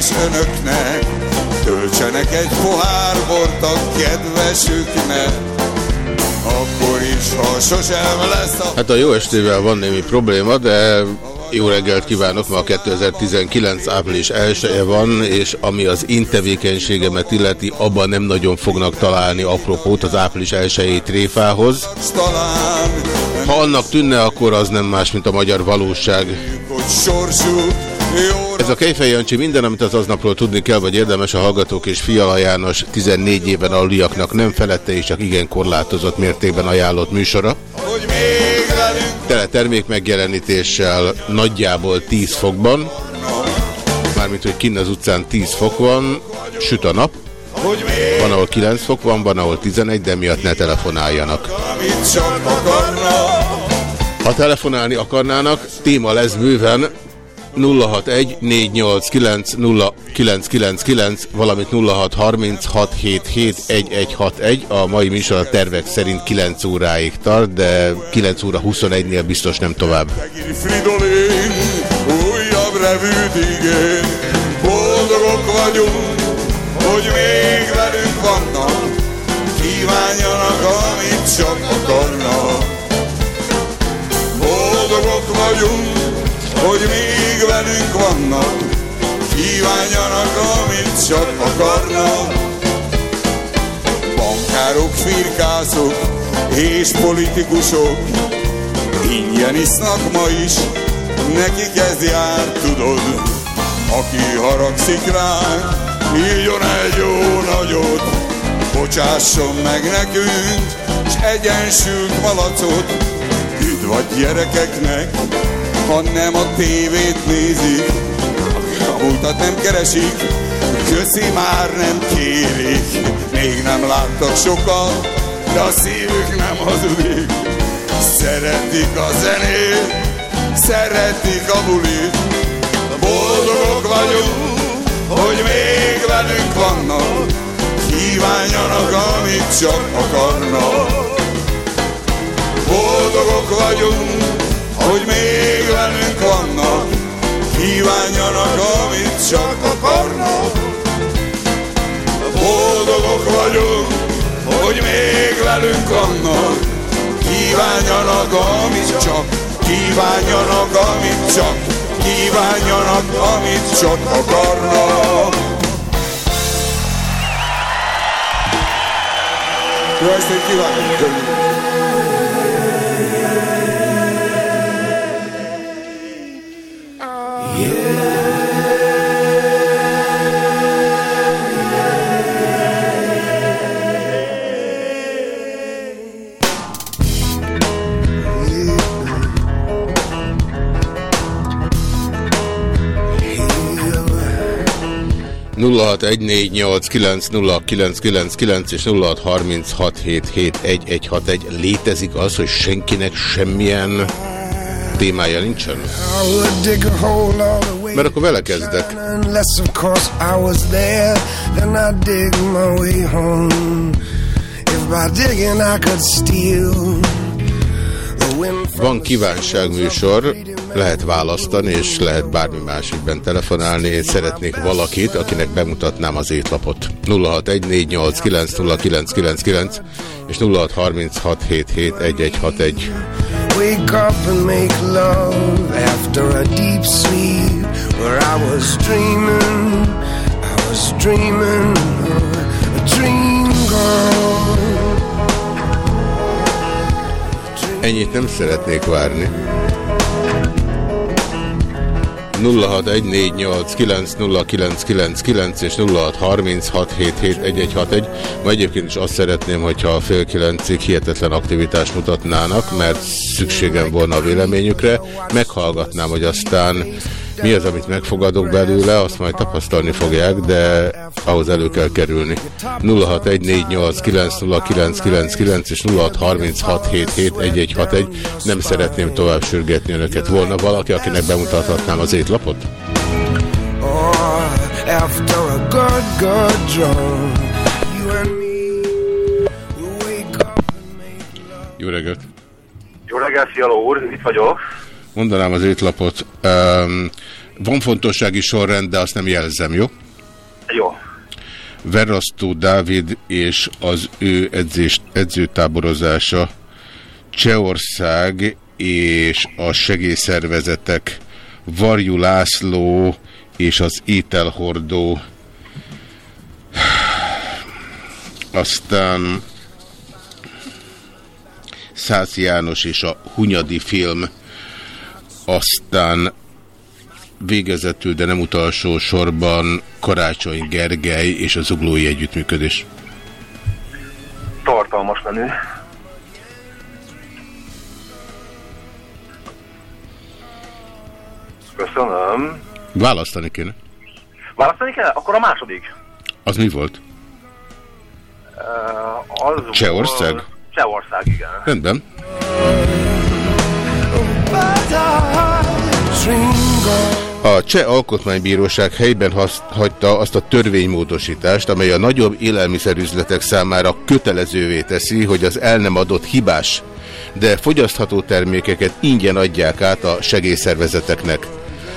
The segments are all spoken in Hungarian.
És önöknek, töltsenek egy pohár bort a kedvesüknek, akkor is, ha sosem lesz a... Hát a jó estével van némi probléma, de jó reggelt kívánok, ma 2019 április 1 -e van, és ami az én tevékenységemet illeti, abban nem nagyon fognak találni apropót az április 1 tréfához. Ha annak tűnne, akkor az nem más, mint a magyar valóság. hogy sorsuk Ez a Kejfej Jancsi minden, amit az aznapról tudni kell, vagy érdemes a hallgatók és Fiala János 14 éven aluliaknak nem felette és csak igen korlátozott mértékben ajánlott műsora. Tele termék megjelenítéssel nagyjából 10 fokban, mármint hogy kinn az utcán 10 fok van, süt a nap, van ahol 9 fok van, van ahol 11, de miatt ne telefonáljanak. Ha telefonálni akarnának, téma lesz bőven 061 489 0999, valamint 0636771161. A mai műsor a tervek szerint 9 óráig tart, de 9 óra 21-nél biztos nem tovább. Fridolin, újabb revűt ígér. Boldogok vagyunk, hogy még velünk vannak. Kívánjanak, amit csak akarnak. Boldogok vagyunk, hogy még velünk vannak. Kívánjanak, amit csak akarnak. Bankárok, firkászok és politikusok Ingyen isznak ma is, nekik ez jár, tudod. Aki haragszik ránk, írjon egy jó nagyot, bocsásson meg nekünk, s egyensült malacot. Üdv vagy gyerekeknek, ha nem a tévét nézik, a múltat nem keresik, köszi már nem kérik, még nem láttak sokan, de a szívük nem hazudik. Szeretik a zenét, szeretik a bulit, boldogok vagyunk, hogy még velünk vannak, kívánjanak, amit csak akarnak. Boldogok vagyunk, hogy még velünk vannak, kívánjanak, amit csak akarnak. Boldogok vagyunk, hogy még velünk vannak, kívánjanak, amit csak, kívánjanak, amit csak, kívánjanak, amit csak akarnak. Jó estét kívánok! És 0636771161 létezik az, hogy senkinek semmilyen témája nincsen? Mert akkor vele kezdek. Van kívánságműsor, lehet választani, és lehet bármi másikben telefonálni. Én szeretnék valakit, akinek bemutatnám az étlapot. 0614890999 és 0636771161. Wake up and make love after a deep sleep where I was dreaming, I was dreaming a dream girl. Ennyit nem szeretnék várni. 0614890999 és 0636771161. Ma egyébként is azt szeretném, hogyha a fél kilencig hihetetlen aktivitást mutatnának, mert szükségem volna a véleményükre. Meghallgatnám, hogy aztán mi az, amit megfogadok belőle, azt majd tapasztalni fogják, de ahhoz elő kell kerülni. 0614890999 és 0636771161. Nem szeretném tovább sürgetni önöket. Volna valaki, akinek bemutathatnám az étlapot? Jó reggelt! Jó reggelt, Fialó úr, itt vagyok. Mondanám az étlapot. Um, van fontossági sorrend, de azt nem jelzem, jó? Jó. Verasztó Dávid és az ő edzés, edzőtáborozása Csehország és a segélyszervezetek Varjú László és az ételhordó aztán Szász János és a Hunyadi film aztán végezetül, de nem utolsó sorban Karácsony Gergely és az Zuglói Együttműködés. Tartalmas menü. Köszönöm. Választani kéne. Választani kell? Akkor a második. Az mi volt? Uh, az Csehország? Volt... Csehország, igen. Rendben. A Cseh Alkotmánybíróság helyben hagyta azt a törvénymódosítást, amely a nagyobb élelmiszerüzletek számára kötelezővé teszi, hogy az el nem adott hibás, de fogyasztható termékeket ingyen adják át a segélyszervezeteknek.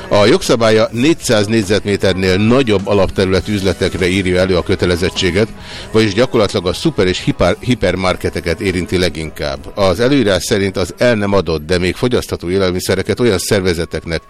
A jogszabálya 400 négyzetméternél nagyobb alapterület üzletekre írja elő a kötelezettséget, vagyis gyakorlatilag a szuper és hiper, hipermarketeket érinti leginkább. Az előírás szerint az el nem adott, de még fogyasztható élelmiszereket olyan szervezeteknek,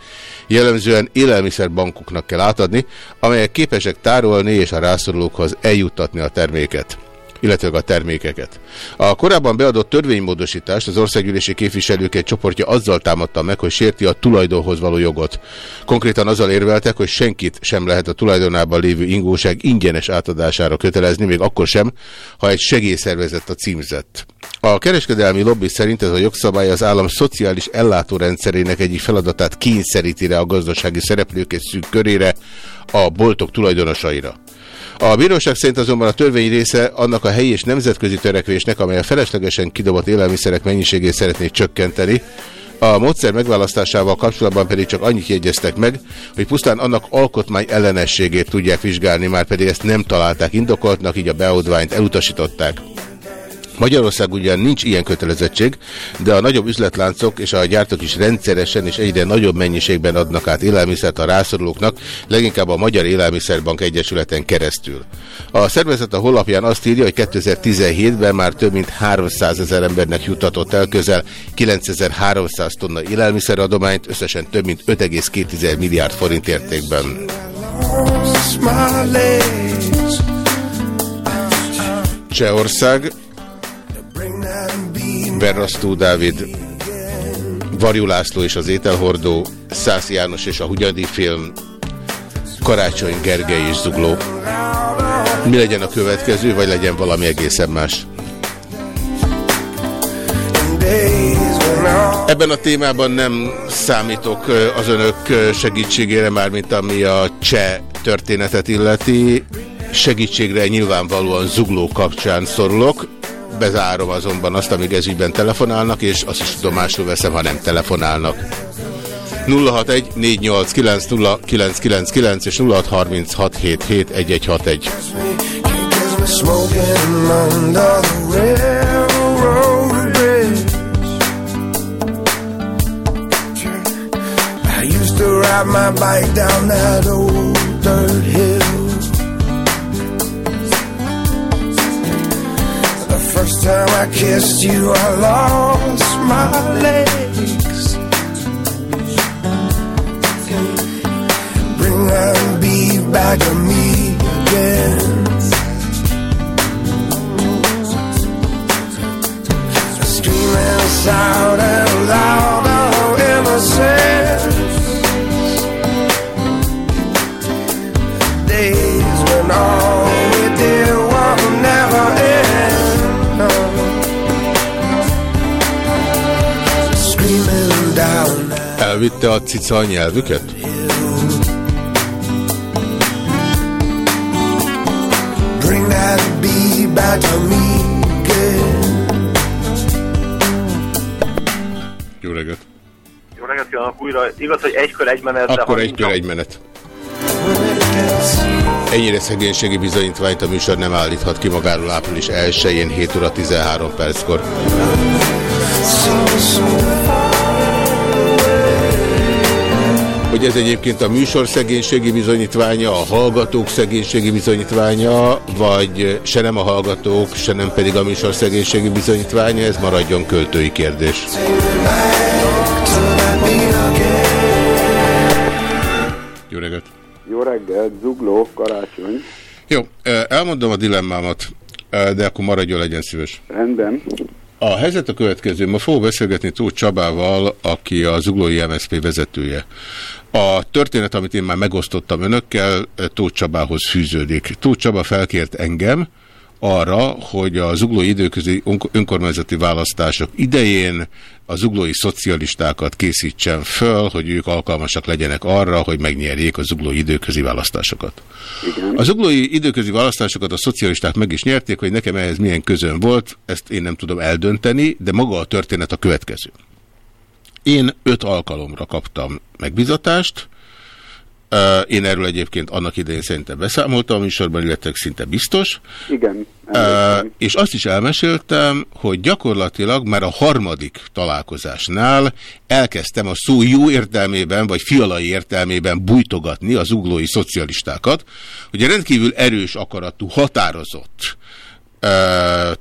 jellemzően élelmiszerbankoknak kell átadni, amelyek képesek tárolni és a rászorulókhoz eljuttatni a terméket illetve a termékeket. A korábban beadott törvénymódosítást az országgyűlési képviselők egy csoportja azzal támadta meg, hogy sérti a tulajdonhoz való jogot. Konkrétan azzal érveltek, hogy senkit sem lehet a tulajdonában lévő ingóság ingyenes átadására kötelezni, még akkor sem, ha egy segélyszervezet a címzett. A kereskedelmi lobby szerint ez a jogszabály az állam szociális ellátórendszerének egyik feladatát kényszeríti rá a gazdasági szereplők egy szűk körére, a boltok tulajdonosaira. A bíróság szerint azonban a törvény része annak a helyi és nemzetközi törekvésnek, amely a feleslegesen kidobott élelmiszerek mennyiségét szeretné csökkenteni, a módszer megválasztásával kapcsolatban pedig csak annyit jegyeztek meg, hogy pusztán annak alkotmány ellenességét tudják vizsgálni, már pedig ezt nem találták indokoltnak, így a beadványt elutasították. Magyarország ugyan nincs ilyen kötelezettség, de a nagyobb üzletláncok és a gyártók is rendszeresen és egyre nagyobb mennyiségben adnak át élelmiszert a rászorulóknak, leginkább a Magyar Élelmiszerbank Egyesületen keresztül. A szervezet a honlapján azt írja, hogy 2017-ben már több mint 300 ezer embernek jutatott el közel 9300 tonna élelmiszeradományt, összesen több mint 5,2 milliárd forint értékben. Csehország Berrasztó Dávid, Varjú László és az ételhordó, Szász János és a Hugyadi film, Karácsony Gergely és Zugló. Mi legyen a következő, vagy legyen valami egészen más? Ebben a témában nem számítok az önök segítségére, már mint ami a cseh történetet illeti. Segítségre nyilvánvalóan zugló kapcsán szorulok bezárom azonban azt, amíg ezügyben telefonálnak, és azt is tudomásul veszem, ha nem telefonálnak. 061 489 és 0636771161. I used to ride my bike down that old dirt first time I kissed you, I lost my legs. Bring that beat back to me again. Screaming out and loud, oh innocence. Days when all. Elvitte a cica a nyelvüket? Bring that bee back to me again. Jó reggelt. Jó reggelt kívánok újra. Igaz, hogy egy kör, egy menet. Akkor egy kör, egy menet. Ennyire szegénységi bizonyítványt a műsor nem állíthat ki magáról április 1-én 7 óra 13 perckor. Hogy ez egyébként a műsor szegénységi bizonyítványa, a hallgatók szegénységi bizonyítványa, vagy se nem a hallgatók, se nem pedig a műsor szegénységi bizonyítványa, ez maradjon költői kérdés. Jó reggelt! Jó reggelt, zugló, karácsony. Jó, elmondom a dilemmámat, de akkor maradjon, legyen szíves. Rendben. A helyzet a következő. Ma fogok beszélgetni Tóth Csabával, aki a Zuglói MSZP vezetője. A történet, amit én már megosztottam önökkel, Tóth Csabához fűződik. Tóth Csaba felkért engem arra, hogy a zuglói időközi önk- önkormányzati választások idején a zuglói szocialistákat készítsen föl, hogy ők alkalmasak legyenek arra, hogy megnyerjék a zuglói időközi választásokat. Igen. A zuglói időközi választásokat a szocialisták meg is nyerték, hogy nekem ehhez milyen közön volt, ezt én nem tudom eldönteni, de maga a történet a következő. Én öt alkalomra kaptam megbizatást, én erről egyébként annak idején szerintem beszámoltam a műsorban, illetve szinte biztos. Igen. És azt is elmeséltem, hogy gyakorlatilag már a harmadik találkozásnál elkezdtem a szó jó értelmében, vagy fialai értelmében bújtogatni az uglói szocialistákat, hogy a rendkívül erős akaratú, határozott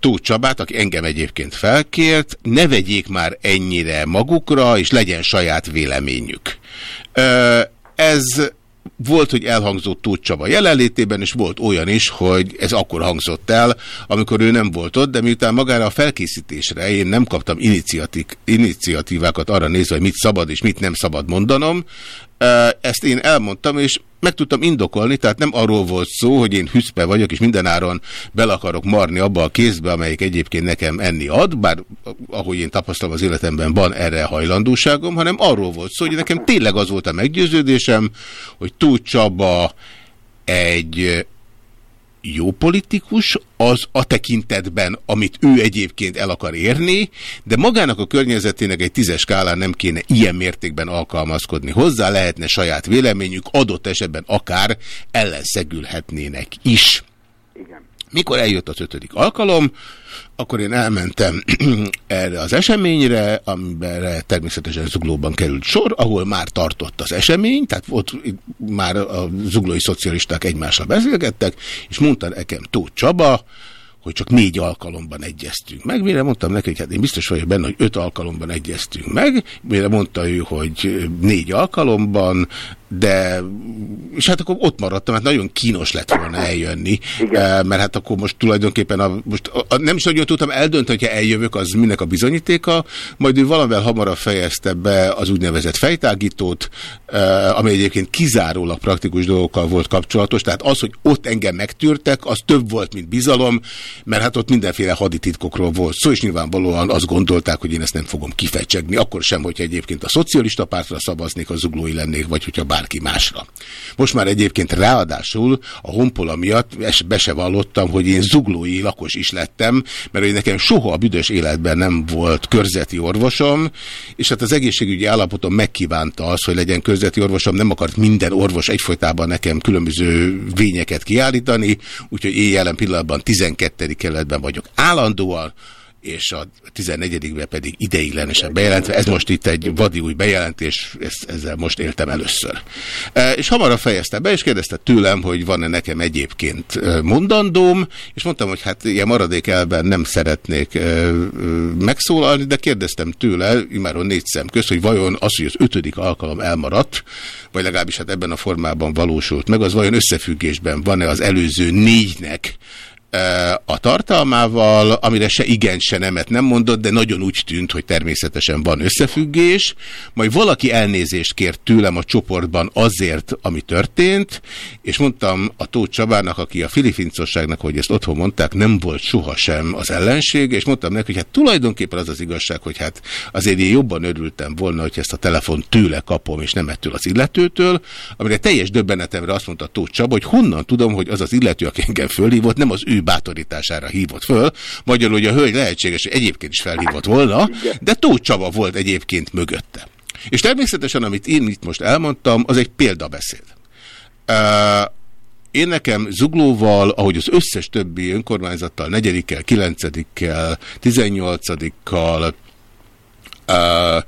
Tóth Csabát, aki engem egyébként felkért, ne vegyék már ennyire magukra, és legyen saját véleményük. Ez volt, hogy elhangzott Tóth Csaba jelenlétében, és volt olyan is, hogy ez akkor hangzott el, amikor ő nem volt ott, de miután magára a felkészítésre én nem kaptam iniciatív- iniciatívákat arra nézve, hogy mit szabad és mit nem szabad mondanom, ezt én elmondtam, és meg tudtam indokolni, tehát nem arról volt szó, hogy én hüszpe vagyok, és mindenáron bele akarok marni abba a kézbe, amelyik egyébként nekem enni ad, bár ahogy én tapasztalom az életemben van erre hajlandóságom, hanem arról volt szó, hogy nekem tényleg az volt a meggyőződésem, hogy Tóth Csaba egy jó politikus, az a tekintetben, amit ő egyébként el akar érni, de magának a környezetének egy tízes skálán nem kéne ilyen mértékben alkalmazkodni hozzá, lehetne saját véleményük, adott esetben akár ellenszegülhetnének is. Igen. Mikor eljött az ötödik alkalom, akkor én elmentem erre az eseményre, amiben természetesen Zuglóban került sor, ahol már tartott az esemény, tehát ott már a zuglói szocialisták egymással beszélgettek, és mondta nekem Tóth Csaba, hogy csak négy alkalomban egyeztünk meg. Mire mondtam neki, hogy hát én biztos vagyok benne, hogy öt alkalomban egyeztünk meg. Mire mondta ő, hogy négy alkalomban, de és hát akkor ott maradtam, hát nagyon kínos lett volna eljönni, Igen. Eh, mert hát akkor most tulajdonképpen a, most a, nem is nagyon tudtam eldönteni, hogyha eljövök, az minek a bizonyítéka, majd ő valamivel hamarabb fejezte be az úgynevezett fejtágítót, eh, ami egyébként kizárólag praktikus dolgokkal volt kapcsolatos, tehát az, hogy ott engem megtűrtek, az több volt, mint bizalom, mert hát ott mindenféle hadititkokról volt szó, és nyilvánvalóan azt gondolták, hogy én ezt nem fogom kifecsegni, akkor sem, hogyha egyébként a szocialista pártra szavaznék, a zuglói lennék, vagy hogyha bárki másra. Most már egyébként ráadásul a honpola miatt be se vallottam, hogy én zuglói lakos is lettem, mert hogy nekem soha a büdös életben nem volt körzeti orvosom, és hát az egészségügyi állapotom megkívánta az, hogy legyen körzeti orvosom, nem akart minden orvos egyfolytában nekem különböző vényeket kiállítani, úgyhogy én jelen pillanatban 12. kerületben vagyok állandóan, és a 14-ben pedig ideiglenesen bejelentve. Ez most itt egy vadi új bejelentés, ezt, ezzel most éltem először. E, és hamarabb fejezte be, és kérdezte tőlem, hogy van-e nekem egyébként e, mondandóm, és mondtam, hogy hát ilyen maradék elben nem szeretnék e, e, megszólalni, de kérdeztem tőle, imáron négy szem közt, hogy vajon az, hogy az ötödik alkalom elmaradt, vagy legalábbis hát ebben a formában valósult meg, az vajon összefüggésben van-e az előző négynek a tartalmával, amire se igen, se nemet nem mondott, de nagyon úgy tűnt, hogy természetesen van összefüggés, majd valaki elnézést kért tőlem a csoportban azért, ami történt, és mondtam a Tóth Csabának, aki a filifincosságnak, hogy ezt otthon mondták, nem volt sohasem az ellenség, és mondtam neki, hogy hát tulajdonképpen az az igazság, hogy hát azért én jobban örültem volna, hogy ezt a telefon tőle kapom, és nem ettől az illetőtől, amire teljes döbbenetemre azt mondta Tóth Csaba, hogy honnan tudom, hogy az az illető, aki engem fölhívott, nem az ő bátorítására hívott föl. Magyarul, hogy a hölgy lehetséges, hogy egyébként is felhívott volna, de Tóth Csaba volt egyébként mögötte. És természetesen, amit én itt most elmondtam, az egy példabeszéd. Uh, én nekem Zuglóval, ahogy az összes többi önkormányzattal, negyedikkel, kilencedikkel, tizennyolcadikkal, uh,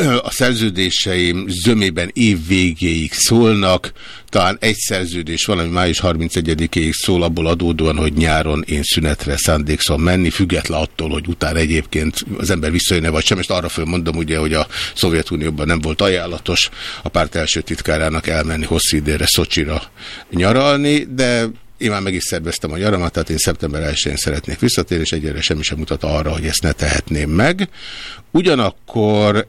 a szerződéseim zömében év végéig szólnak, talán egy szerződés valami május 31-ig szól abból adódóan, hogy nyáron én szünetre szándékszom menni, független attól, hogy utána egyébként az ember visszajönne vagy sem, és arra fölmondom ugye, hogy a Szovjetunióban nem volt ajánlatos a párt első titkárának elmenni hosszú időre Szocsira nyaralni, de én már meg is szerveztem a nyaramat, tehát én szeptember 1-én szeretnék visszatérni, és egyre semmi sem mutat arra, hogy ezt ne tehetném meg. Ugyanakkor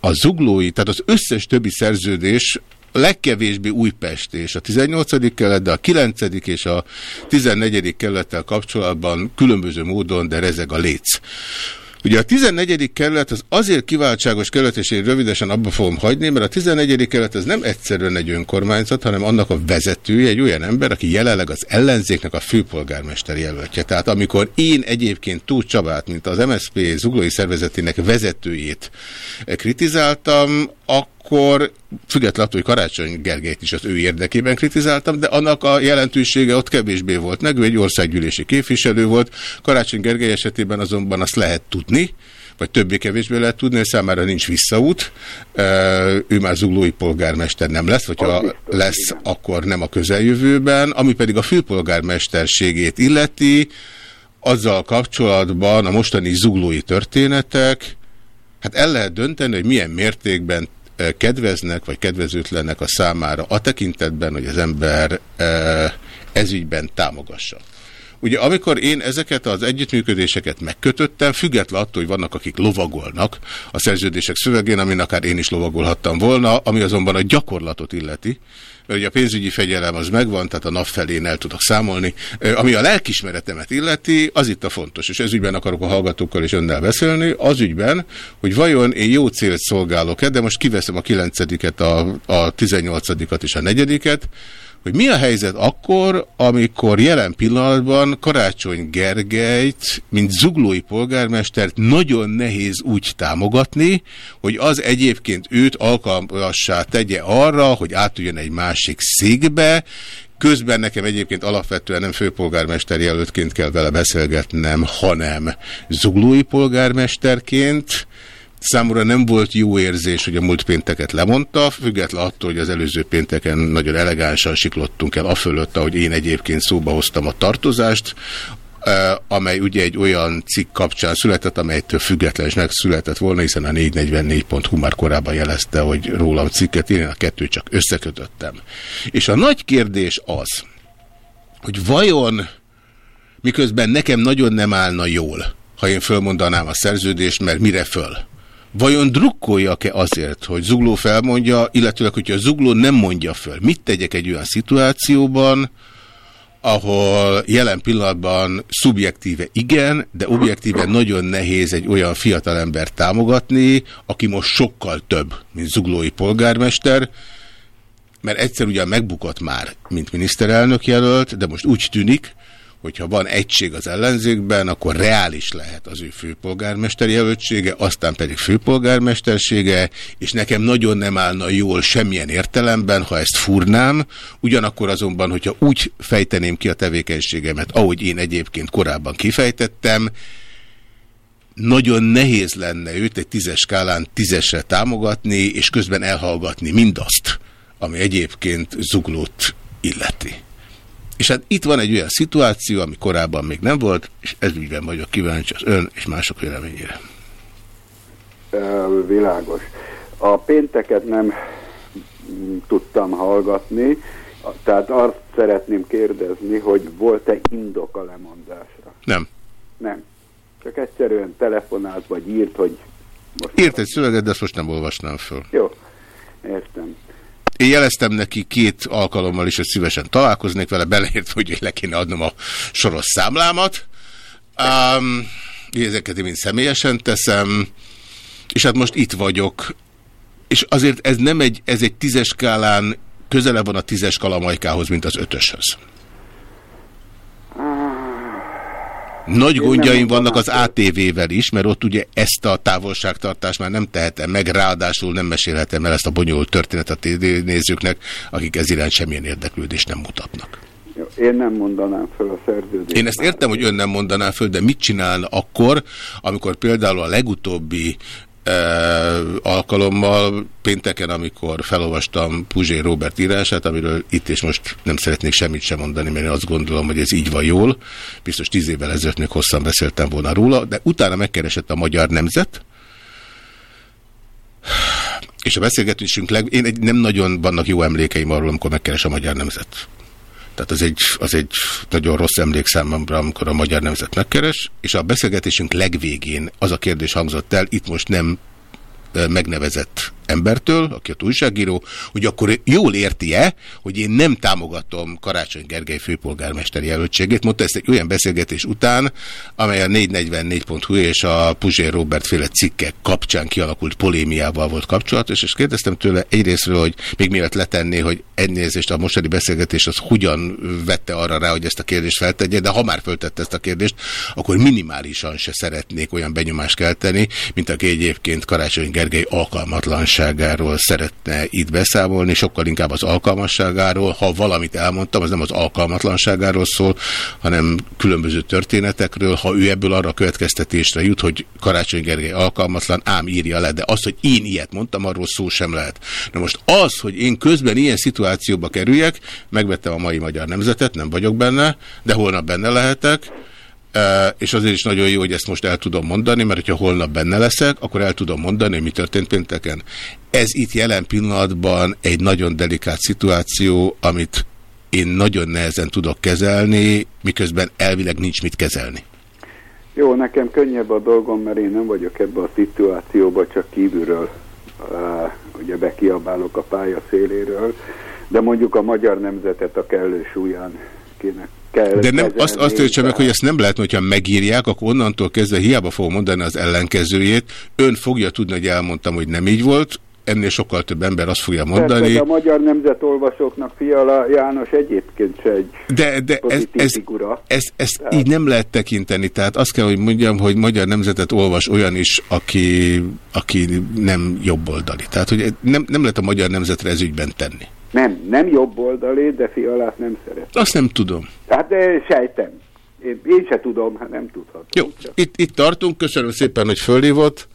a zuglói, tehát az összes többi szerződés legkevésbé Újpest és a 18. kelet, de a 9. és a 14. kelettel kapcsolatban különböző módon, de rezeg a léc. Ugye a 14. kerület az azért kiváltságos kerület, és én rövidesen abba fogom hagyni, mert a 14. kerület az nem egyszerűen egy önkormányzat, hanem annak a vezetője egy olyan ember, aki jelenleg az ellenzéknek a főpolgármester jelöltje. Tehát amikor én egyébként Túl Csabát, mint az MSZP zuglói szervezetének vezetőjét kritizáltam, akkor függetlenül attól, hogy Karácsony Gergelyt is az ő érdekében kritizáltam, de annak a jelentősége ott kevésbé volt meg, ő egy országgyűlési képviselő volt, Karácsony Gergely esetében azonban azt lehet tudni, vagy többé-kevésbé lehet tudni, hogy számára nincs visszaút, ő már zuglói polgármester nem lesz, vagy ha lesz, akkor nem a közeljövőben, ami pedig a főpolgármesterségét illeti, azzal kapcsolatban a mostani zuglói történetek, hát el lehet dönteni, hogy milyen mértékben kedveznek, vagy kedvezőtlenek a számára a tekintetben, hogy az ember ezügyben támogassa. Ugye amikor én ezeket az együttműködéseket megkötöttem, független attól, hogy vannak, akik lovagolnak a szerződések szövegén, amin akár én is lovagolhattam volna, ami azonban a gyakorlatot illeti, mert ugye a pénzügyi fegyelem az megvan, tehát a nap felé el tudok számolni. Ami a lelkismeretemet illeti, az itt a fontos, és ez ügyben akarok a hallgatókkal és önnel beszélni, az ügyben, hogy vajon én jó célt szolgálok-e, de most kiveszem a 9-et, a, a 18-at és a 4 hogy mi a helyzet akkor, amikor jelen pillanatban Karácsony Gergelyt, mint zuglói polgármestert nagyon nehéz úgy támogatni, hogy az egyébként őt alkalmassá tegye arra, hogy átüljön egy másik székbe, Közben nekem egyébként alapvetően nem főpolgármester jelöltként kell vele beszélgetnem, hanem zuglói polgármesterként, Számomra nem volt jó érzés, hogy a múlt pénteket lemondta, független attól, hogy az előző pénteken nagyon elegánsan siklottunk el afölött, ahogy én egyébként szóba hoztam a tartozást, amely ugye egy olyan cikk kapcsán született, amelytől független született volna, hiszen a 444.hu már korábban jelezte, hogy rólam cikket én a kettőt csak összekötöttem. És a nagy kérdés az, hogy vajon miközben nekem nagyon nem állna jól, ha én fölmondanám a szerződést, mert mire föl? Vajon drukkoljak-e azért, hogy Zugló felmondja, illetőleg, hogyha Zugló nem mondja föl, mit tegyek egy olyan szituációban, ahol jelen pillanatban szubjektíve igen, de objektíve nagyon nehéz egy olyan fiatalember támogatni, aki most sokkal több, mint zuglói polgármester, mert egyszer ugyan megbukott már, mint miniszterelnök jelölt, de most úgy tűnik, hogyha van egység az ellenzékben, akkor reális lehet az ő főpolgármester jelöltsége, aztán pedig főpolgármestersége, és nekem nagyon nem állna jól semmilyen értelemben, ha ezt furnám, ugyanakkor azonban, hogyha úgy fejteném ki a tevékenységemet, ahogy én egyébként korábban kifejtettem, nagyon nehéz lenne őt egy tízes skálán tízesre támogatni, és közben elhallgatni mindazt, ami egyébként zuglót illeti. És hát itt van egy olyan szituáció, ami korábban még nem volt, és ez ügyben vagyok kíváncsi az ön és mások véleményére. Világos. A pénteket nem tudtam hallgatni, Tehát azt szeretném kérdezni, hogy volt-e indok a lemondásra? Nem. Nem. Csak egyszerűen telefonált, vagy írt, hogy most... Írt egy szöveget, de ezt most nem olvasnám föl. Jó, értem. Én jeleztem neki két alkalommal is, hogy szívesen találkoznék vele, beleért, hogy le kéne adnom a soros számlámat. Um, ezeket én személyesen teszem, és hát most itt vagyok. És azért ez nem egy, ez egy tízes skálán közelebb van a tízes kalamajkához, mint az ötöshöz. Nagy gondjaim vannak az ATV-vel is, mert ott ugye ezt a távolságtartást már nem tehetem meg, ráadásul nem mesélhetem el ezt a bonyolult történetet a nézőknek, akik ez iránt semmilyen érdeklődést nem mutatnak. Én nem mondanám fel a szerződést. Én ezt értem, hogy ön nem mondaná föl, de mit csinálna akkor, amikor például a legutóbbi alkalommal, pénteken, amikor felolvastam Puzsé Robert írását, amiről itt és most nem szeretnék semmit sem mondani, mert azt gondolom, hogy ez így van jól. Biztos tíz évvel ezelőtt még hosszan beszéltem volna róla, de utána megkeresett a Magyar Nemzet, és a beszélgetésünk leg... Én egy, nem nagyon vannak jó emlékeim arról, amikor megkeres a Magyar Nemzet. Tehát az egy, az egy nagyon rossz emlék számomra, amikor a Magyar Nemzet megkeres, és a beszélgetésünk legvégén az a kérdés hangzott el, itt most nem megnevezett embertől, aki a újságíró, hogy akkor jól érti-e, hogy én nem támogatom Karácsony Gergely főpolgármester jelöltségét. Mondta ezt egy olyan beszélgetés után, amely a 444.hu és a Puzsér Robert féle cikkek kapcsán kialakult polémiával volt kapcsolatos, és kérdeztem tőle egyrésztről, hogy még mielőtt letenné, hogy elnézést a mostani beszélgetés az hogyan vette arra rá, hogy ezt a kérdést feltegye, de ha már föltette ezt a kérdést, akkor minimálisan se szeretnék olyan benyomást kelteni, mint aki egyébként Karácsony Gergely alkalmatlanságáról szeretne itt beszámolni, sokkal inkább az alkalmasságáról. Ha valamit elmondtam, az nem az alkalmatlanságáról szól, hanem különböző történetekről. Ha ő ebből arra következtetésre jut, hogy Karácsony Gergely alkalmatlan, ám írja le, de az, hogy én ilyet mondtam, arról szó sem lehet. Na most az, hogy én közben ilyen szituációba kerüljek, megvettem a mai magyar nemzetet, nem vagyok benne, de holnap benne lehetek, és azért is nagyon jó, hogy ezt most el tudom mondani, mert hogyha holnap benne leszek, akkor el tudom mondani, mi történt pénteken. Ez itt jelen pillanatban egy nagyon delikát szituáció, amit én nagyon nehezen tudok kezelni, miközben elvileg nincs mit kezelni. Jó, nekem könnyebb a dolgom, mert én nem vagyok ebbe a szituációba, csak kívülről uh, ugye bekiabálok a pálya széléről, de mondjuk a magyar nemzetet a kellő súlyán kéne kell De nem, azt, azt értse meg, tehát- hogy ezt nem lehet, hogyha megírják, akkor onnantól kezdve hiába fogom mondani az ellenkezőjét. Ön fogja tudni, hogy elmondtam, hogy nem így volt, ennél sokkal több ember azt fogja Persze, mondani. de a magyar nemzet olvasóknak Fiala János egyébként se egy De, de ez, ez, figura. ez, ezt így nem lehet tekinteni. Tehát azt kell, hogy mondjam, hogy magyar nemzetet olvas olyan is, aki, aki nem jobboldali. Tehát, hogy nem, nem lehet a magyar nemzetre ez ügyben tenni. Nem, nem jobb oldalé, de Fialát nem szeret. Azt nem tudom. Hát de sejtem. Én, én se tudom, hát nem tudhatom. Jó, itt, itt tartunk. Köszönöm szépen, hogy fölhívott.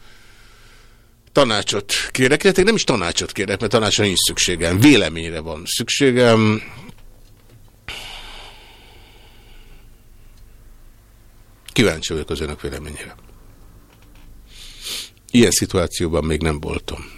Tanácsot kérek, illetve nem is tanácsot kérek, mert tanácsra nincs szükségem. Véleményre van szükségem. Kíváncsi vagyok az önök véleményére. Ilyen szituációban még nem voltam.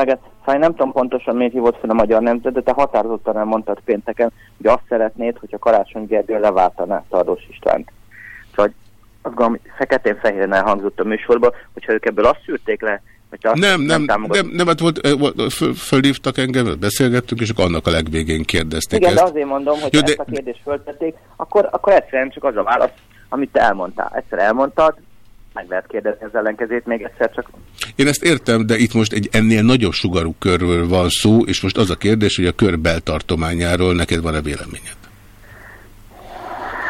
Reggelt! Szóval én nem tudom pontosan miért hívott fel a magyar nemzet, de te határozottan elmondtad pénteken, hogy azt szeretnéd, hogyha Karácsony Gergely leváltaná Tardos Istvánt. Szóval azt gondolom, feketén-fehéren elhangzott a műsorban, hogyha ők ebből azt szűrték le, Nem, nem, támogat- nem, nem, hát volt, volt föl, fölhívtak engem, beszélgettünk, és akkor annak a legvégén kérdezték Igen, de ezt. azért mondom, hogy Jó, Jó, de- ezt a kérdést föltették, akkor, akkor egyszerűen csak az a válasz, amit te elmondtál. Egyszer elmondtad, meg lehet kérdezni az ellenkezét még egyszer, csak Én ezt értem, de itt most egy ennél nagyobb sugarú körről van szó, és most az a kérdés, hogy a kör beltartományáról neked van-e véleményed?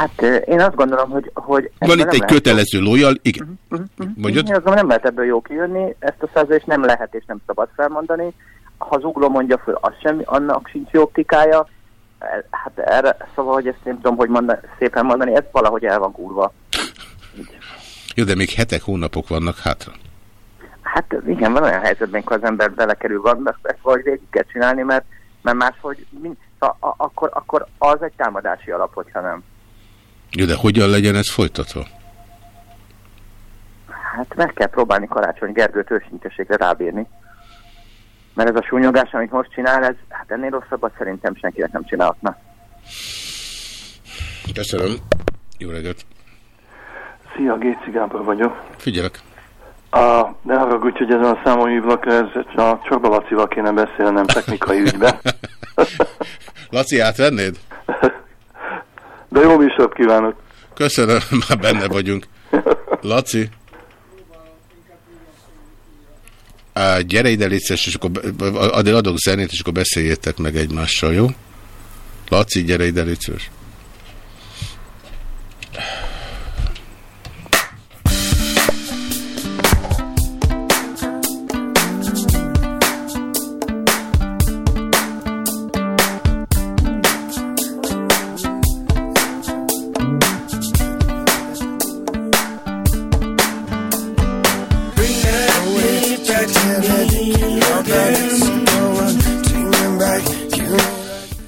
hát én azt gondolom, hogy... hogy Van itt egy lehet- kötelező lojal, igen. Mondjad? Én azt gondolom, nem lehet ebből jó kijönni, ezt a szerződést nem lehet és nem szabad felmondani. ha zugló mondja föl, az semmi, annak sincs jó optikája. E, Hát erre, szóval, hogy ezt nem tudom, hogy mondani, szépen mondani, ez valahogy el van gurva. Jó, de még hetek, hónapok vannak hátra. Hát igen, van olyan helyzetben, amikor az ember belekerül valamit, ezt valahogy végig kell csinálni, mert, mert máshogy, mind, szóval, a, akkor, akkor az egy támadási alap, hogyha nem. Jó, de hogyan legyen ez folytatva? Hát meg kell próbálni Karácsony Gergőt őszinteségre rábírni. Mert ez a súnyogás, amit most csinál, ez, hát ennél rosszabbat szerintem senkinek nem csinálhatna. Köszönöm. Jó reggelt. Szia, Géci Gábor vagyok. Figyelek. A, ne haragudj, hogy ezen a számon hívlak, ez a Csorba Lacival kéne beszélnem technikai ügyben. Laci, átvennéd? De jó műsort kívánok! Köszönöm, már benne vagyunk. Laci? Á, gyere ide, létszes, és akkor addig adok zenét, és akkor beszéljétek meg egymással, jó? Laci, gyere ide, létszes.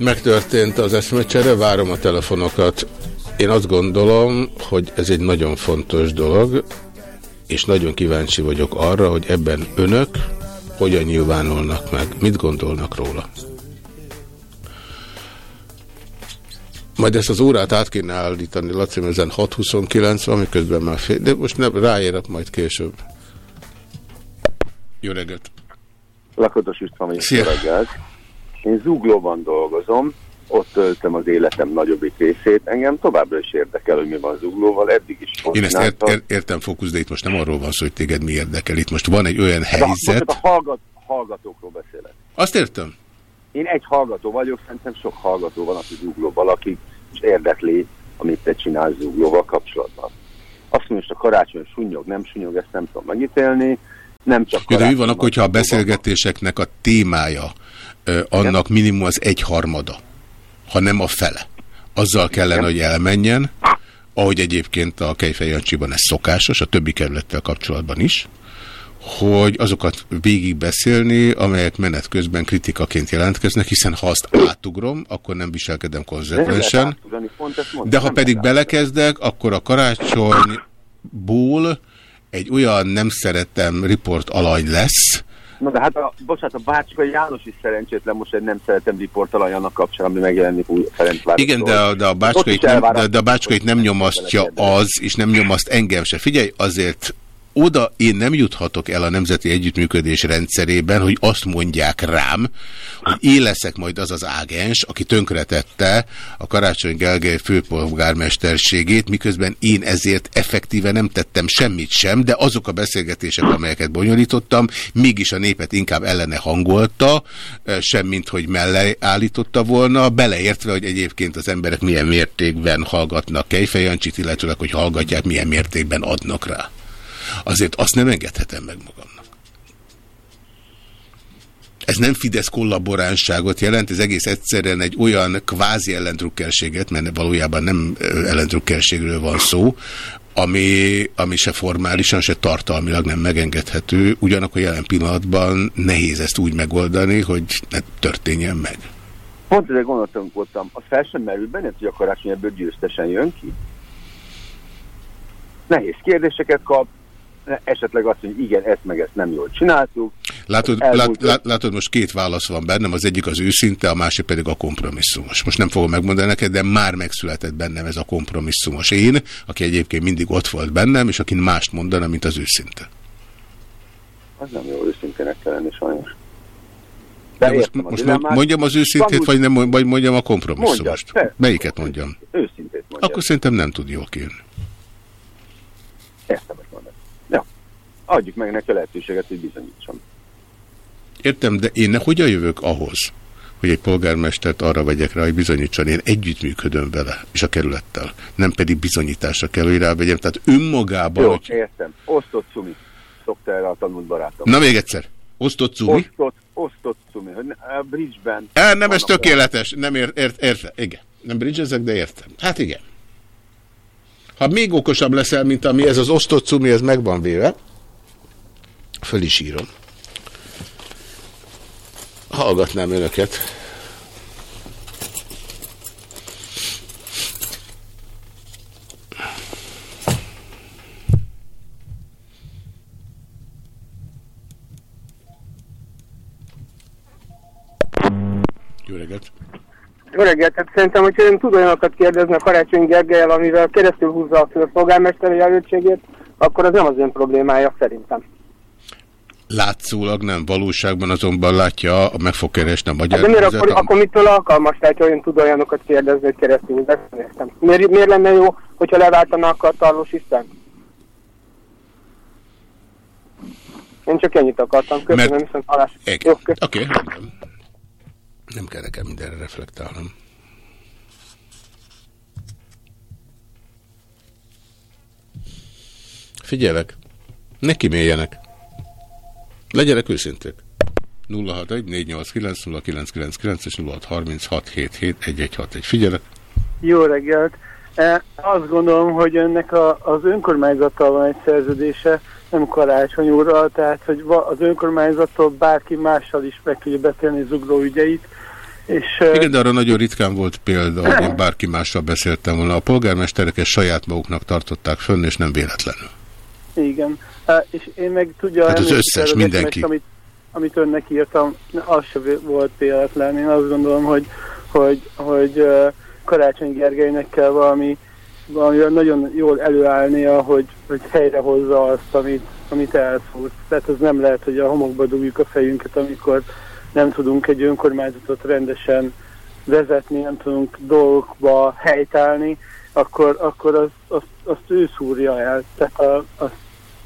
Megtörtént az eszmecsere, várom a telefonokat. Én azt gondolom, hogy ez egy nagyon fontos dolog, és nagyon kíváncsi vagyok arra, hogy ebben önök hogyan nyilvánulnak meg, mit gondolnak róla. Majd ezt az órát át kéne állítani, Laci, ezen 6.29 van, miközben már fél, de most nem, ráérek majd később. Jó reggelt! Lakatos István jó reggelt. Én Zuglóban dolgozom, ott töltöm az életem nagyobbik részét. Engem továbbra is érdekel, hogy mi van Zuglóval, eddig is Én ezt ért, csináltam. ér, értem, Fókusz, de itt most nem arról van szó, hogy téged mi érdekel. Itt most van egy olyan De most helyzet... a hallgat, hallgatókról beszélek. Azt értem. Én egy hallgató vagyok, szerintem sok hallgató van, aki Zuglóval, aki is érdekli, amit te csinálsz Zuglóval kapcsolatban. Azt mondja, hogy a karácsony sunyog, nem sunyog, ezt nem tudom megítélni. Nem csak Jó, de mi van akkor, hogyha a beszélgetéseknek a témája ö, annak minimum az egyharmada, ha nem a fele. Azzal kellene, hogy elmenjen, ahogy egyébként a Kejfej Jancsiban ez szokásos, a többi kerülettel kapcsolatban is, hogy azokat végigbeszélni, amelyek menet közben kritikaként jelentkeznek, hiszen ha azt átugrom, akkor nem viselkedem konzekvensen. De ha pedig belekezdek, akkor a karácsonyból egy olyan nem szeretem riport alany lesz, Na de hát, a, bocsánat, a Bácskai János is szerencsétlen most egy nem szeretem riportalany annak kapcsán, ami megjelenik új Ferencváros. Igen, de a, de a bácskait nem, de, de a bácskait nem nyomasztja az, és nem nyomaszt engem se. Figyelj, azért oda én nem juthatok el a Nemzeti Együttműködés rendszerében, hogy azt mondják rám, hogy én leszek majd az az ágens, aki tönkretette a Karácsony Gergely főpolgármesterségét, miközben én ezért effektíve nem tettem semmit sem, de azok a beszélgetések, amelyeket bonyolítottam, mégis a népet inkább ellene hangolta, eh, semmint, hogy mellé állította volna, beleértve, hogy egyébként az emberek milyen mértékben hallgatnak Kejfej Jancsit, illetőleg, hogy hallgatják, milyen mértékben adnak rá. Azért azt nem engedhetem meg magamnak. Ez nem Fidesz kollaboránságot jelent, ez egész egyszerűen egy olyan kvázi ellentrukkkelséget, mert valójában nem ö, ellentrukkkelségről van szó, ami, ami se formálisan, se tartalmilag nem megengedhető, ugyanakkor jelen pillanatban nehéz ezt úgy megoldani, hogy ne történjen meg. Pont ezzel gondoltam az fel sem merül benned, hogy a karácsony ebből győztesen jön ki? Nehéz kérdéseket kap, esetleg azt mondja, igen, ezt meg ezt nem jól csináltuk. Látod, Elmúlt- lát, lát, látod, most két válasz van bennem, az egyik az őszinte, a másik pedig a kompromisszumos. Most nem fogom megmondani neked, de már megszületett bennem ez a kompromisszumos én, aki egyébként mindig ott volt bennem, és akin mást mondana, mint az őszinte. Az nem jó őszintének kell lenni sajnos. De most, értem a most dilemmát. mondjam az őszintét, vagy, nem, vagy mondjam a kompromisszumost? Mondjad. Melyiket mondjam? Őszintét mondja. Akkor szerintem nem tud jól kijönni. Értem, hogy. Adjuk meg neki a lehetőséget, hogy bizonyítsam. Értem, de én hogyan jövök ahhoz, hogy egy polgármestert arra vegyek rá, hogy bizonyítson, én együttműködöm vele és a kerülettel, nem pedig bizonyításra kell, hogy rávegyem. Tehát önmagában, Jó, hogy... értem. Osztott Cumi. Szokta erre a tanult barátom. Na még egyszer, Osztott cumi? Osztott, osztott cumi, a bridge-ben. E, nem, ez tökéletes. Nem ért, ért, ért, igen. Nem bridgezek, de értem. Hát igen. Ha még okosabb leszel, mint ami ez az osztott cumi, ez meg van véve, föl is írom. Hallgatnám önöket. Jó reggelt! Jó reggelt, tehát szerintem, hogyha ön tud olyanokat kérdezni a Karácsony Gergelyel, amivel keresztül húzza a főpolgármesteri jelöltségét, akkor az nem az ön problémája szerintem. Látszólag nem, valóságban azonban látja, meg fog keresni a magyar Hát de miért akkor, a- akkor mitől alkalmas, tehát hogy ön tud olyanokat kérdezni, hogy keresztül értem. Miért, miért lenne jó, hogyha leváltanak a Tarlós István? Én csak ennyit akartam, köszönöm, Mert- viszont hallás. Oké, rendben. Nem kell nekem mindenre reflektálnom. Figyelek. Ne kiméljenek. Legyenek őszinték. 061 489 0999 és 0636771161. Figyelek. Jó reggelt! E, azt gondolom, hogy önnek a, az önkormányzattal van egy szerződése, nem Karácsony úrral, tehát hogy az önkormányzattól bárki mással is meg tudja beszélni zugló ügyeit, és e, Igen, de arra nagyon ritkán volt példa, hogy én bárki mással beszéltem volna. A polgármesterek ezt saját maguknak tartották fönn, és nem véletlenül. Igen. És én meg tudja Hát az összes, az mindenki. Amit, amit önnek írtam, az se volt véletlen. Én azt gondolom, hogy, hogy, hogy Karácsony Gergelynek kell valami, valami nagyon jól előállnia, hogy, hogy helyrehozza azt, amit, amit elszúrt. Tehát ez nem lehet, hogy a homokba dugjuk a fejünket, amikor nem tudunk egy önkormányzatot rendesen vezetni, nem tudunk dolgokba helytállni, akkor, akkor az, azt, azt ő szúrja el. Tehát a, az,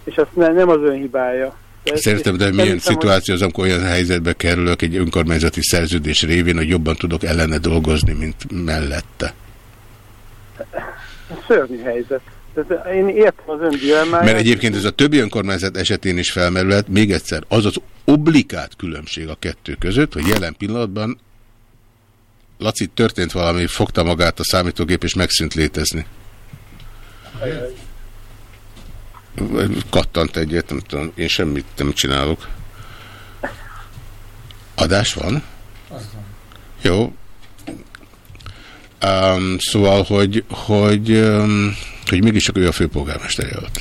és azt ne, nem az ön hibája. Szerintem, de milyen szituáció az, amikor olyan helyzetbe kerülök egy önkormányzati szerződés révén, hogy jobban tudok ellene dolgozni, mint mellette. Ez szörnyű helyzet. Tehát én értem az ön dilemmáját. Mert egyébként ez a többi önkormányzat esetén is felmerülhet, még egyszer, az az oblikát különbség a kettő között, hogy jelen pillanatban Laci történt valami, fogta magát a számítógép és megszűnt létezni. Kattant egyet, nem tudom, én semmit nem csinálok. Adás van? Jó. Um, szóval, hogy, hogy, um, hogy mégis csak ő a főpolgármester jelölt.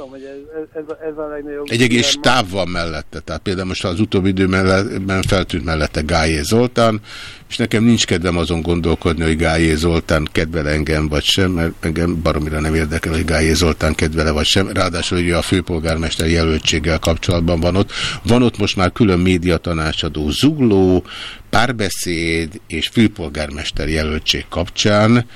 Tudom. Hogy ez, ez, ez, a, legnagyobb... Egy egész stáb van mellette, tehát például most az utóbbi időben feltűnt mellette Gályé Zoltán, és nekem nincs kedvem azon gondolkodni, hogy Gályé Zoltán kedvel engem vagy sem, mert engem baromira nem érdekel, hogy Gályé Zoltán kedvele vagy sem, ráadásul ugye a főpolgármester jelöltséggel kapcsolatban van ott. Van ott most már külön médiatanácsadó zugló, párbeszéd és főpolgármester jelöltség kapcsán,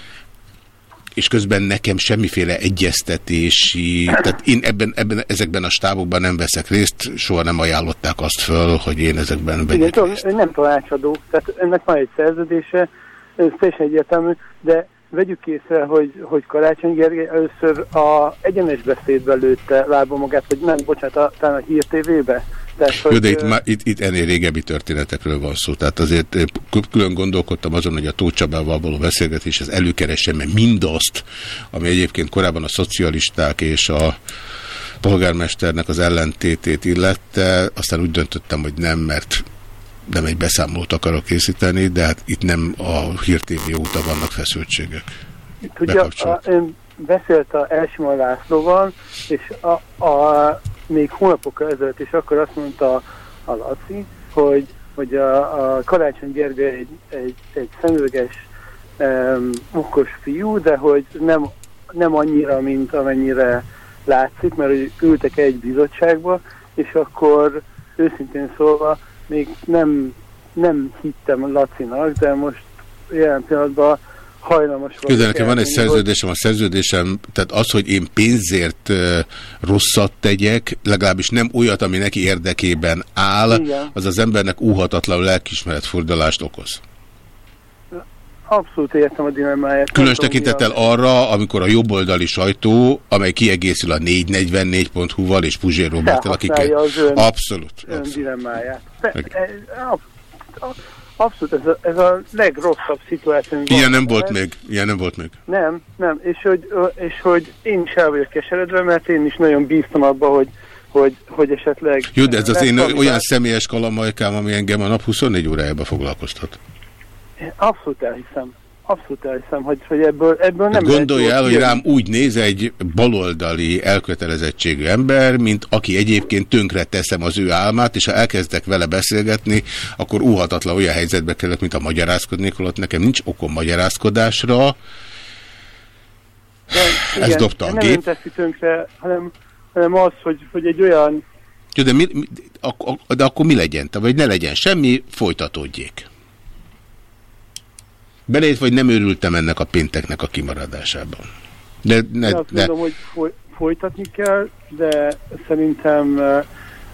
és közben nekem semmiféle egyeztetési, tehát én ebben, ebben, ezekben a stábokban nem veszek részt, soha nem ajánlották azt föl, hogy én ezekben Igen, vegyek tudom, részt. nem tanácsadó, tehát ennek van egy szerződése, ez teljesen egyértelmű, de vegyük észre, hogy, hogy Karácsony Gergely először a egyenes beszédbe lőtte lába magát, vagy nem, bocsánat, a, talán a Hír TV-be. Tehát, Jó, de itt, már, itt, itt ennél régebbi történetekről van szó. Tehát azért kü- külön gondolkodtam azon, hogy a Tóth Csabával való beszélgetés az előkeressem, mert mindazt, ami egyébként korábban a szocialisták és a polgármesternek az ellentétét illette, aztán úgy döntöttem, hogy nem, mert nem egy beszámolót akarok készíteni, de hát itt nem a Hír TV óta vannak feszültségek. Tudja, a, ön beszélt a Elsimon Lászlóval, és a, a, még hónapokkal ezelőtt, és akkor azt mondta a Laci, hogy, hogy a, a Karácsony Gergely egy, egy, egy szemüveges, um, okos fiú, de hogy nem, nem annyira, mint amennyire látszik, mert hogy ültek egy bizottságba, és akkor őszintén szólva még nem, nem hittem Lacinak, de most jelen pillanatban hajlamos vagyok. De nekem van egy szerződésem, a szerződésem, tehát az, hogy én pénzért rosszat tegyek, legalábbis nem olyat, ami neki érdekében áll, Igen. az az embernek úhatatlan lelkismeretfordulást okoz. abszolút értem a dilemmáját. Különös tekintettel arra, amikor a jobboldali sajtó, amely kiegészül a 444.hu-val és Puzsér Roberttel, akik... ön- Abszolút. ön dilemmáját. De, e, ab- a- abszolút, ez a, ez a legrosszabb szituáció. Ilyen nem volt Mert- még. Ilyen nem volt még. Nem, nem, és hogy, és hogy én is el vagyok keseredve, mert én is nagyon bíztam abba, hogy, hogy, hogy esetleg... Jó, de ez az én olyan más. személyes kalamajkám, ami engem a nap 24 órájában foglalkoztat. Abszolút elhiszem. Abszolút elhiszem, hogy, hogy ebből, ebből nem Nem Gondolja el, hogy rám úgy néz egy baloldali elkötelezettségű ember, mint aki egyébként tönkre teszem az ő álmát, és ha elkezdek vele beszélgetni, akkor óhatatlan olyan helyzetbe kerülök, mint a magyarázkodnék, holott nekem nincs okom magyarázkodásra. De, Ez igen, dobta a nem gép. ön teszi tönkre, hanem, hanem az, hogy, hogy egy olyan Jó, de, mi, ak, ak, de akkor mi legyen? Te, Vagy ne legyen semmi, folytatódjék. Belét, vagy nem örültem ennek a pénteknek a kimaradásában. De, ne, azt ne, mondom, hogy foly, folytatni kell, de szerintem eh,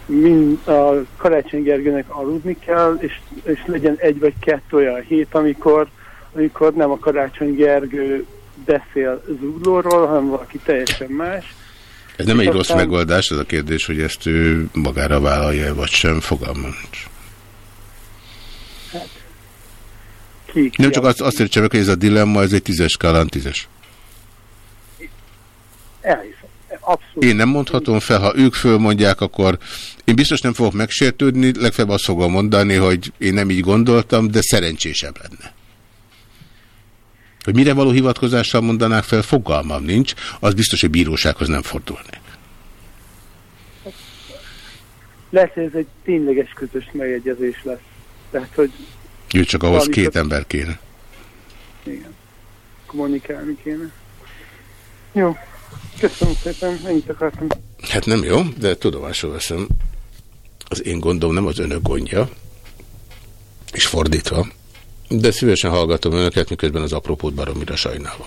mind a Karácsony Gergőnek aludni kell, és, és legyen egy vagy kettő olyan hét, amikor, amikor nem a Karácsony Gergő beszél zuglóról, hanem valaki teljesen más. ez nem és egy rossz aztán- megoldás, ez a kérdés, hogy ezt ő magára vállalja, vagy sem, fogalmam nincs. Ki, Nem csak azt, azt értsem hogy ez a dilemma, ez egy tízes skálán tízes. Elhiszem. Abszolút. Én nem mondhatom fel, ha ők fölmondják, akkor én biztos nem fogok megsértődni, legfeljebb azt fogom mondani, hogy én nem így gondoltam, de szerencsésebb lenne. Hogy mire való hivatkozással mondanák fel, fogalmam nincs, az biztos, hogy bírósághoz nem fordulnék. Lesz, ez egy tényleges közös megegyezés lesz. Tehát, hogy Jó, csak ahhoz Valamikor- két ember kéne. igen, kommunikálni kéne. Jó. Köszönöm szépen, ennyit akartam. Hát nem jó, de tudomásul veszem. Az én gondom nem az önök gondja, és fordítva. De szívesen hallgatom önöket, miközben az apropót baromira sajnálom.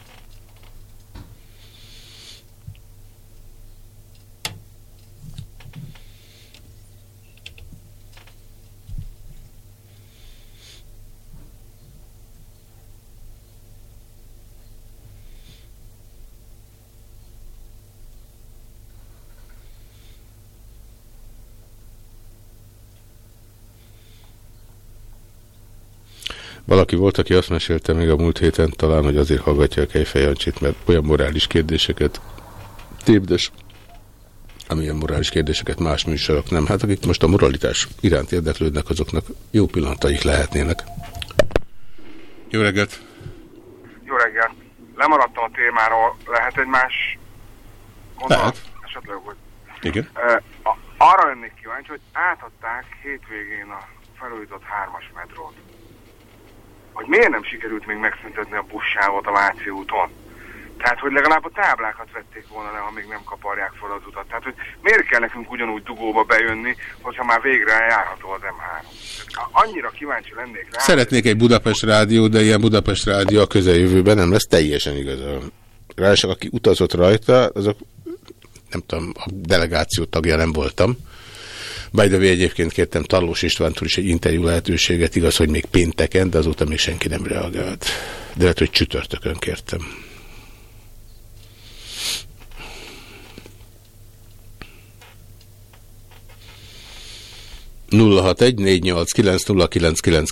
Valaki volt, aki azt mesélte még a múlt héten talán, hogy azért hallgatja a Kejfejancsit, mert olyan morális kérdéseket tépdes, amilyen morális kérdéseket más műsorok nem. Hát akik most a moralitás iránt érdeklődnek, azoknak jó pillanataik lehetnének. Jó reggelt! Jó reggelt. Lemaradtam a témáról. Lehet egy más gondolat? Lehet. Esetleg, hogy... Igen. A- arra lennék kíváncsi, hogy átadták hétvégén a felújított hármas metrót. Hogy miért nem sikerült még megszüntetni a buszsávot a Váci úton? Tehát, hogy legalább a táblákat vették volna le, ha még nem kaparják fel az utat. Tehát, hogy miért kell nekünk ugyanúgy dugóba bejönni, hogyha már végre járható az M3. Tehát annyira kíváncsi lennék rá. Szeretnék egy Budapest rádió, de ilyen Budapest rádió a közeljövőben nem lesz teljesen igaza. Ráadásul aki utazott rajta, azok nem tudom, a delegáció tagja nem voltam. By the way, egyébként kértem Tarlós Istvántól is egy interjú lehetőséget, igaz, hogy még pénteken, de azóta még senki nem reagált. De lehet, hogy csütörtökön kértem.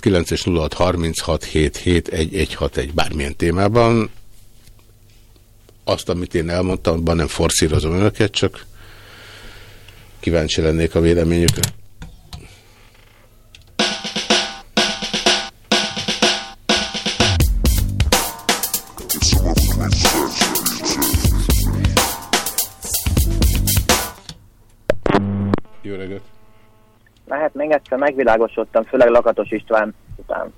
kilenc és egy bármilyen témában. Azt, amit én elmondtam, abban nem forszírozom önöket, csak kíváncsi lennék a véleményükre. Jó reggelt! Lehet még egyszer megvilágosodtam, főleg Lakatos István után.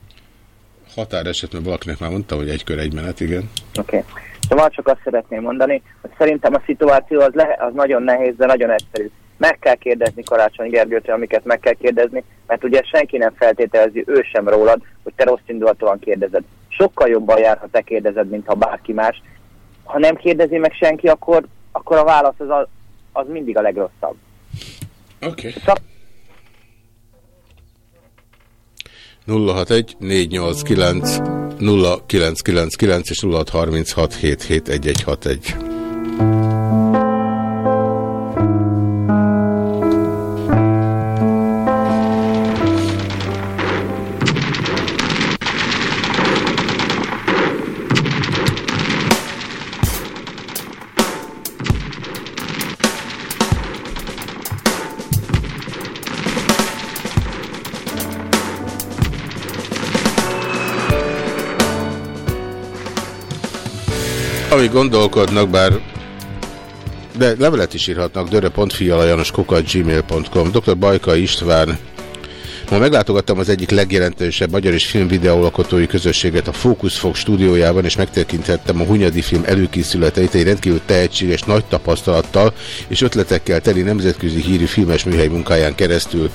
Határeset, mert valakinek már mondta, hogy egy kör egy menet, igen. Oké. Okay. Szóval csak azt szeretném mondani, hogy szerintem a szituáció az, le, az nagyon nehéz, de nagyon egyszerű. Meg kell kérdezni Karácsony Gergőtől, amiket meg kell kérdezni, mert ugye senki nem feltételezi ő sem rólad, hogy te rossz indulatúan kérdezed. sokkal jobban jár, ha te kérdezed, mint ha bárki más. Ha nem kérdezi meg senki, akkor, akkor a válasz az, a, az mindig a legrosszabb. Oké. Csak 061 489 0999 és 0636 771161. gondolkodnak, bár de levelet is írhatnak dörö.fialajanoskukat.gmail.com Dr. Bajka István Ma meglátogattam az egyik legjelentősebb magyar és filmvideóalkotói közösséget a Focus stúdiójában, és megtekintettem a Hunyadi film előkészületeit egy rendkívül tehetséges, nagy tapasztalattal és ötletekkel teli nemzetközi hírű filmes műhely munkáján keresztül.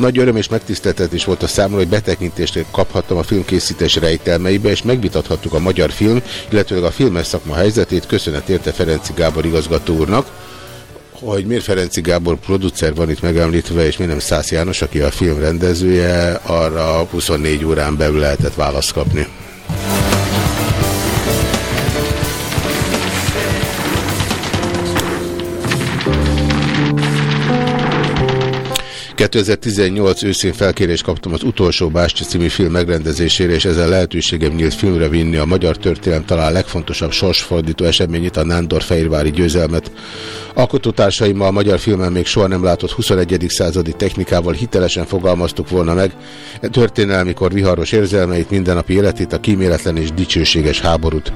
Nagy öröm és megtiszteltetés volt a számomra, hogy betekintést kaphattam a filmkészítés rejtelmeibe, és megvitathattuk a magyar film, illetőleg a filmes szakma helyzetét. Köszönet érte Ferenci Gábor igazgató úrnak hogy miért Ferenci Gábor producer van itt megemlítve, és miért nem Szász János, aki a film rendezője, arra 24 órán belül lehetett választ kapni. 2018 őszén felkérést kaptam az utolsó Bástya című film megrendezésére, és ezzel lehetőségem nyílt filmre vinni a magyar történelem talán legfontosabb sorsfordító eseményét, a Nándor Fehérvári győzelmet. Alkotótársaimmal a magyar filmen még soha nem látott 21. századi technikával hitelesen fogalmaztuk volna meg történelmikor viharos érzelmeit, mindennapi életét, a kíméletlen és dicsőséges háborút.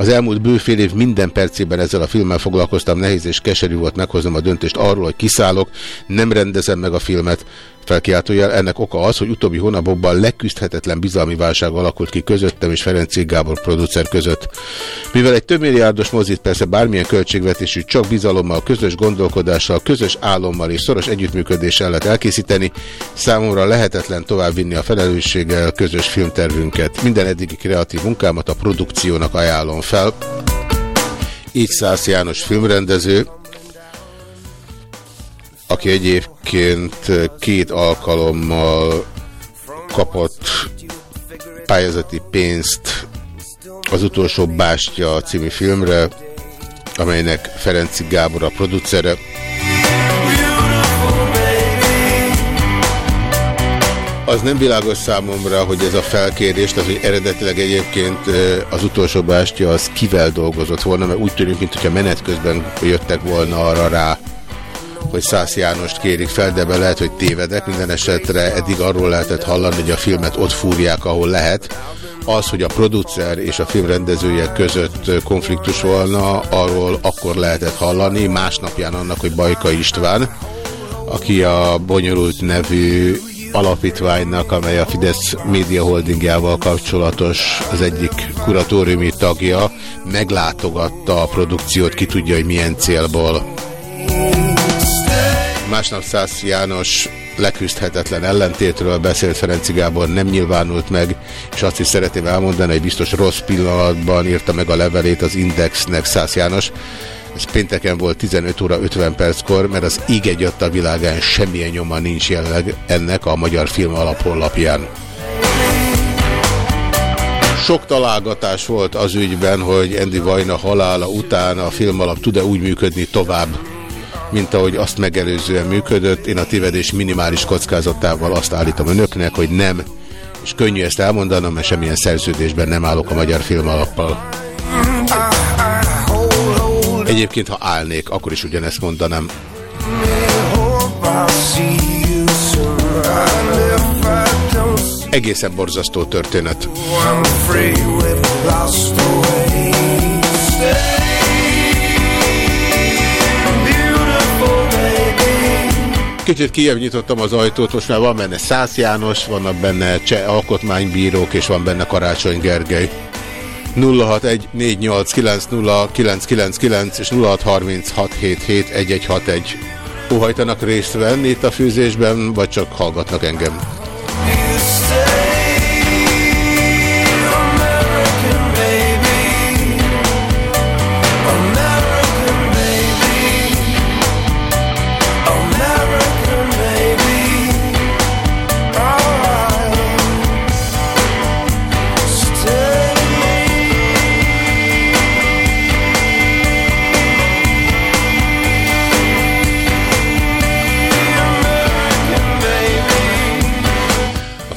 Az elmúlt bőfél év minden percében ezzel a filmmel foglalkoztam, nehéz és keserű volt meghoznom a döntést arról, hogy kiszállok, nem rendezem meg a filmet, Felkiáltójel ennek oka az, hogy utóbbi hónapokban leküzdhetetlen bizalmi válság alakult ki közöttem és Ferenc Gábor producer között. Mivel egy több milliárdos mozit persze bármilyen költségvetésű csak bizalommal, közös gondolkodással, közös álommal és szoros együttműködéssel lehet elkészíteni, számomra lehetetlen továbbvinni a felelősséggel közös filmtervünket. Minden eddigi kreatív munkámat a produkciónak ajánlom fel. Így Szász János filmrendező, aki egyébként két alkalommal kapott pályázati pénzt az utolsó Bástya című filmre, amelynek Ferenci Gábor a producere. Az nem világos számomra, hogy ez a felkérés, tehát hogy eredetileg egyébként az utolsó bástya az kivel dolgozott volna, mert úgy tűnik, mintha menet közben jöttek volna arra rá, hogy Szász Jánost kérik fel, de be lehet, hogy tévedek. Minden esetre eddig arról lehetett hallani, hogy a filmet ott fúrják, ahol lehet. Az, hogy a producer és a film rendezője között konfliktus volna, arról akkor lehetett hallani, másnapján annak, hogy Bajka István, aki a bonyolult nevű alapítványnak, amely a Fidesz média holdingjával kapcsolatos az egyik kuratóriumi tagja, meglátogatta a produkciót, ki tudja, hogy milyen célból. Másnap Szász János leküzdhetetlen ellentétről beszélt Ferenci Gábor, nem nyilvánult meg, és azt is szeretném elmondani, hogy biztos rossz pillanatban írta meg a levelét az Indexnek Szász János. Ez pénteken volt 15 óra 50 perckor, mert az íg egy a világán semmilyen nyoma nincs jelenleg ennek a Magyar Film alaphonlapján. Sok találgatás volt az ügyben, hogy Andy Vajna halála után a film alap tud-e úgy működni tovább, mint ahogy azt megelőzően működött. Én a tévedés minimális kockázatával azt állítom önöknek, hogy nem. És könnyű ezt elmondanom, mert semmilyen szerződésben nem állok a magyar film alappal. Egyébként, ha állnék, akkor is ugyanezt mondanám. Egészen borzasztó történet. Kicsit kijebb nyitottam az ajtót, most már van benne Szász János, vannak benne cseh alkotmánybírók, és van benne Karácsony Gergely. 0614890999 és 0636771161. Óhajtanak részt venni itt a fűzésben, vagy csak hallgatnak engem?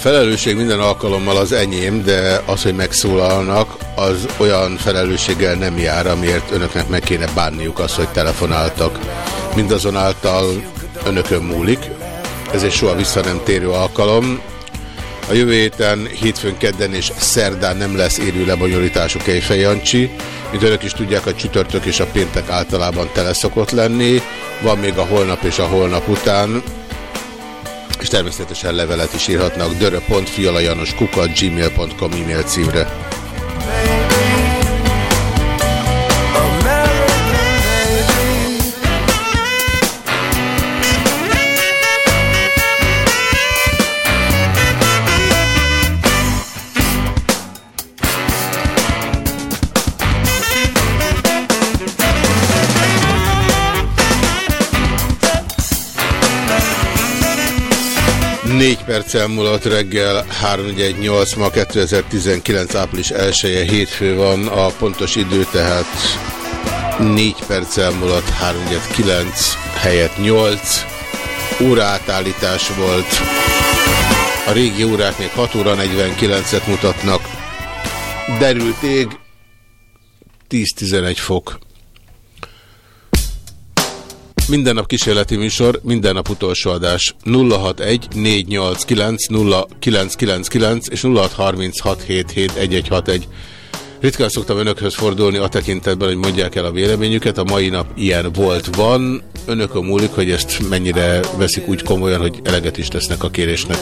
Felelősség minden alkalommal az enyém, de az, hogy megszólalnak, az olyan felelősséggel nem jár, amiért önöknek meg kéne bánniuk azt, hogy telefonáltak. Mindazonáltal önökön múlik. Ez egy soha vissza nem térő alkalom. A jövő héten, hétfőn, kedden és szerdán nem lesz érő lebonyolítású Kejfej Jancsi. Mint önök is tudják, a csütörtök és a péntek általában tele szokott lenni. Van még a holnap és a holnap után és természetesen levelet is írhatnak dörö.fialajanoskukat gmail.com e-mail címre. Négy perccel múlott reggel 318 ma 2019 április 1 -e hétfő van a pontos idő, tehát 4 perccel múlott 319 helyett 8 óraátállítás volt. A régi órák még 6 óra 49-et mutatnak. Derült ég, 10-11 fok. Minden nap kísérleti műsor, minden nap utolsó adás. 061 489 0999 és 0636771161. Ritkán szoktam önökhöz fordulni a tekintetben, hogy mondják el a véleményüket. A mai nap ilyen volt, van. Önökön múlik, hogy ezt mennyire veszik úgy komolyan, hogy eleget is tesznek a kérésnek.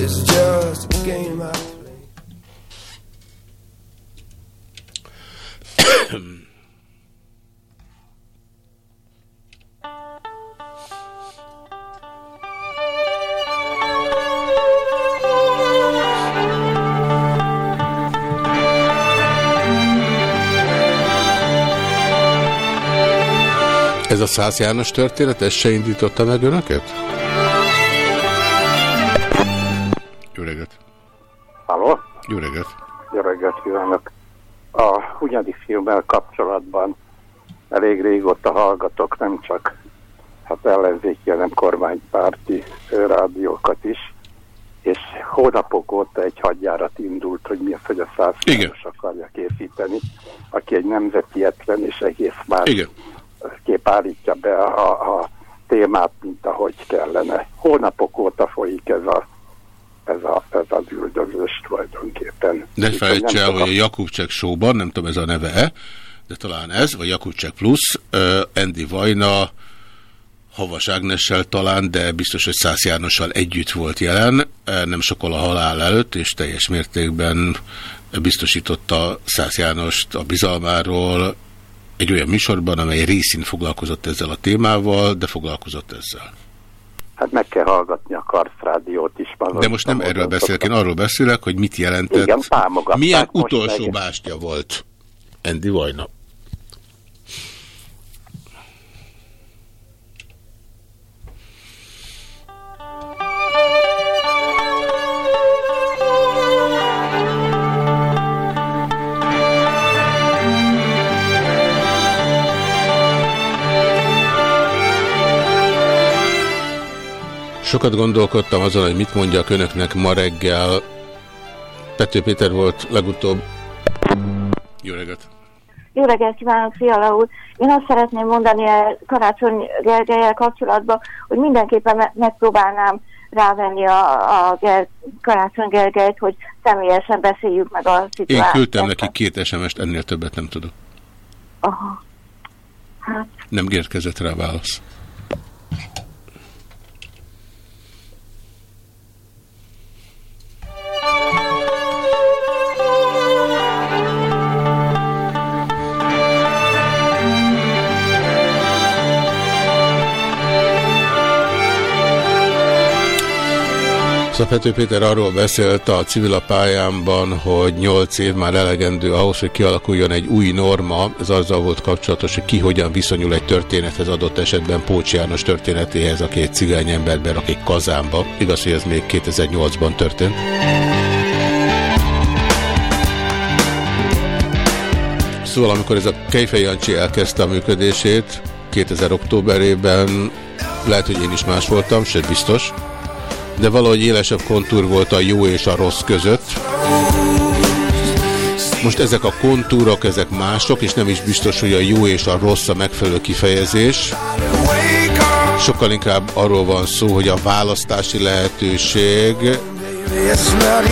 It's just a game I Ez a Szász János történet, ez se indította meg önöket? Jó reggelt! Halló? Jó reggelt! Jó reggelt kívánok! Hunyadi filmmel kapcsolatban. Elég régóta hallgatok, nem csak hát ellenzéki, hanem kormánypárti rádiókat is, és hónapok óta egy hadjárat indult, hogy mi az, hogy a százszáros akarja készíteni, aki egy nemzetietlen és egész más Igen. kép állítja be a, a témát, mint ahogy kellene. Hónapok óta folyik ez a ez, a, ez az üldözés tulajdonképpen. Ne felejts el, hogy a Jakubcsek showban, nem tudom ez a neve-e, de talán ez, vagy Jakubcsek Plus, uh, Andy Vajna, Havas Ágnessel talán, de biztos, hogy Szász Jánossal együtt volt jelen, nem sokkal a halál előtt, és teljes mértékben biztosította Szász Jánost a bizalmáról, egy olyan műsorban, amely részint foglalkozott ezzel a témával, de foglalkozott ezzel. Hát meg kell hallgatni a Karszrádiót is. De most nem erről beszélek, én arról beszélek, hogy mit jelentett. Igen, Milyen utolsó meg... bástya volt Andy Vajna? Sokat gondolkodtam azon, hogy mit mondjak önöknek ma reggel. Pető Péter volt legutóbb. Jó reggelt! Jó reggelt kívánok, Fiala úr! Én azt szeretném mondani a Karácsony Gergelyel kapcsolatban, hogy mindenképpen me megpróbálnám rávenni a, a Ger Karácsony Gergelyt, hogy személyesen beszéljük meg a szituációt. Én küldtem neki két SMS-t, ennél többet nem tudok. Aha. Hát. Nem érkezett rá válasz. Szapető Péter arról beszélt a civil pályámban, hogy 8 év már elegendő ahhoz, hogy kialakuljon egy új norma. Ez azzal volt kapcsolatos, hogy ki hogyan viszonyul egy történethez adott esetben Pócs János történetéhez, aki egy cigány embert berak egy kazánba. Igaz, hogy ez még 2008-ban történt. Szóval amikor ez a Kejfej Jancsi elkezdte a működését 2000 októberében Lehet, hogy én is más voltam, sőt biztos. De valahogy élesebb kontúr volt a jó és a rossz között. Most ezek a kontúrok, ezek mások, és nem is biztos, hogy a jó és a rossz a megfelelő kifejezés. Sokkal inkább arról van szó, hogy a választási lehetőség not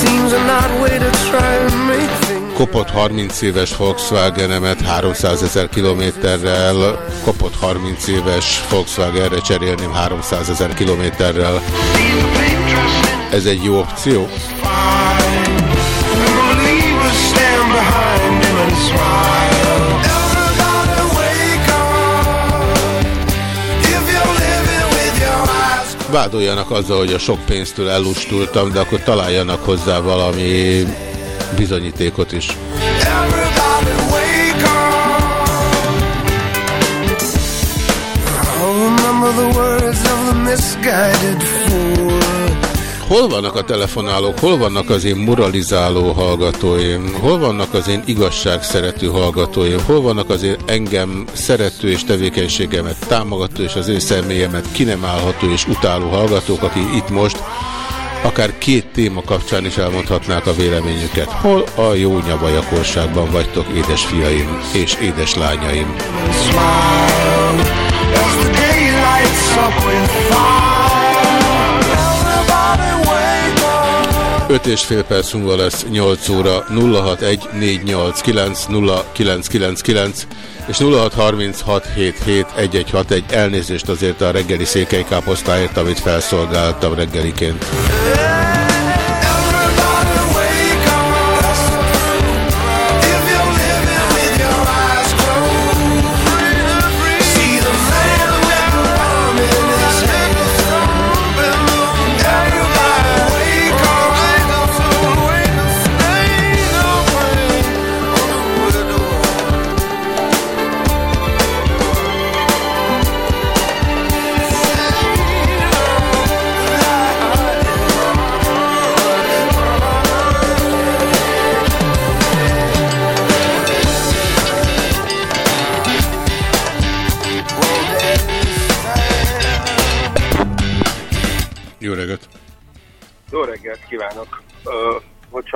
Seems an odd way to try and kopott 30 éves Volkswagenemet 300 ezer kilométerrel, kopott 30 éves Volkswagenre cserélném 300 ezer kilométerrel. Ez egy jó opció? Vádoljanak azzal, hogy a sok pénztől ellustultam, de akkor találjanak hozzá valami bizonyítékot is. Hol vannak a telefonálók, hol vannak az én moralizáló hallgatóim, hol vannak az én igazságszerető hallgatóim, hol vannak az én engem szerető és tevékenységemet támogató és az én személyemet kinemállható és utáló hallgatók, akik itt most akár két téma kapcsán is elmondhatnák a véleményüket. Hol a jó nyavajakorságban vagytok, édes fiaim és édes lányaim? smile 5 és fél perc múlva lesz 8 óra 0614890999 és 0636771161 elnézést azért a reggeli székely káposztáért, amit felszolgáltam reggeliként. See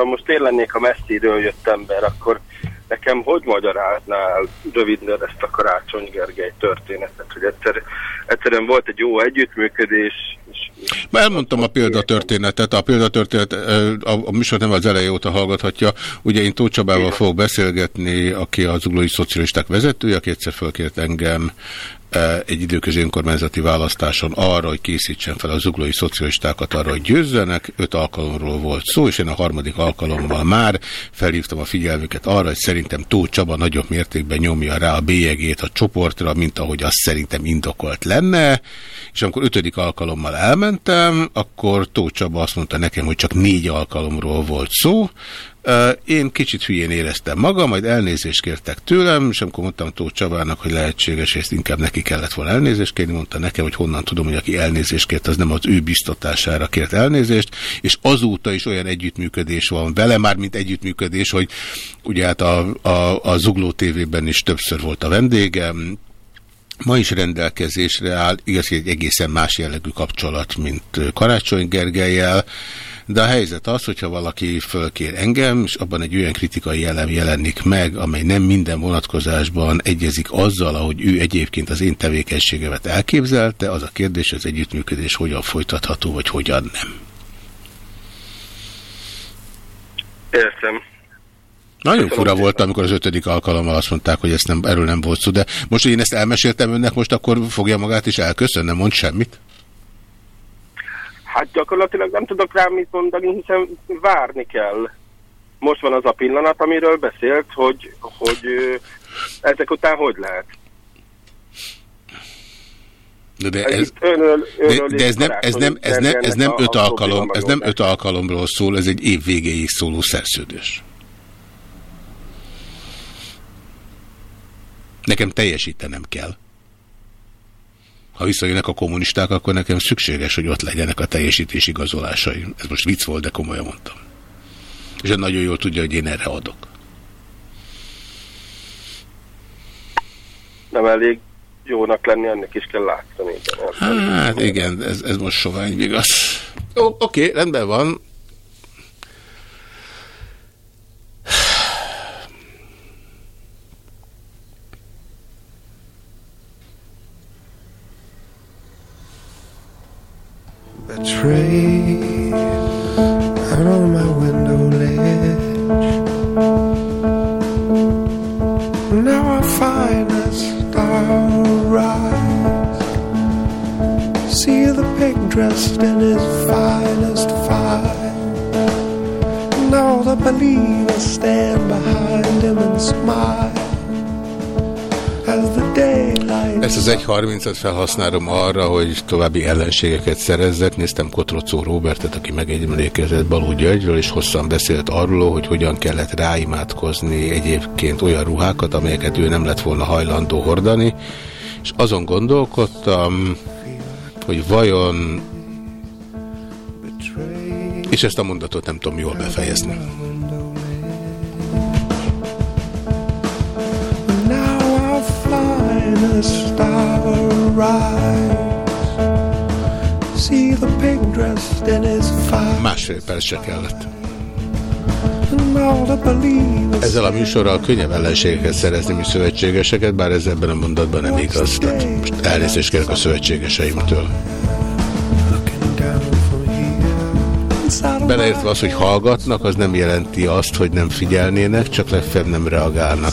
hogyha most én lennék a messziről jött ember, akkor nekem hogy magyaráznál röviden ezt a Karácsony Gergely történetet, hogy egyszer, egyszerűen volt egy jó együttműködés, Már elmondtam a példatörténetet, a példatörténet a, a műsor nem az eleje óta hallgathatja. Ugye én Tóth Csabával fogok beszélgetni, aki az uglói szocialisták vezetője, aki egyszer fölkért engem egy időközi önkormányzati választáson arra, hogy készítsen fel az uglói szocialistákat arra, hogy győzzenek. Öt alkalomról volt szó, és én a harmadik alkalommal már felhívtam a figyelmüket arra, hogy szerintem Tóth Csaba nagyobb mértékben nyomja rá a bélyegét a csoportra, mint ahogy azt szerintem indokolt lenne. És amikor ötödik alkalommal elmentem, akkor Tóth Csaba azt mondta nekem, hogy csak négy alkalomról volt szó, Én kicsit hülyén éreztem magam, majd elnézést kértek tőlem, és amikor mondtam Tóth Csabának, hogy lehetséges, és inkább neki kellett volna elnézést kérni, mondta nekem, hogy honnan tudom, hogy aki elnézést kért, az nem az ő biztatására kért elnézést, és azóta is olyan együttműködés van vele, már mint együttműködés, hogy ugye hát a, a, a Zugló TV-ben is többször volt a vendégem, Ma is rendelkezésre áll, igaz, hogy egy egészen más jellegű kapcsolat, mint Karácsony Gergelyel, de a helyzet az, hogyha valaki fölkér engem, és abban egy olyan kritikai elem jelenik meg, amely nem minden vonatkozásban egyezik azzal, ahogy ő egyébként az én tevékenységemet elképzelte, az a kérdés, az együttműködés hogyan folytatható, vagy hogyan nem. értem. Nagyon fura volt, amikor az ötödik alkalommal azt mondták, hogy ezt nem, erről nem volt szó, de most, hogy én ezt elmeséltem önnek, most akkor fogja magát is elköszön, nem mond semmit? Hát gyakorlatilag nem tudok rá mit mondani, hiszen várni kell. Most van az a pillanat, amiről beszélt, hogy, hogy ezek után hogy lehet. De, de, Ez ez, itt önről- de, önről de ez nem, ez nem, ez nem, ez nem öt alkalom, ez nem öt alkalomról szól, ez egy év végéig szóló szerződés. Nekem teljesítenem kell ha visszajönnek a kommunisták, akkor nekem szükséges, hogy ott legyenek a teljesítés igazolásaim. Ez most vicc volt, de komolyan mondtam. És nagyon jól tudja, hogy én erre adok. Nem elég jónak lenni, ennek is kell látni. Hát igen, ez, ez most sovány igaz. Oké, okay, rendben van, betrayed out on my window ledge. Now I find a star rise. See the pig dressed in his finest fine. And all the believers stand behind him and smile Ezt az 1.30-at felhasználom arra, hogy további ellenségeket szerezzek. Néztem Kotrocó Robertet, aki megemlékezett Baló Györgyről, és hosszan beszélt arról, hogy hogyan kellett ráimádkozni egyébként olyan ruhákat, amelyeket ő nem lett volna hajlandó hordani. És azon gondolkodtam, hogy vajon... És ezt a mondatot nem tudom jól befejezni. Find a star rise. See the pig dressed in his fine. Másfél perc kellett. Ezzel a műsorral könnyebb ellenségeket szerezni, mint szövetségeseket, bár ez ebben a mondatban nem igaz. Tehát most elnézést kérek a szövetségeseimtől. Beleértve az, hogy hallgatnak, az nem jelenti azt, hogy nem figyelnének, csak legfeljebb nem reagálnak.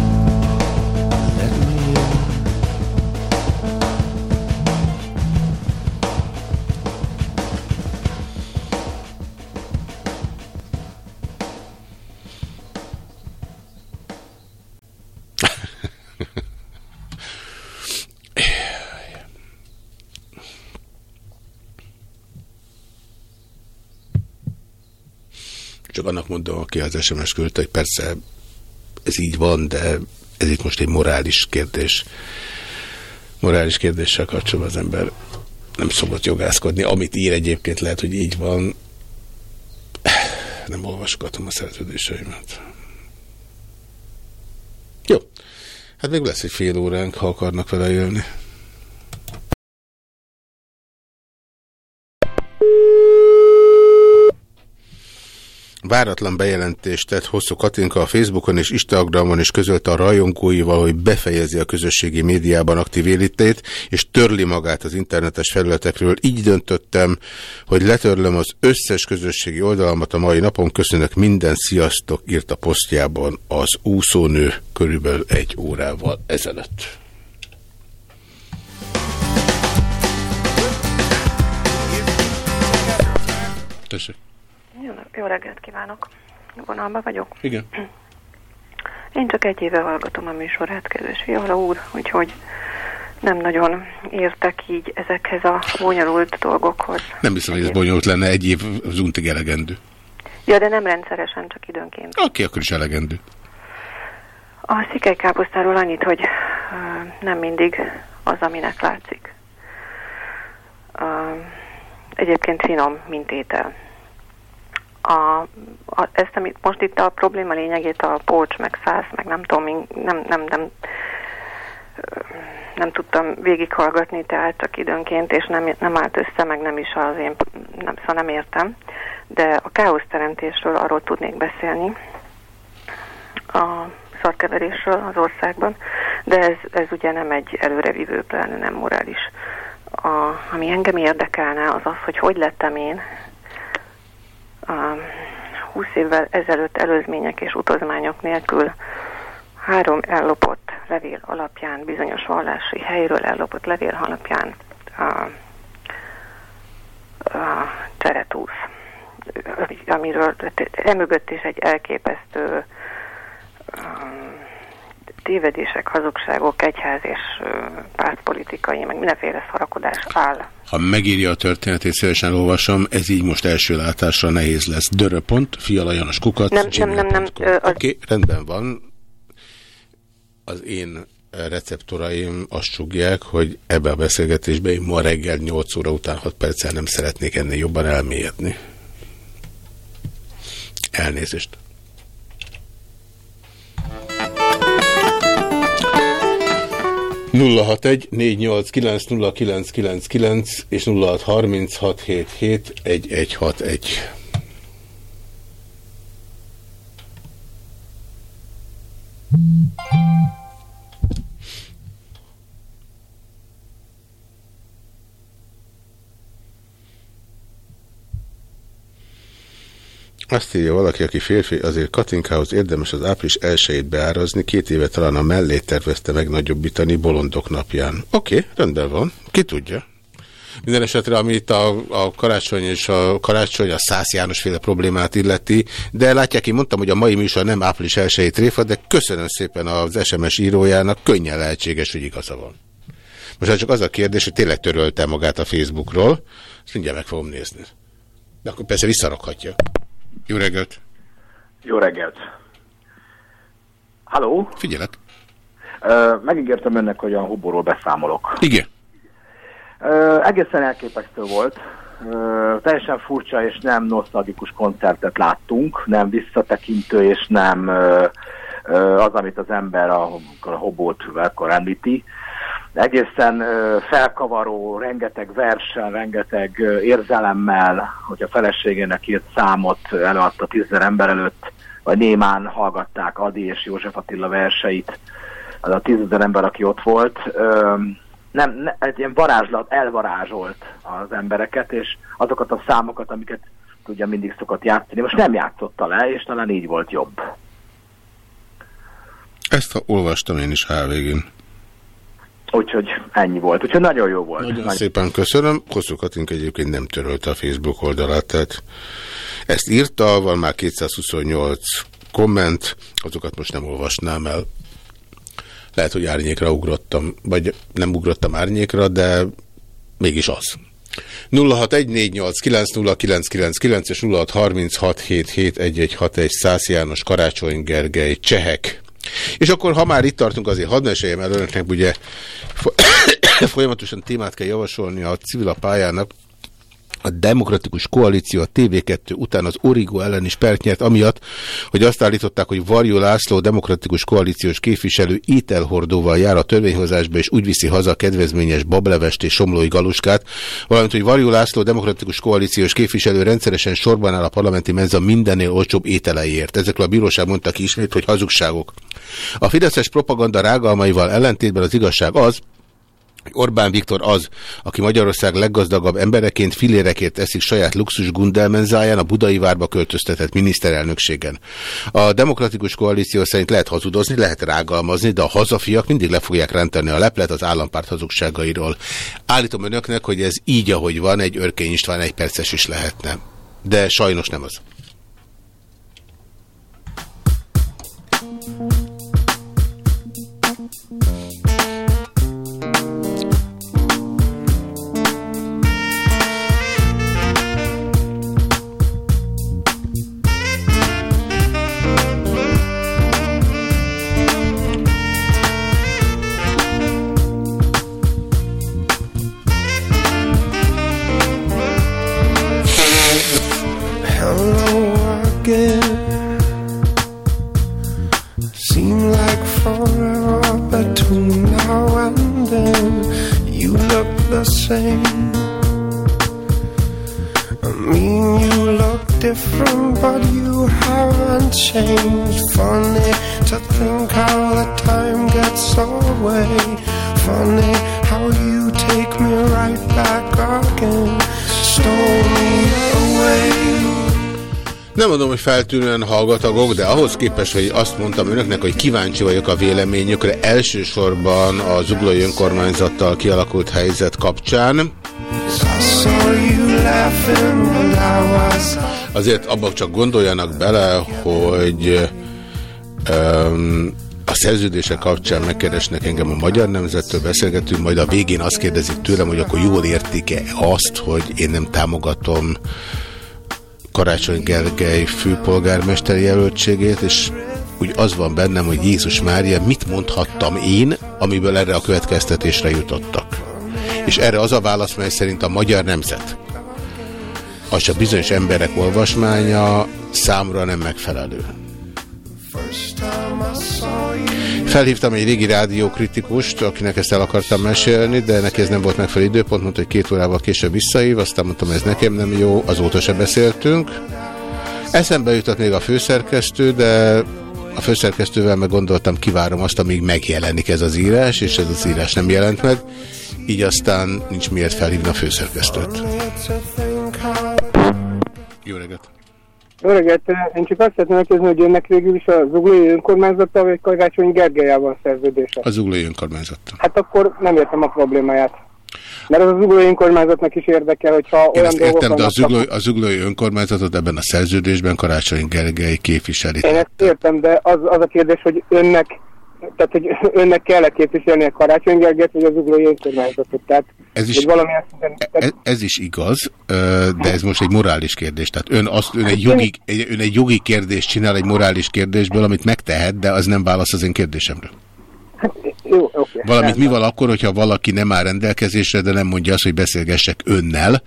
az SMS küldte, hogy persze ez így van, de ez itt most egy morális kérdés. Morális kérdéssel kapcsolatban az ember nem szokott jogászkodni. Amit ír egyébként lehet, hogy így van. Nem olvasogatom a szerződéseimet. Jó. Hát még lesz egy fél óránk, ha akarnak vele élni. Váratlan bejelentést tett Hosszú Katinka a Facebookon és Instagramon is közölte a rajongóival, hogy befejezi a közösségi médiában aktív életét, és törli magát az internetes felületekről. Így döntöttem, hogy letörlöm az összes közösségi oldalamat a mai napon. Köszönök minden, sziasztok, írt a posztjában az úszónő körülbelül egy órával ezelőtt. Tessék. Jó, jó reggelt kívánok. Vonalban vagyok. Igen. Én csak egy éve hallgatom a műsorát, kedves Fiala úr, úgyhogy nem nagyon értek így ezekhez a bonyolult dolgokhoz. Nem hiszem, hogy ez bonyolult lenne, egy év az untig elegendő. Ja, de nem rendszeresen, csak időnként. Oké, okay, akkor is elegendő. A szikelykáposztáról annyit, hogy ö, nem mindig az, aminek látszik. Ö, egyébként finom, mint étel. A, a, ezt, amit most itt a probléma lényegét, a polcs, meg száz, meg nem tudom, nem, nem, nem, nem tudtam végighallgatni, tehát csak időnként, és nem, nem állt össze, meg nem is az én, nem, szóval nem értem. De a káoszteremtésről arról tudnék beszélni, a szarkeverésről az országban, de ez, ez ugye nem egy előrevívő, pláne nem morális. A, ami engem érdekelne, az az, hogy hogy lettem én 20 évvel ezelőtt előzmények és utazmányok nélkül három ellopott levél alapján, bizonyos vallási helyről ellopott levél alapján a, a teretúsz, amiről emögött is egy elképesztő um, tévedések, hazugságok, egyház és pártpolitikai, meg mindenféle szarakodás áll. Ha megírja a történetét, szívesen olvasom, ez így most első látásra nehéz lesz. Döröpont, fialajanos kukat, Nem, nem, nem, nem, ö, az- Oké, okay, rendben van. Az én receptoraim azt sugják, hogy ebbe a beszélgetésbe én ma reggel 8 óra után 6 perccel nem szeretnék ennél jobban elmélyedni. Elnézést. 061-489-0999 és 0636771161. Thank you. Azt írja valaki, aki férfi, azért Katinkához érdemes az április elsőjét beárazni, két éve talán a mellét tervezte megnagyobbítani bolondok napján. Oké, okay, rendben van, ki tudja. Minden esetre, amit a, a karácsony és a karácsony, a Szász János féle problémát illeti, de látják, én mondtam, hogy a mai műsor nem április elsőjét tréfa, de köszönöm szépen az SMS írójának, könnyen lehetséges, hogy igaza van. Most csak az a kérdés, hogy tényleg törölte magát a Facebookról, ezt mindjárt meg fogom nézni. De akkor persze visszarakhatja. Jó reggelt! Jó reggelt! Halló? Figyelek! Uh, megígértem önnek, hogy a hobóról beszámolok. Igen. Uh, egészen elképesztő volt. Uh, teljesen furcsa és nem nosztalgikus koncertet láttunk, nem visszatekintő és nem az, amit az ember a, a hobót akkor említi. Egészen felkavaró, rengeteg versen, rengeteg érzelemmel, hogy a feleségének írt számot előadta tízzer ember előtt, vagy némán hallgatták Adi és József Attila verseit, az a tízezer ember, aki ott volt. Nem, ne, egy ilyen varázslat elvarázsolt az embereket, és azokat a számokat, amiket tudja mindig szokott játszani, most nem játszotta le, és talán így volt jobb. Ezt olvastam én is HVG-n. Úgyhogy ennyi volt. Úgyhogy nagyon jó volt. Nagyon Nagy... szépen köszönöm. Hosszú Katink egyébként nem törölte a Facebook oldalát, tehát ezt írta, van már 228 komment, azokat most nem olvasnám el. Lehet, hogy árnyékra ugrottam, vagy nem ugrottam árnyékra, de mégis az. 0614890999 és 0636771161 Szász János, Karácsony Gergely, Csehek. És akkor, ha már itt tartunk, azért hadd meséljem el önöknek, ugye folyamatosan témát kell javasolni a civil pályának, a demokratikus koalíció a TV2 után az Origo ellen is pert nyert, amiatt, hogy azt állították, hogy Varjó László demokratikus koalíciós képviselő ételhordóval jár a törvényhozásba, és úgy viszi haza kedvezményes bablevest és somlói galuskát, valamint, hogy Varjó László demokratikus koalíciós képviselő rendszeresen sorban áll a parlamenti menza mindennél olcsóbb ételeiért. Ezekről a bíróság mondta ki ismét, hogy hazugságok. A fideszes propaganda rágalmaival ellentétben az igazság az, Orbán Viktor az, aki Magyarország leggazdagabb embereként filérekért eszik saját luxus gundelmenzáján a Budai Várba költöztetett miniszterelnökségen. A demokratikus koalíció szerint lehet hazudozni, lehet rágalmazni, de a hazafiak mindig le fogják rendteni a leplet az állampárt hazugságairól. Állítom önöknek, hogy ez így, ahogy van, egy örkény István egy perces is lehetne. De sajnos nem az. I mean, you look different, but you haven't changed. Funny to think how the time gets away. Funny how you take me right back again. Stole me away. Nem mondom, hogy feltűnően hallgatagok, de ahhoz képest, hogy azt mondtam önöknek, hogy kíváncsi vagyok a véleményükre, elsősorban a zuglói önkormányzattal kialakult helyzet kapcsán. Azért abban csak gondoljanak bele, hogy um, a szerződése kapcsán megkeresnek engem a Magyar Nemzettől, beszélgetünk, majd a végén azt kérdezik tőlem, hogy akkor jól értik-e azt, hogy én nem támogatom Karácsony Gergely főpolgármester jelöltségét, és úgy az van bennem, hogy Jézus Mária, mit mondhattam én, amiből erre a következtetésre jutottak. És erre az a válasz, mely szerint a magyar nemzet, az csak bizonyos emberek olvasmánya számra nem megfelelő. Felhívtam egy régi rádiókritikust, akinek ezt el akartam mesélni, de neki ez nem volt megfelelő időpont, mondta, hogy két órával később visszaív, aztán mondtam, ez nekem nem jó, azóta se beszéltünk. Eszembe jutott még a főszerkesztő, de a főszerkesztővel meg gondoltam, kivárom azt, amíg megjelenik ez az írás, és ez az írás nem jelent meg, így aztán nincs miért felhívni a főszerkesztőt. Jó reggelt! Jó reggelt, én csak azt szeretném megkérdezni, hogy önnek végül is a Zuglói önkormányzattal vagy Karácsony Gergelyával szerződése. A Zuglói önkormányzattal. Hát akkor nem értem a problémáját. Mert az a Zuglói önkormányzatnak is érdekel, hogyha Én olyan ezt értem, de a zuglói, a zuglói önkormányzatot ebben a szerződésben Karácsony Gergely képviseli. Én ezt értem, de az, az a kérdés, hogy önnek, tehát hogy önnek kell -e képviselni a Karácsony Gergelyt, vagy az Zuglói önkormányzatot. Tehát, Ez is- valamilyen szinten, Ez, ez is igaz, de ez most egy morális kérdés. Tehát ön, azt, ön, egy jogi, egy- ön egy jogi kérdést csinál egy morális kérdésből, amit megtehet, de az nem válasz az én kérdésemre. jó, oké. Valamit mi van akkor, hogyha valaki nem áll rendelkezésre, de nem mondja azt, hogy beszélgessek önnel,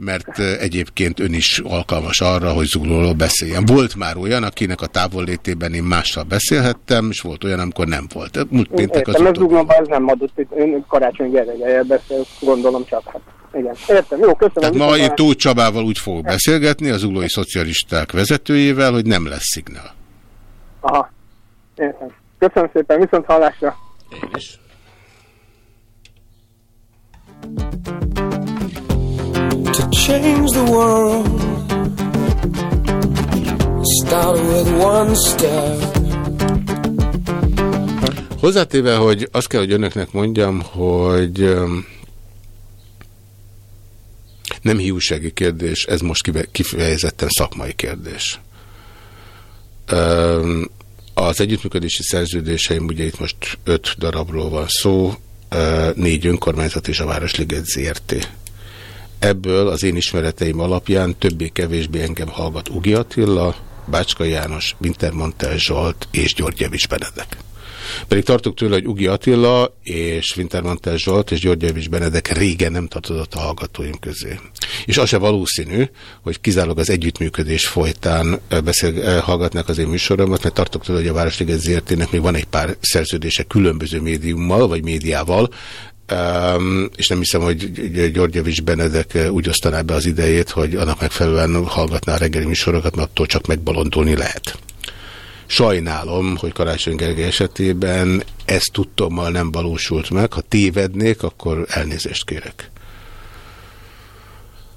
mert egyébként ön is alkalmas arra, hogy zuglóról beszéljen. Volt már olyan, akinek a távollétében én mással beszélhettem, és volt olyan, amikor nem volt. Múlt péntek az Értem. Zuglóban ez nem adott, itt ön Karácsony Gergelyel beszél, gondolom csak. Hát. Igen, értem, jó, köszönöm. Tehát ma én Tóth Csabával úgy fogok beszélgetni, az uglói szocialisták vezetőjével, hogy nem lesz szignál. Aha, értem. Köszönöm szépen, viszont hallásra. Én is. Change the world. Start with one step. Hozzátéve, hogy azt kell, hogy önöknek mondjam, hogy nem hiúsági kérdés, ez most kifejezetten szakmai kérdés. Az együttműködési szerződéseim, ugye itt most öt darabról van szó, négy önkormányzat és a Városliget ZRT. Ebből az én ismereteim alapján többé-kevésbé engem hallgat Ugi Attila, Bácska János, Wintermantel Zsolt és Györgyevics Benedek. Pedig tartok tőle, hogy Ugi Attila és Wintermantel Zsolt és Györgyevics Benedek régen nem tartozott a hallgatóim közé. És az se valószínű, hogy kizárólag az együttműködés folytán beszél, hallgatnak az én műsoromat, mert tartok tőle, hogy a Városliget ZRT-nek még van egy pár szerződése különböző médiummal, vagy médiával, Um, és nem hiszem, hogy Györgyevics Benedek eh, úgy osztaná be az idejét, hogy annak megfelelően hallgatná a reggeli műsorokat, mert attól csak megbalondulni lehet. Sajnálom, hogy Karácsony Gergely esetében ez tudtommal nem valósult meg. Ha tévednék, akkor elnézést kérek.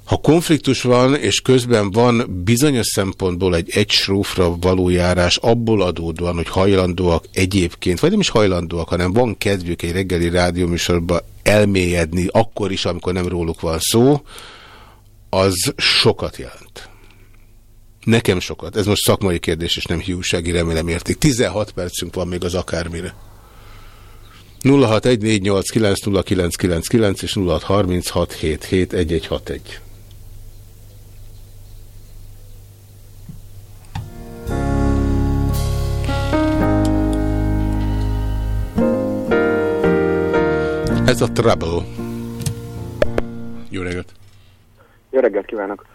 Ha konfliktus van, és közben van bizonyos szempontból egy egy srófra való járás abból adódóan, hogy hajlandóak egyébként, vagy nem is hajlandóak, hanem van kedvük egy reggeli rádióműsorba elmélyedni, akkor is, amikor nem róluk van szó, az sokat jelent. Nekem sokat. Ez most szakmai kérdés, és nem hiúsági, remélem érték. 16 percünk van még az akármire. 0614890999 és 0636771161. a Trouble. Jó reggelt! Jó reggelt kívánok!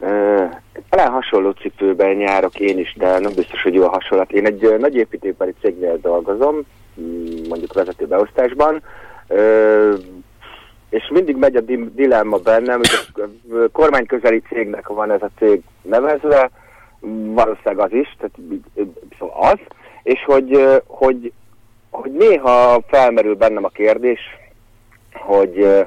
Uh, talán hasonló cipőben járok én is, de nem biztos, hogy jó a hasonlat. Én egy nagy építőipari cégnél dolgozom, mm, mondjuk vezetőbeosztásban, uh, és mindig megy a di- dilemma bennem, hogy a uh, kormányközeli cégnek van ez a cég nevezve, valószínűleg az is, tehát szóval az, és hogy, hogy, hogy néha felmerül bennem a kérdés, hogy,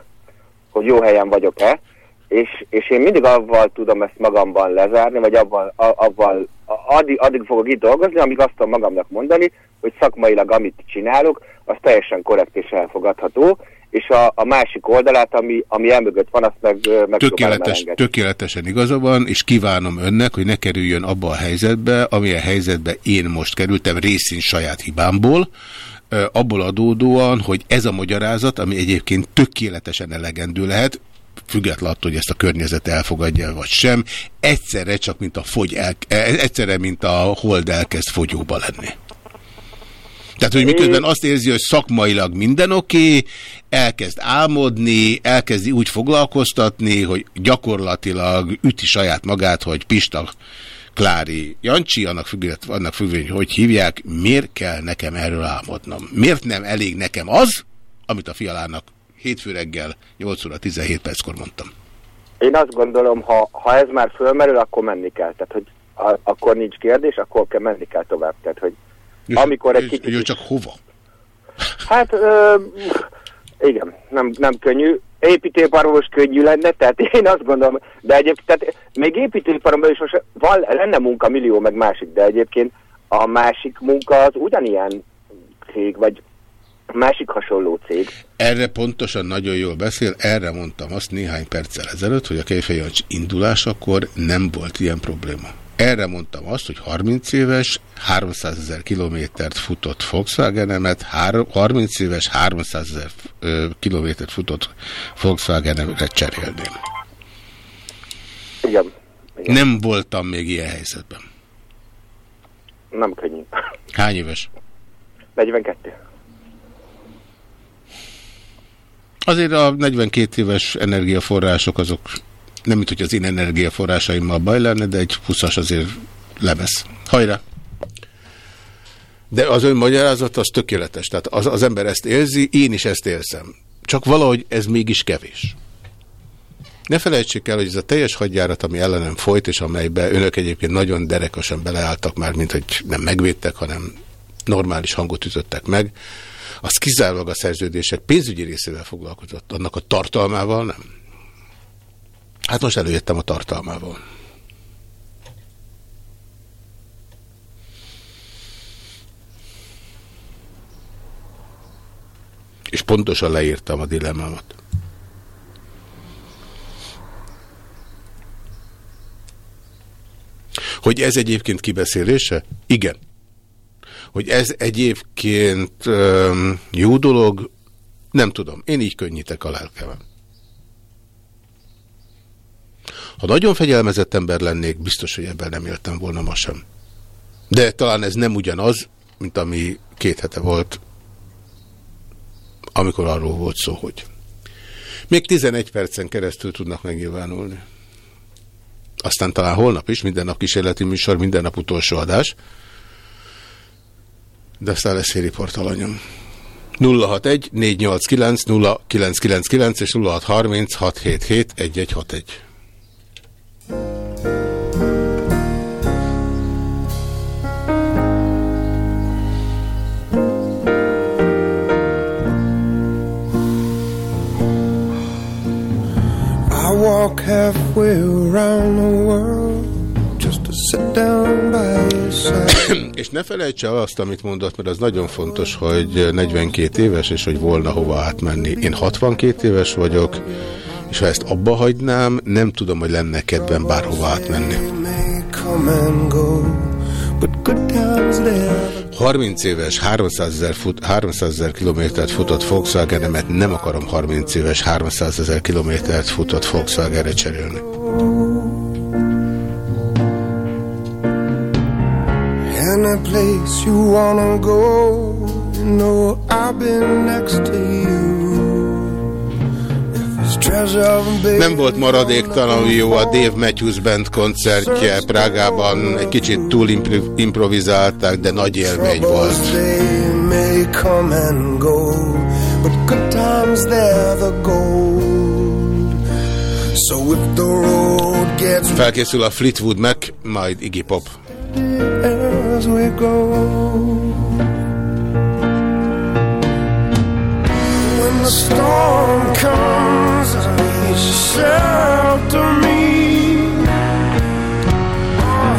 hogy jó helyen vagyok-e, és, és én mindig avval tudom ezt magamban lezárni, vagy avval, avval addig, addig fogok itt dolgozni, amíg azt tudom magamnak mondani, hogy szakmailag amit csinálok, az teljesen korrekt és elfogadható, és a, a másik oldalát, ami, ami elmögött van, azt meg, meg Tökéletes, tökéletesen igaza van, és kívánom önnek, hogy ne kerüljön abba a helyzetbe, amilyen helyzetbe én most kerültem részén saját hibámból, abból adódóan, hogy ez a magyarázat, ami egyébként tökéletesen elegendő lehet, függetlenül attól, hogy ezt a környezet elfogadja vagy sem, egyszerre csak mint a fogy el, eh, egyszerre mint a hold elkezd fogyóba lenni. Tehát, hogy miközben azt érzi, hogy szakmailag minden oké, okay, elkezd álmodni, elkezdi úgy foglalkoztatni, hogy gyakorlatilag üti saját magát, hogy Pista Klári Jancsi, annak függően, annak függően, hogy hívják, miért kell nekem erről álmodnom? Miért nem elég nekem az, amit a fialának hétfő reggel 8 óra 17 perckor mondtam? Én azt gondolom, ha, ha ez már fölmerül, akkor menni kell. Tehát, hogy a, akkor nincs kérdés, akkor kell menni kell tovább. Tehát, hogy És, amikor egy és, kicsit... és csak hova? Hát, ö, igen, nem, nem könnyű. Építőiparban most könnyű lenne, tehát én azt gondolom, de egyébként, tehát még építőiparban is most van, lenne munka millió meg másik, de egyébként a másik munka az ugyanilyen cég, vagy másik hasonló cég. Erre pontosan nagyon jól beszél, erre mondtam azt néhány perccel ezelőtt, hogy a Kejfej Jancsi indulásakor nem volt ilyen probléma. Erre mondtam azt, hogy 30 éves, 300 ezer kilométert futott Volkswagenemet, 30 éves, 300 ezer kilométert futott Volkswagenemre cserélném. Igen. Igen. Nem voltam még ilyen helyzetben. Nem könnyű. Hány éves? 42. Azért a 42 éves energiaforrások azok nem mint hogy az én energiaforrásaimmal baj lenne, de egy 20-as azért lemez. Hajrá! De az ön magyarázat az tökéletes. Tehát az, az ember ezt érzi, én is ezt érzem. Csak valahogy ez mégis kevés. Ne felejtsék el, hogy ez a teljes hadjárat, ami ellenem folyt, és amelybe önök egyébként nagyon derekosan beleálltak már, mint hogy nem megvédtek, hanem normális hangot ütöttek meg, az kizárólag a szerződések pénzügyi részével foglalkozott, annak a tartalmával nem. Hát most előjöttem a tartalmával. És pontosan leírtam a dilemmámat. Hogy ez egyébként kibeszélése? Igen. Hogy ez egyébként um, jó dolog? Nem tudom. Én így könnyítek a lelkemem. Ha nagyon fegyelmezett ember lennék, biztos, hogy ebben nem éltem volna ma sem. De talán ez nem ugyanaz, mint ami két hete volt, amikor arról volt szó, hogy még 11 percen keresztül tudnak megnyilvánulni. Aztán talán holnap is, minden nap kísérleti műsor, minden nap utolsó adás. De aztán lesz riportalanyom. 061 489 0999 és 0630 677 1161. I walk halfway around the world just to sit down by és ne felejtse el azt, amit mondott, mert az nagyon fontos, hogy 42 éves, és hogy volna hova átmenni. Én 62 éves vagyok, és ha ezt abba hagynám, nem tudom, hogy lenne kedvem bárhova átmenni. Come and go, but good times there. 30 éves, 300 ezer, fut, 300 ezer kilométert futott Volkswagenemet nem akarom 30 éves, 300 ezer kilométert futott Volkswagenre cserélni. Any place you wanna go, you know I've been next to you. Nem volt maradéktalanul jó a Dave Matthews Band koncertje Prágában, egy kicsit túl impro improvizálták, de nagy élmény volt. Felkészül a Fleetwood Mac, majd Iggy Pop. as we go. When the storm comes.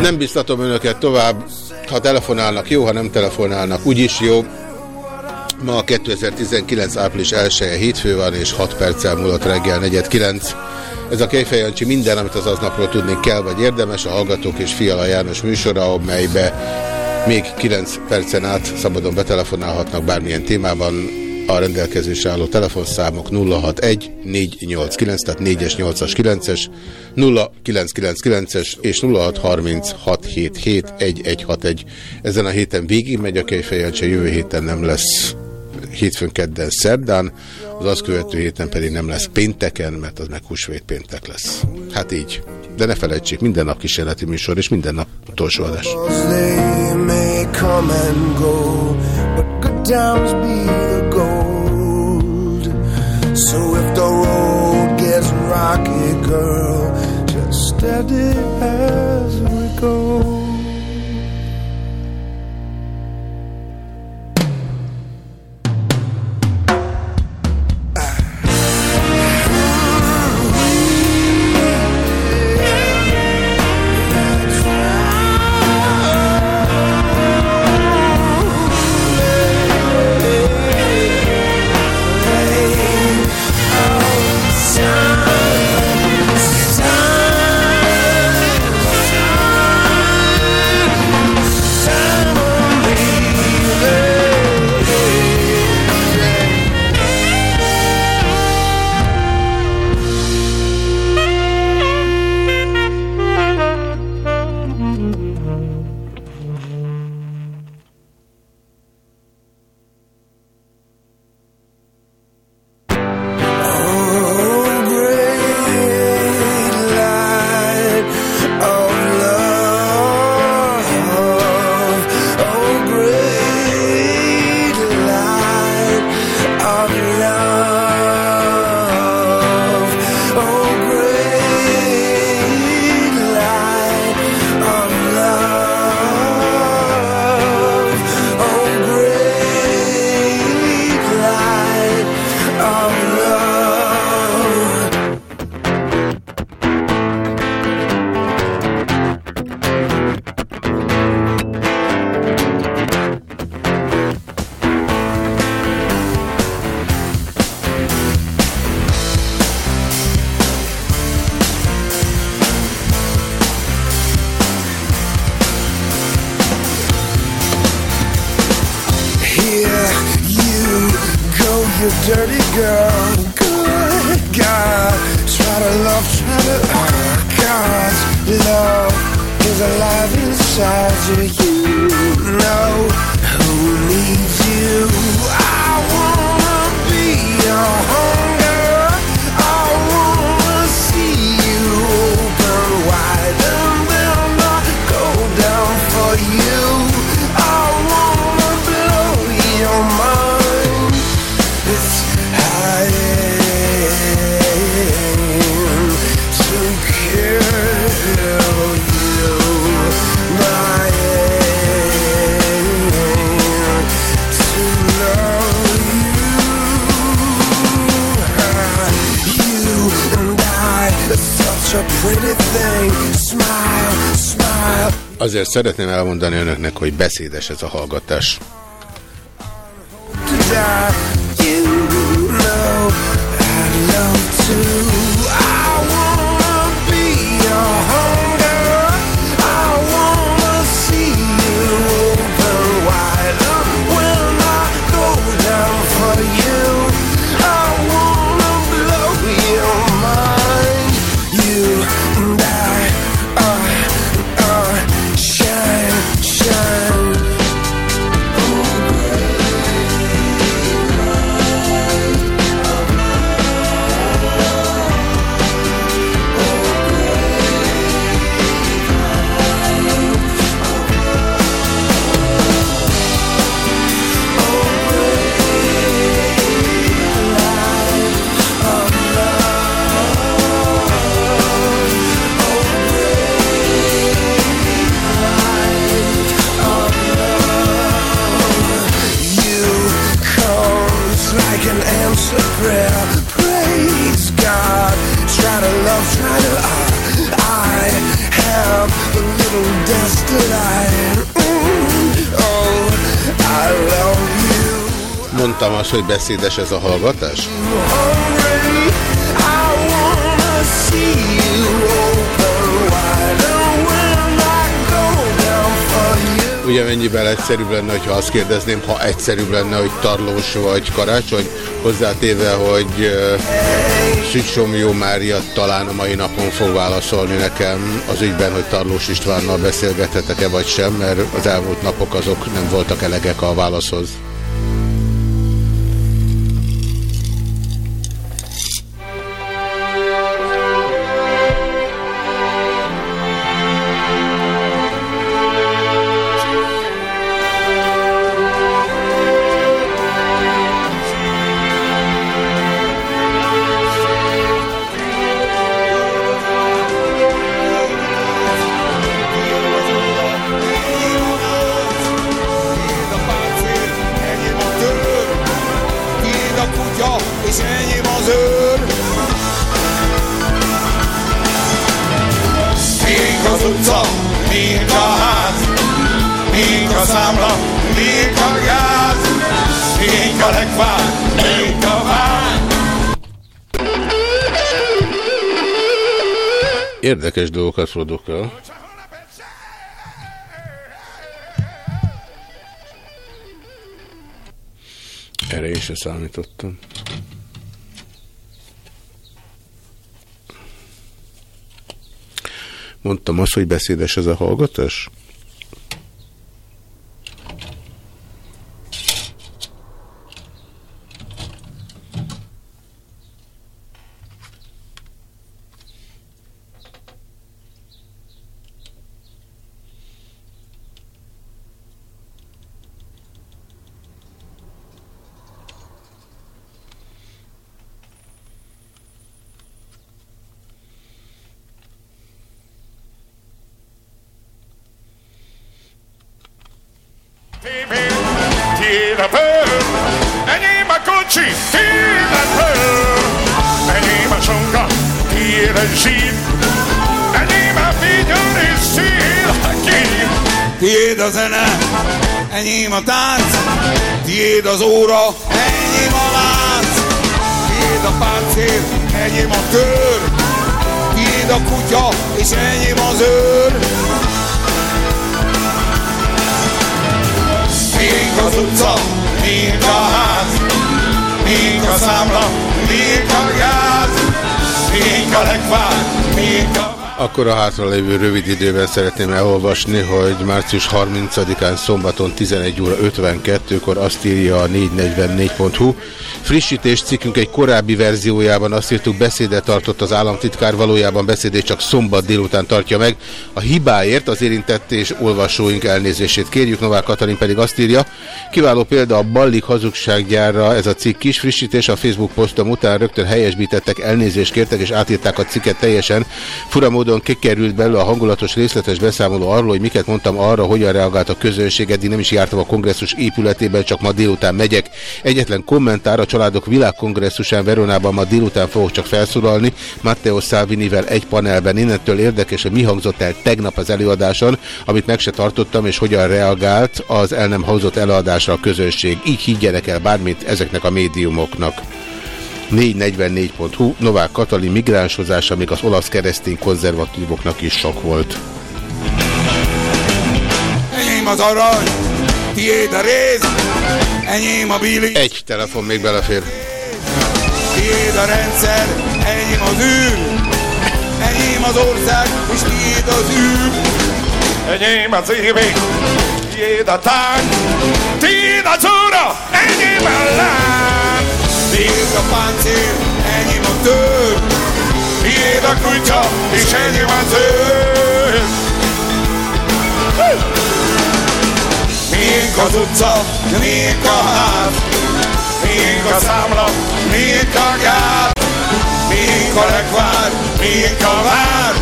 Nem biztatom önöket tovább, ha telefonálnak jó, ha nem telefonálnak úgyis jó. Ma a 2019. április 1 -e hétfő van, és 6 perccel múlott reggel 4.9. Ez a Kejfej Jancsi minden, amit az aznapról tudni kell, vagy érdemes, a Hallgatók és Fiala János műsora, amelybe még 9 percen át szabadon betelefonálhatnak bármilyen témában, a rendelkezésre álló telefonszámok 061 489, tehát 4-es, 8-as, 9-es, 0999-es és 0636771161. Ezen a héten végig megy a kejfejelcse, jövő héten nem lesz hétfőn, kedden, szerdán, az azt követő héten pedig nem lesz pénteken, mert az meg húsvét péntek lesz. Hát így. De ne felejtsék, minden nap kísérleti műsor, és minden nap utolsó adás. Times be the gold. So if the road gets rocky, girl, just steady as we go. Azért szeretném elmondani önöknek, hogy beszédes ez a hallgatás. Hogy beszédes ez a hallgatás? Ugye mennyivel egyszerűbb lenne, ha azt kérdezném, ha egyszerűbb lenne, hogy Tarlós vagy Karácsony, hozzátéve, hogy Sücsomjó Mária talán a mai napon fog válaszolni nekem az ügyben, hogy Tarlós Istvánnal beszélgethetek-e vagy sem, mert az elmúlt napok azok nem voltak elegek a válaszhoz. dolgokat fordok el. Erre én se számítottam. Mondtam azt, hogy beszédes ez a hallgatás? 061-877-0877 Akkor a hátralévő rövid időben szeretném elolvasni, hogy március 30-án szombaton 11 óra 52-kor azt írja a 444.hu. Frissítés cikkünk egy korábbi verziójában azt írtuk, beszédet tartott az államtitkár, valójában beszédét csak szombat délután tartja meg. A hibáért az érintett és olvasóink elnézését kérjük, Novák Katalin pedig azt írja, kiváló példa a Ballik hazugsággyára ez a cikk kis frissítés, a Facebook posztom után rögtön helyesbítettek, elnézést kértek és átírták a cikket teljesen. Fura módon kikerült belőle a hangulatos részletes beszámoló arról, hogy miket mondtam arra, hogyan reagált a közönség, eddig nem is jártam a kongresszus épületében, csak ma délután megyek. Egyetlen kommentár a családok világkongresszusán Veronában ma délután fogok csak felszólalni, Matteo Salvinivel egy panelben. Innentől érdekes, hogy mi hangzott el tegnap az előadáson, amit meg se tartottam, és hogyan reagált az el nem hangzott előadásra a közönség. Így higgyenek el bármit ezeknek a médiumoknak. 444.hu Novák Katalin migránshozása még az olasz keresztény konzervatívoknak is sok volt. Enyém az arany, tiéd a réz, enyém a bili, Egy telefon még belefér. tiéd a rendszer, enyém az űr, enyém az ország, és tiéd az űr. Enyém az évék, tiéd a tánc, tiéd az óra, enyém a láng. Tiéd a páncél, enyém a tör, tiéd a kutya, és enyém az őr. Miénk az utca, miénk a ház, miénk a számla, miénk a gáz, miénk a legvár, miénk a vár,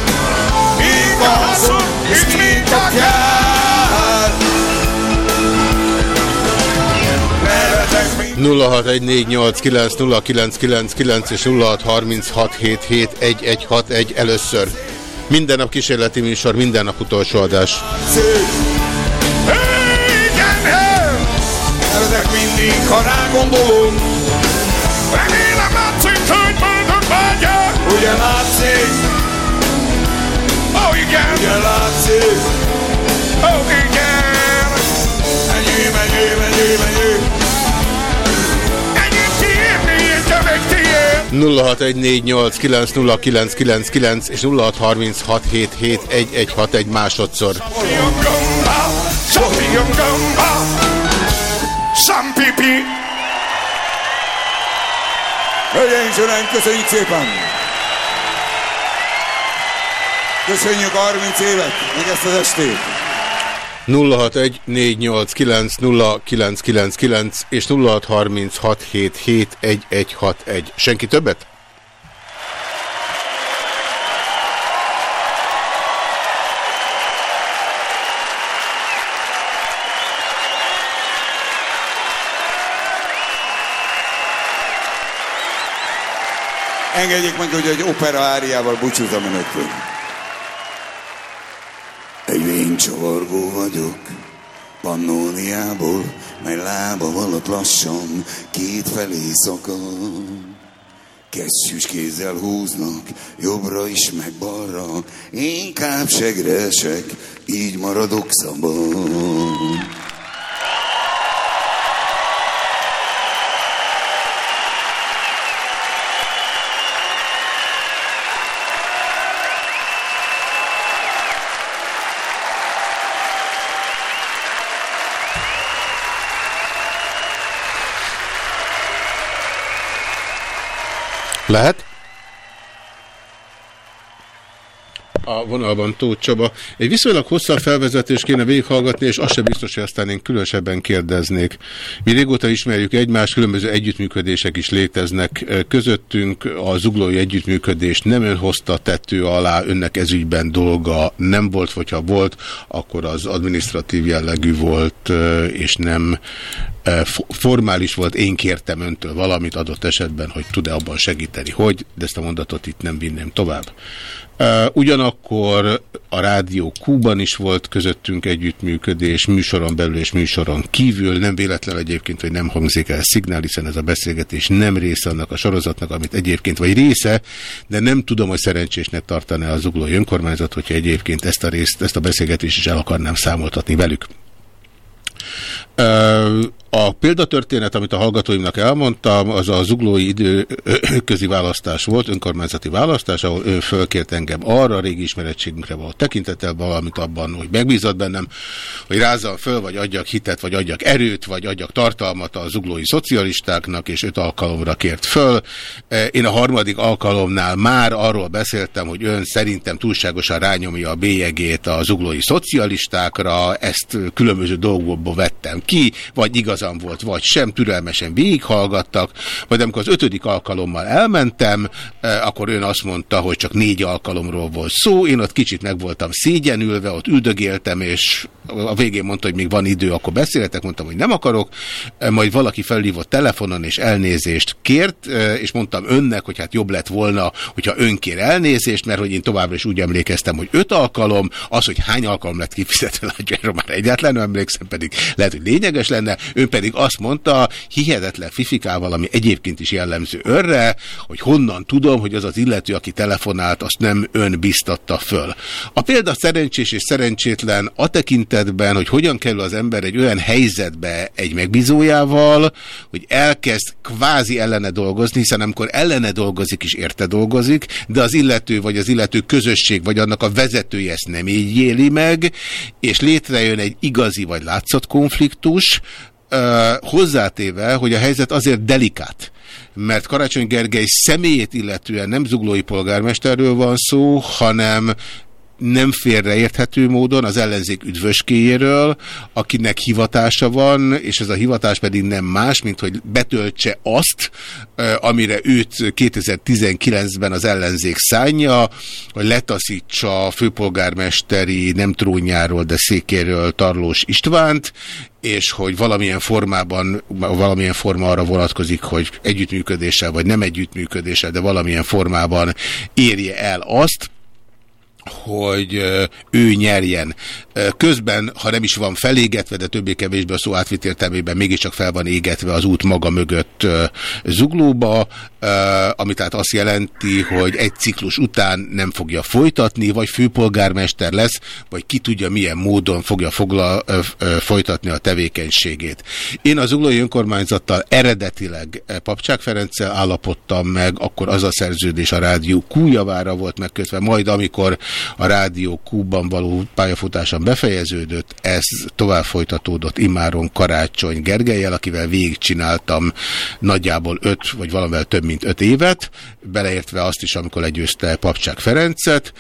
miénk a haszon, és miénk a kár. 0614890999 és 0636771161 először. Minden nap kísérleti műsor, minden nap utolsó adás. Ezek mindig, ha rá gondolunk Remélem látszik, hogy boldog vagyok Ugye látszik? Oh, igen Ugye látszik? Oh, igen 0614890999 és 0636771161 másodszor. Champion gamba, some pipi. Hölgyeim és Uraim, köszönjük szépen! Köszönjük a 30 évet, meg ezt az estét! 0614890999 és 0636771161. Senki többet? Engedjék meg, hogy egy opera áriával búcsúzom önöktől. Egy vénycsavargó vagyok, Pannóniából, mely lába alatt lassan két felé szakad. Kesztyűs kézzel húznak, jobbra is, meg balra, inkább segre így maradok szabad. Lehet? A vonalban Tóth Csaba. Egy viszonylag hosszabb felvezetést kéne végighallgatni, és az sem biztos, hogy aztán én különösebben kérdeznék. Mi régóta ismerjük egymást, különböző együttműködések is léteznek közöttünk. A zuglói együttműködést nem ön hozta tettő alá, önnek ezügyben dolga nem volt, hogyha volt, akkor az administratív jellegű volt, és nem formális volt, én kértem öntől valamit adott esetben, hogy tud-e abban segíteni, hogy, de ezt a mondatot itt nem vinném tovább. Ugyanakkor a Rádió Kúban is volt közöttünk együttműködés, műsoron belül és műsoron kívül. Nem véletlen egyébként, hogy nem hangzik el szignál, hiszen ez a beszélgetés nem része annak a sorozatnak, amit egyébként, vagy része, de nem tudom, hogy szerencsésnek tartaná az uglói önkormányzat, hogyha egyébként ezt a részt, ezt a beszélgetést is el akarnám számoltatni velük. A példatörténet, amit a hallgatóimnak elmondtam, az a zuglói időközi választás volt, önkormányzati választás, ahol ő fölkért engem arra, a régi ismerettségünkre való tekintettel valamit abban, hogy megbízott bennem, hogy rázzam föl, vagy adjak hitet, vagy adjak erőt, vagy adjak tartalmat a zuglói szocialistáknak, és öt alkalomra kért föl. Én a harmadik alkalomnál már arról beszéltem, hogy ön szerintem túlságosan rányomja a bélyegét a zuglói szocialistákra, ezt különböző dolgokból vettem ki, vagy igaz igazam volt, vagy sem, türelmesen végighallgattak, majd amikor az ötödik alkalommal elmentem, eh, akkor ön azt mondta, hogy csak négy alkalomról volt szó, én ott kicsit meg voltam szégyenülve, ott üldögéltem, és a végén mondta, hogy még van idő, akkor beszélhetek, mondtam, hogy nem akarok, eh, majd valaki felhívott telefonon, és elnézést kért, eh, és mondtam önnek, hogy hát jobb lett volna, hogyha ön kér elnézést, mert hogy én továbbra is úgy emlékeztem, hogy öt alkalom, az, hogy hány alkalom lett kifizetve, látja, erről már egyáltalán nem emlékszem, pedig lehet, hogy lényeges lenne, ön pedig azt mondta, hihetetlen fifikával, ami egyébként is jellemző örre, hogy honnan tudom, hogy az az illető, aki telefonált, azt nem ön biztatta föl. A példa szerencsés és szerencsétlen a tekintetben, hogy hogyan kerül az ember egy olyan helyzetbe egy megbízójával, hogy elkezd kvázi ellene dolgozni, hiszen amikor ellene dolgozik is érte dolgozik, de az illető vagy az illető közösség vagy annak a vezetője ezt nem így éli meg, és létrejön egy igazi vagy látszott konfliktus, hozzátéve, hogy a helyzet azért delikát, mert Karácsony Gergely személyét illetően nem zuglói polgármesterről van szó, hanem nem félreérthető módon az ellenzék üdvöskéjéről, akinek hivatása van, és ez a hivatás pedig nem más, mint hogy betöltse azt, amire őt 2019-ben az ellenzék szánja, hogy letaszítsa a főpolgármesteri nem trónjáról, de székéről Tarlós Istvánt, és hogy valamilyen formában, valamilyen forma arra vonatkozik, hogy együttműködéssel, vagy nem együttműködéssel, de valamilyen formában érje el azt, hogy ő nyerjen. Közben, ha nem is van felégetve, de többé-kevésbé a szó átvit értelmében mégiscsak fel van égetve az út maga mögött zuglóba, ami tehát azt jelenti, hogy egy ciklus után nem fogja folytatni, vagy főpolgármester lesz, vagy ki tudja milyen módon fogja fogla, folytatni a tevékenységét. Én az zuglói önkormányzattal eredetileg Papcsák Ferenccel állapodtam meg, akkor az a szerződés a rádió Q-javára volt megkötve, majd amikor a rádió Q-ban való pályafutásom befejeződött, ez tovább folytatódott immáron Karácsony Gergelyel, akivel végigcsináltam nagyjából öt, vagy valamivel több mint öt évet, beleértve azt is, amikor legyőzte Papcsák Ferencet.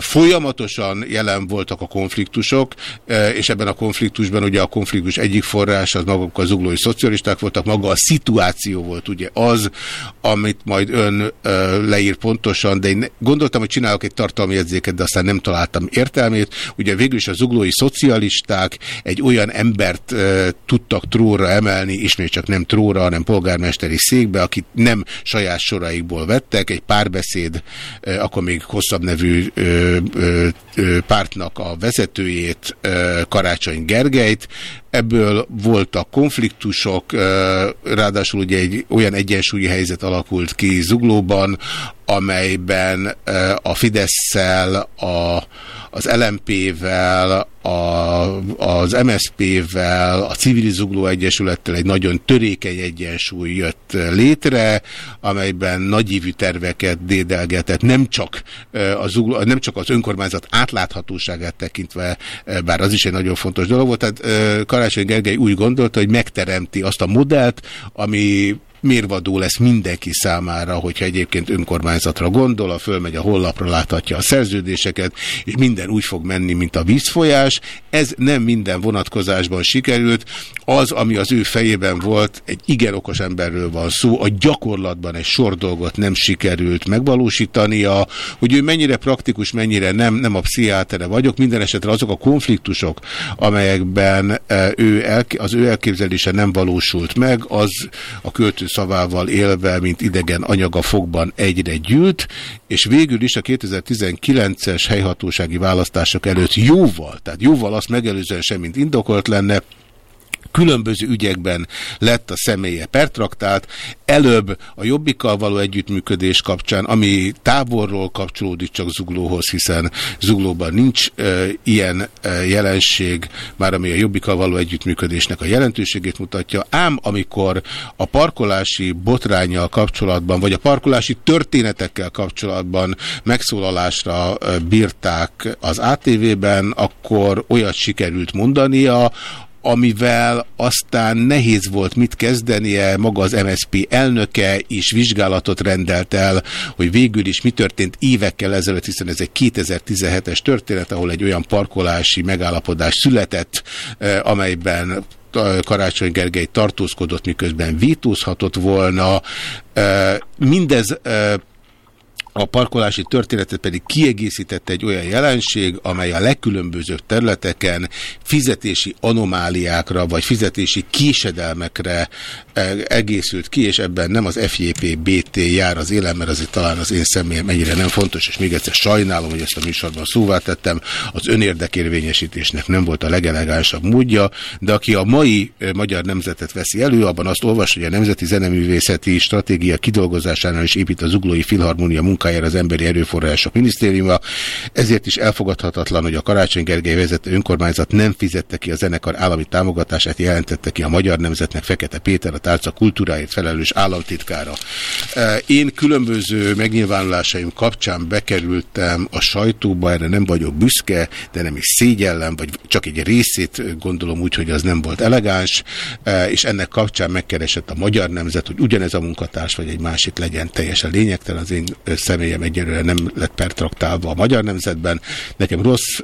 Folyamatosan jelen voltak a konfliktusok, és ebben a konfliktusban ugye a konfliktus egyik forrás az maguk a zuglói szocialisták voltak, maga a szituáció volt ugye az, amit majd ön leír pontosan, de én gondoltam, hogy csinálok egy tartalmi jegyzéket, de aztán nem találtam értelmét. Ugye végül is a zuglói szocialisták egy olyan embert tudtak tróra emelni, ismét csak nem tróra, hanem polgármesteri székbe, akit nem saját soraikból vettek, egy párbeszéd, akkor még hosszabb nevű pártnak a vezetőjét, Karácsony Gergelyt, Ebből voltak konfliktusok, ráadásul ugye egy olyan egyensúlyi helyzet alakult ki Zuglóban, amelyben a Fidesz-szel, a, az LMP-vel, az MSZP-vel, a Civil Zugló Egyesülettel egy nagyon törékeny egyensúly jött létre, amelyben nagyívű terveket dédelgetett, nem csak, ö, a Zugló, nem csak az önkormányzat átláthatóságát tekintve, bár az is egy nagyon fontos dolog volt, tehát Karácsony Gergely úgy gondolta, hogy megteremti azt a modellt, ami mérvadó lesz mindenki számára, hogyha egyébként önkormányzatra gondol, a fölmegy a hollapra, láthatja a szerződéseket, és minden úgy fog menni, mint a vízfolyás. Ez nem minden vonatkozásban sikerült. Az, ami az ő fejében volt, egy igen okos emberről van szó, a gyakorlatban egy sor dolgot nem sikerült megvalósítania, hogy ő mennyire praktikus, mennyire nem, nem a pszichiátere vagyok, minden esetre azok a konfliktusok, amelyekben e, ő el, az ő elképzelése nem valósult meg, az a költő szavával élve, mint idegen anyaga fogban egyre gyűlt, és végül is a 2019-es helyhatósági választások előtt jóval, tehát jóval azt megelőzően sem, mint indokolt lenne, különböző ügyekben lett a személye pertraktált, előbb a Jobbikkal való együttműködés kapcsán, ami távolról kapcsolódik csak Zuglóhoz, hiszen Zuglóban nincs e, ilyen e, jelenség, már ami a Jobbikkal való együttműködésnek a jelentőségét mutatja, ám amikor a parkolási botrányjal kapcsolatban, vagy a parkolási történetekkel kapcsolatban megszólalásra bírták az ATV-ben, akkor olyat sikerült mondania, amivel aztán nehéz volt mit kezdenie, maga az MSP elnöke is vizsgálatot rendelt el, hogy végül is mi történt évekkel ezelőtt, hiszen ez egy 2017-es történet, ahol egy olyan parkolási megállapodás született, eh, amelyben eh, Karácsony Gergely tartózkodott, miközben vétózhatott volna. Eh, mindez a parkolási történetet pedig kiegészítette egy olyan jelenség, amely a legkülönbözőbb területeken fizetési anomáliákra vagy fizetési késedelmekre egészült ki, és ebben nem az FJP-BT jár az élem, mert azért talán az én személyem ennyire nem fontos, és még egyszer sajnálom, hogy ezt a műsorban szóvá tettem, az önérdekérvényesítésnek nem volt a legelegánsabb módja, de aki a mai magyar nemzetet veszi elő, abban azt olvas, hogy a Nemzeti Zeneművészeti Stratégia kidolgozásánál is épít a Zuglói Filharmonia munkája munkájára az Emberi Erőforrások Minisztériuma. Ezért is elfogadhatatlan, hogy a Karácsony Gergely vezető önkormányzat nem fizette ki a zenekar állami támogatását, jelentette ki a Magyar Nemzetnek Fekete Péter, a tárca kultúráért felelős államtitkára. E, én különböző megnyilvánulásaim kapcsán bekerültem a sajtóba, erre nem vagyok büszke, de nem is szégyellem, vagy csak egy részét gondolom úgy, hogy az nem volt elegáns, e, és ennek kapcsán megkeresett a Magyar Nemzet, hogy ugyanez a munkatárs, vagy egy másik legyen teljesen lényegtelen az én személyem egyelőre nem lett pertraktálva a Magyar Nemzetben. Nekem rossz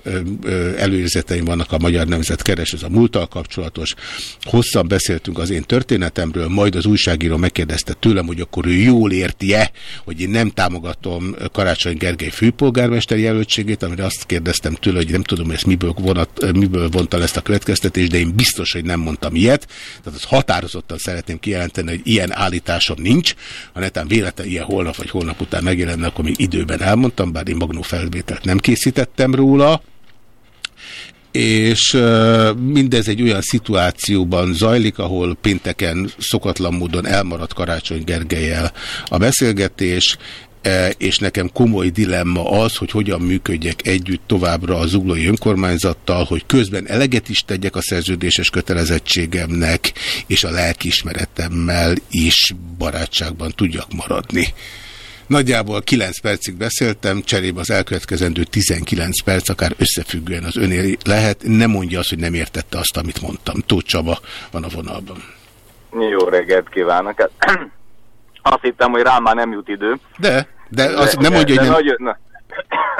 előérzeteim vannak a Magyar Nemzet keres, ez a múlttal kapcsolatos. Hosszan beszéltünk az én történetemről, majd az újságíró megkérdezte tőlem, hogy akkor ő jól érti-e, hogy én nem támogatom Karácsony Gergely főpolgármester jelöltségét, amire azt kérdeztem tőle, hogy nem tudom, hogy ezt miből, vonat, miből vonta ezt a következtetést, de én biztos, hogy nem mondtam ilyet. Tehát az határozottan szeretném kijelenteni, hogy ilyen állításom nincs, ha netán véletlen ilyen holnap vagy holnap után feleségemnek, akkor még időben elmondtam, bár én magnó felvételt nem készítettem róla, és mindez egy olyan szituációban zajlik, ahol pénteken szokatlan módon elmaradt Karácsony Gergelyel a beszélgetés, és nekem komoly dilemma az, hogy hogyan működjek együtt továbbra az zuglói önkormányzattal, hogy közben eleget is tegyek a szerződéses kötelezettségemnek, és a lelkiismeretemmel is barátságban tudjak maradni. Nagyjából 9 percig beszéltem, cserébe az elkövetkezendő 19 perc, akár összefüggően az öné lehet. Nem mondja azt, hogy nem értette azt, amit mondtam. Tóth Csaba van a vonalban. Jó reggelt kívánok! Hát, azt hittem, hogy rám már nem jut idő. De, de azt de, nem mondja, de, hogy nem... Nagyon, na,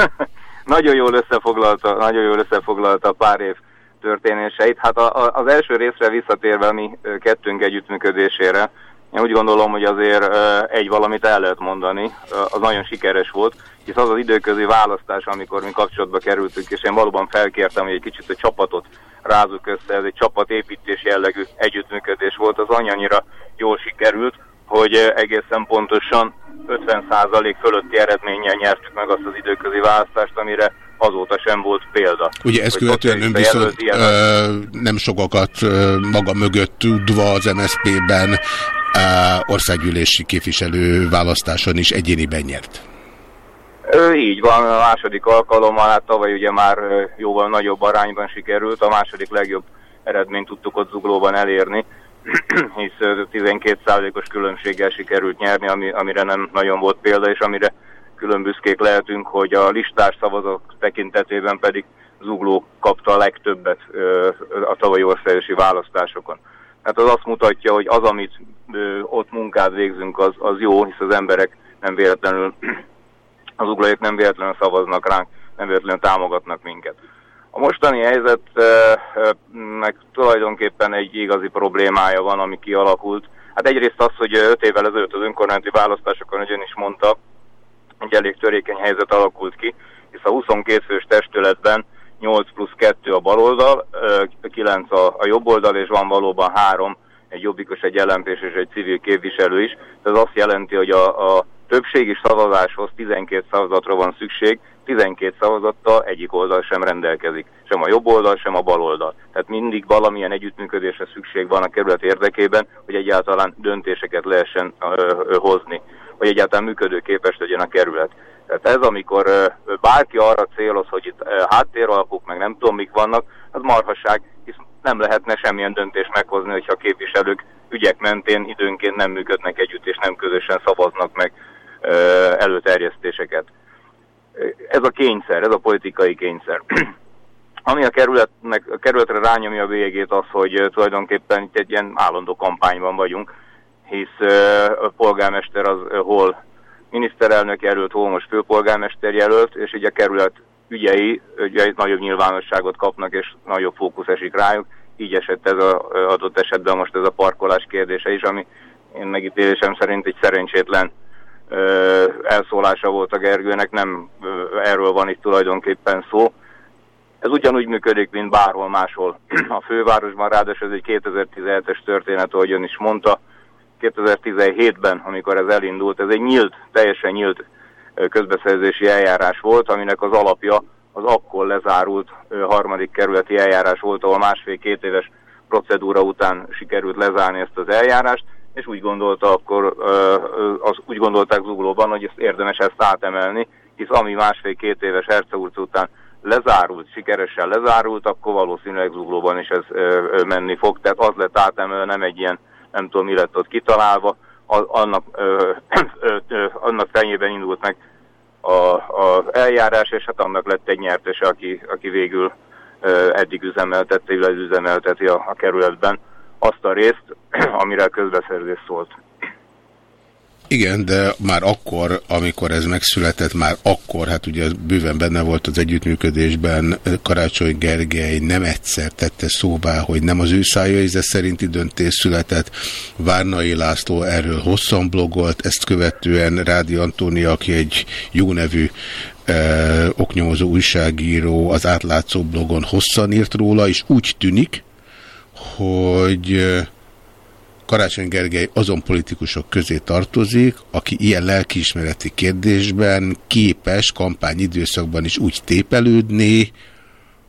nagyon jól összefoglalta, nagyon jól összefoglalta pár év történéseit. Hát a, a, az első részre visszatérve mi kettőnk együttműködésére, én úgy gondolom, hogy azért egy valamit el lehet mondani, az nagyon sikeres volt, hisz az az időközi választás, amikor mi kapcsolatba kerültünk, és én valóban felkértem, hogy egy kicsit a csapatot rázuk össze, ez egy csapatépítés jellegű együttműködés volt, az annyira jól sikerült, hogy egészen pontosan 50% fölötti eredménnyel nyertük meg azt az időközi választást, amire azóta sem volt példa. Ugye ezt követően ön viszont ö, nem sokakat ö, maga mögött tudva az MSZP-ben országgyűlési képviselő választáson is egyéniben nyert. Ö, így van, a második alkalommal, hát tavaly ugye már jóval nagyobb arányban sikerült, a második legjobb eredményt tudtuk ott zuglóban elérni, hisz 12%-os különbséggel sikerült nyerni, ami, amire nem nagyon volt példa, és amire külön lehetünk, hogy a listás szavazók tekintetében pedig Zugló kapta a legtöbbet a tavalyi országosi választásokon. Hát az azt mutatja, hogy az, amit ott munkát végzünk, az, az jó, hisz az emberek nem véletlenül, az uglóik nem véletlenül szavaznak ránk, nem véletlenül támogatnak minket. A mostani helyzetnek tulajdonképpen egy igazi problémája van, ami kialakult. Hát egyrészt az, hogy 5 évvel ezelőtt az önkormányzati választásokon, hogy is mondta, egy elég törékeny helyzet alakult ki, hisz a 22 fős testületben 8 plusz 2 a baloldal, 9 a, a jobb oldal, és van valóban 3, egy jobbikos, egy ellempés és egy civil képviselő is. Ez azt jelenti, hogy a, a többségi szavazáshoz 12 szavazatra van szükség, 12 szavazattal egyik oldal sem rendelkezik, sem a jobb oldal, sem a bal oldal. Tehát mindig valamilyen együttműködésre szükség van a kerület érdekében, hogy egyáltalán döntéseket lehessen ö, ö, hozni, hogy egyáltalán működőképes legyen a kerület. Tehát ez, amikor bárki arra céloz, hogy itt ö, háttéralapok, meg nem tudom mik vannak, az marhasság, hisz nem lehetne semmilyen döntést meghozni, hogyha a képviselők ügyek mentén időnként nem működnek együtt, és nem közösen szavaznak meg előterjesztéseket ez a kényszer, ez a politikai kényszer. Ami a, kerületnek, a kerületre rányomja a végét az, hogy tulajdonképpen itt egy ilyen állandó kampányban vagyunk, hisz a polgármester az hol miniszterelnök jelölt, hol most főpolgármester jelölt, és így a kerület ügyei ugye nagyobb nyilvánosságot kapnak, és nagyobb fókusz esik rájuk. Így esett ez az adott esetben most ez a parkolás kérdése is, ami én megítélésem szerint egy szerencsétlen elszólása volt a Gergőnek, nem erről van itt tulajdonképpen szó. Ez ugyanúgy működik, mint bárhol máshol a fővárosban, ráadásul ez egy 2017-es történet, ahogy ön is mondta. 2017-ben, amikor ez elindult, ez egy nyílt, teljesen nyílt közbeszerzési eljárás volt, aminek az alapja az akkor lezárult harmadik kerületi eljárás volt, ahol másfél-két éves procedúra után sikerült lezárni ezt az eljárást, és úgy gondolta akkor, az, úgy gondolták Zuglóban, hogy ezt érdemes ezt átemelni, hisz ami másfél-két éves Herceurc után lezárult, sikeresen lezárult, akkor valószínűleg Zuglóban is ez menni fog. Tehát az lett átemelve, nem egy ilyen, nem tudom mi lett ott kitalálva, annak, ö, annak fenyében indult meg az eljárás, és hát annak lett egy nyertese, aki, aki végül ö, eddig üzemeltette, illetve üzemelteti a, a kerületben azt a részt, amire a közbeszerzés szólt. Igen, de már akkor, amikor ez megszületett, már akkor, hát ugye bőven benne volt az együttműködésben, Karácsony Gergely nem egyszer tette szóvá, hogy nem az ő szájaize szerinti döntés született. Várnai László erről hosszan blogolt, ezt követően Rádi Antónia, aki egy jó nevű eh, oknyomozó újságíró, az átlátszó blogon hosszan írt róla, és úgy tűnik, hogy Karácsony Gergely azon politikusok közé tartozik, aki ilyen lelkiismereti kérdésben képes kampányidőszakban is úgy tépelődni,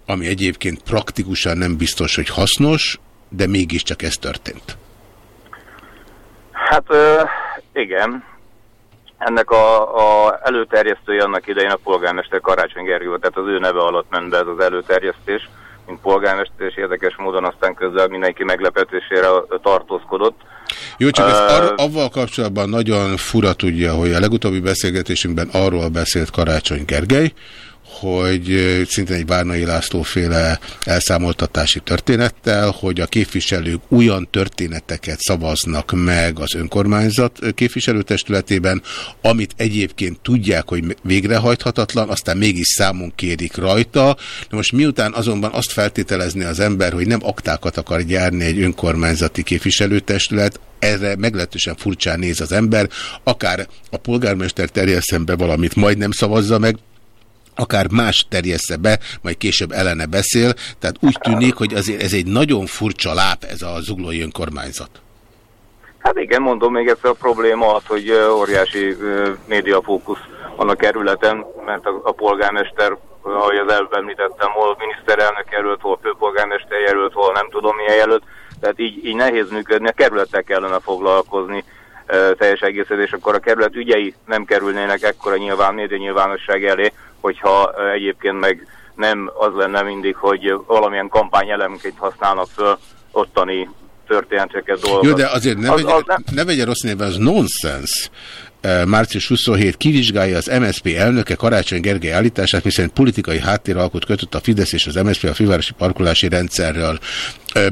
ami egyébként praktikusan nem biztos, hogy hasznos, de mégiscsak ez történt. Hát igen, ennek a, a előterjesztője annak idején a polgármester Karácsony volt, tehát az ő neve alatt ment be ez az előterjesztés, mint polgármester, és érdekes módon aztán közzel mindenki meglepetésére tartózkodott. Jó, csak ez ar- avval kapcsolatban nagyon fura tudja, hogy a legutóbbi beszélgetésünkben arról beszélt Karácsony Gergely, hogy szintén egy Várnai László féle elszámoltatási történettel, hogy a képviselők olyan történeteket szavaznak meg az önkormányzat képviselőtestületében, amit egyébként tudják, hogy végrehajthatatlan, aztán mégis számon kérik rajta. Na most miután azonban azt feltételezni az ember, hogy nem aktákat akar gyárni egy önkormányzati képviselőtestület, erre meglehetősen furcsán néz az ember, akár a polgármester terjeszem be valamit, majd nem szavazza meg, akár más terjessze be, majd később ellene beszél, tehát úgy tűnik, hogy azért ez egy nagyon furcsa láp ez a zuglói önkormányzat. Hát igen, mondom még egyszer a probléma az, hogy óriási médiafókusz van a kerületen, mert a, a polgármester, ahogy az előbb említettem, hol miniszterelnök jelölt, hol főpolgármester jelölt, hol nem tudom milyen jelölt, tehát így, így nehéz működni, a kerülettel kellene foglalkozni teljes egészet, és akkor a kerület ügyei nem kerülnének ekkora nyilván, média nyilvánosság elé, hogyha egyébként meg nem az lenne mindig, hogy valamilyen kampányelemként használnak föl ottani történeteket, dolgokat. Jó, de azért ne, Az- vegye, az nem- ne vegye rossz néven, az nonsens. Eh, Március 27 kivizsgálja az MSZP elnöke Karácsony Gergely állítását, miszerint politikai háttéralkot kötött a Fidesz és az MSZP a fővárosi parkolási rendszerről.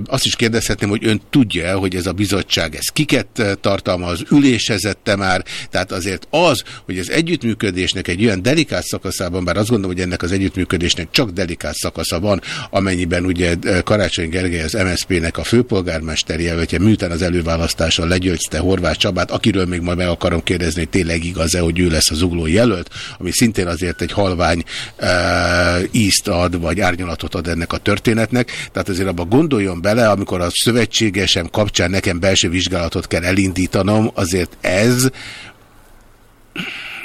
Azt is kérdezhetném, hogy ön tudja hogy ez a bizottság ez kiket tartalmaz, ülésezette már, tehát azért az, hogy az együttműködésnek egy olyan delikát szakaszában, bár azt gondolom, hogy ennek az együttműködésnek csak delikát szakasza van, amennyiben ugye Karácsony Gergely az MSZP-nek a főpolgármester jelöltje, miután az előválasztáson legyőzte Horváth Csabát, akiről még majd meg akarom kérdezni, hogy tényleg igaz-e, hogy ő lesz az ugló jelölt, ami szintén azért egy halvány e, ízt ad, vagy árnyalatot ad ennek a történetnek. Tehát azért abba gondoljon bele, amikor a szövetségesem kapcsán nekem belső vizsgálatot kell elindítanom, azért ez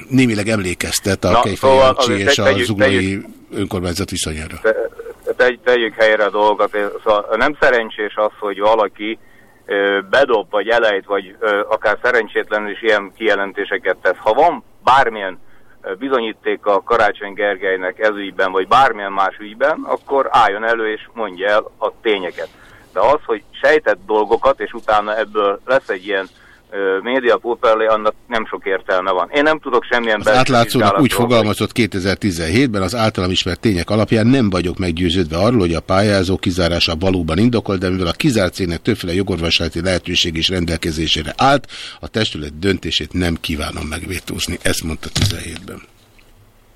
némileg emlékeztet a Na, Kejfej szóval és a tegyük- zuglói tegyük- önkormányzat viszonyára. Te- te- tegyük helyre a dolgokat. Szóval nem szerencsés az, hogy valaki ö, bedob, vagy elejt, vagy ö, akár szerencsétlenül is ilyen kijelentéseket tesz. Ha van bármilyen bizonyíték a Karácsony Gergelynek ez ügyben, vagy bármilyen más ügyben, akkor álljon elő és mondja el a tényeket. De az, hogy sejtett dolgokat, és utána ebből lesz egy ilyen média pótperlé, annak nem sok értelme van. Én nem tudok semmilyen Az átlátszónak úgy fogalmazott 2017-ben, az általam ismert tények alapján nem vagyok meggyőződve arról, hogy a pályázó kizárása valóban indokolt, de mivel a kizárt cégnek többféle jogorvoslati lehetőség is rendelkezésére állt, a testület döntését nem kívánom megvétózni. Ezt mondta 17-ben.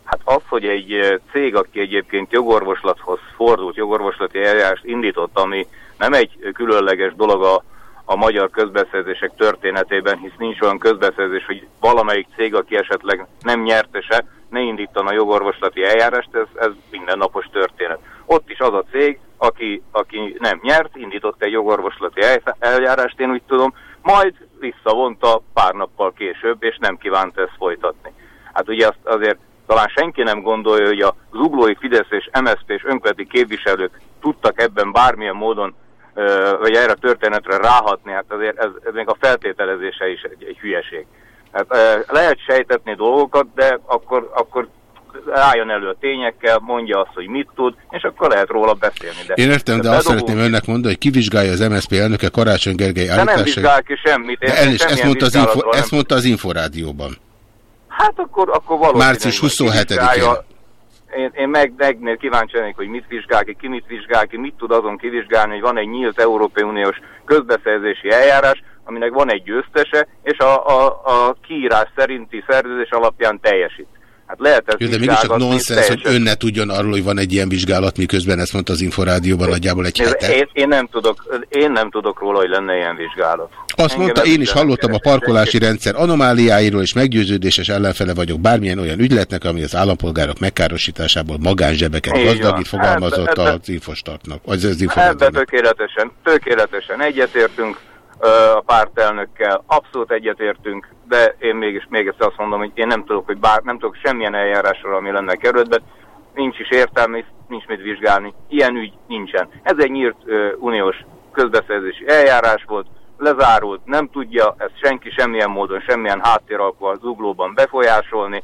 Hát az, hogy egy cég, aki egyébként jogorvoslathoz fordult, jogorvoslati eljárást indított, ami nem egy különleges dolog a, a magyar közbeszerzések történetében, hisz nincs olyan közbeszerzés, hogy valamelyik cég, aki esetleg nem nyertese, ne indítana jogorvoslati eljárást, ez, ez mindennapos történet. Ott is az a cég, aki, aki nem nyert, indított egy jogorvoslati el- eljárást, én úgy tudom, majd visszavonta pár nappal később, és nem kívánta ezt folytatni. Hát ugye azt azért talán senki nem gondolja, hogy a zuglói Fidesz és MSZP és önkormányzati képviselők tudtak ebben bármilyen módon, vagy erre a történetre ráhatni, hát azért ez, ez még a feltételezése is egy, egy hülyeség. Hát, lehet sejtetni dolgokat, de akkor, akkor álljon elő a tényekkel, mondja azt, hogy mit tud, és akkor lehet róla beszélni. De, Én értem, de azt bedobunk- szeretném önnek mondani, hogy kivizsgálja az MSZP elnöke Karácsony Gergely De nem állításait. vizsgál ki semmit. Én De is, ezt mondta, az info, ezt mondta az Inforádióban. Hát akkor, akkor valószínűleg Március majd 27-én. Én, én meg, meg kíváncsi lennék, hogy mit vizsgál ki, ki mit vizsgál ki, mit tud azon kivizsgálni, hogy van egy nyílt Európai Uniós közbeszerzési eljárás, aminek van egy győztese, és a, a, a kiírás szerinti szerződés alapján teljesít. Hát lehet ezt Jó, de mégiscsak nonsens, hogy ön ne tudjon arról, hogy van egy ilyen vizsgálat, miközben ezt mondta az Inforádióban nagyjából egy hete. én, én, nem tudok, én nem tudok róla, hogy lenne ilyen vizsgálat. Azt Engem mondta, ez én is hallottam a parkolási rendszer anomáliáiról, és meggyőződéses ellenfele vagyok bármilyen olyan ügyletnek, ami az állampolgárok megkárosításából magánzsebeket gazdagít, fogalmazott Ebbe- ebbe- az infostartnak, vagy az Ebben információnak. tökéletesen, tökéletesen egyetértünk. A pártelnökkel, abszolút egyetértünk, de én mégis még egyszer azt mondom, hogy én nem tudok, hogy bár, nem tudok semmilyen eljárásról, ami lenne kerületben, nincs is értelme, nincs mit vizsgálni, ilyen ügy nincsen. Ez egy nyírt ö, uniós közbeszerzési eljárás volt, lezárult, nem tudja ezt senki semmilyen módon, semmilyen háttéralkú az zuglóban befolyásolni.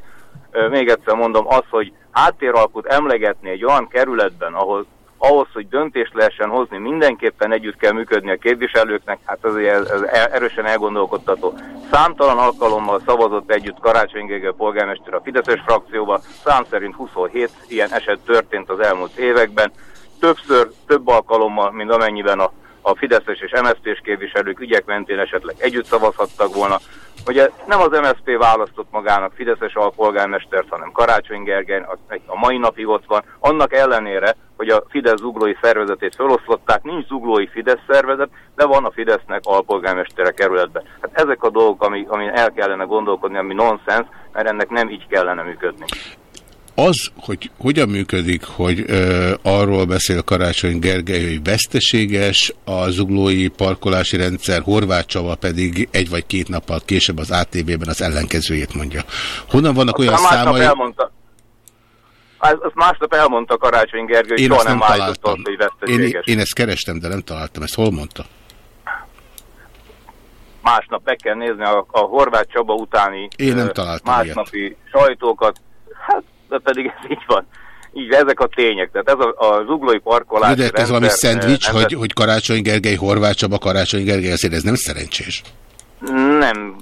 Ö, még egyszer mondom, az, hogy háttéralkut emlegetni egy olyan kerületben, ahol ahhoz, hogy döntést lehessen hozni, mindenképpen együtt kell működni a képviselőknek, hát ez, ez, ez erősen elgondolkodtató. Számtalan alkalommal szavazott együtt Karácsony Gergely polgármester a Fideszes frakcióba, szám szerint 27 ilyen eset történt az elmúlt években. Többször, több alkalommal, mint amennyiben a a Fideszes és MSZP-s képviselők ügyek mentén esetleg együtt szavazhattak volna. Ugye nem az MSZP választott magának Fideszes alpolgármestert, hanem Karácsony Gergely, a mai napig ott van, annak ellenére, hogy a Fidesz zuglói szervezetét feloszlották, nincs zuglói Fidesz szervezet, de van a Fidesznek alpolgármestere kerületben. Hát ezek a dolgok, ami, ami el kellene gondolkodni, ami nonsens, mert ennek nem így kellene működni. Az, hogy hogyan működik, hogy ö, arról beszél Karácsony Gergely, hogy veszteséges a zuglói parkolási rendszer, Horváth Csaba pedig egy vagy két nappal később az ATV-ben az ellenkezőjét mondja. Honnan vannak olyan számai... Elmondta. Azt másnap elmondta Karácsony Gergely, hogy soha nem, nem állított hogy veszteséges. Én, én ezt kerestem, de nem találtam. Ezt hol mondta? Másnap meg kell nézni a, a Horváth Csaba utáni én nem találtam másnapi ilyet. sajtókat. Hát pedig ez így van. Így ezek a tények. Tehát ez a, a zuglói parkolás. De ez valami szendvics, nem, hogy, hogy Karácsony Gergely, Horváth Csaba, Karácsony Gergely, azért ez nem szerencsés. Nem,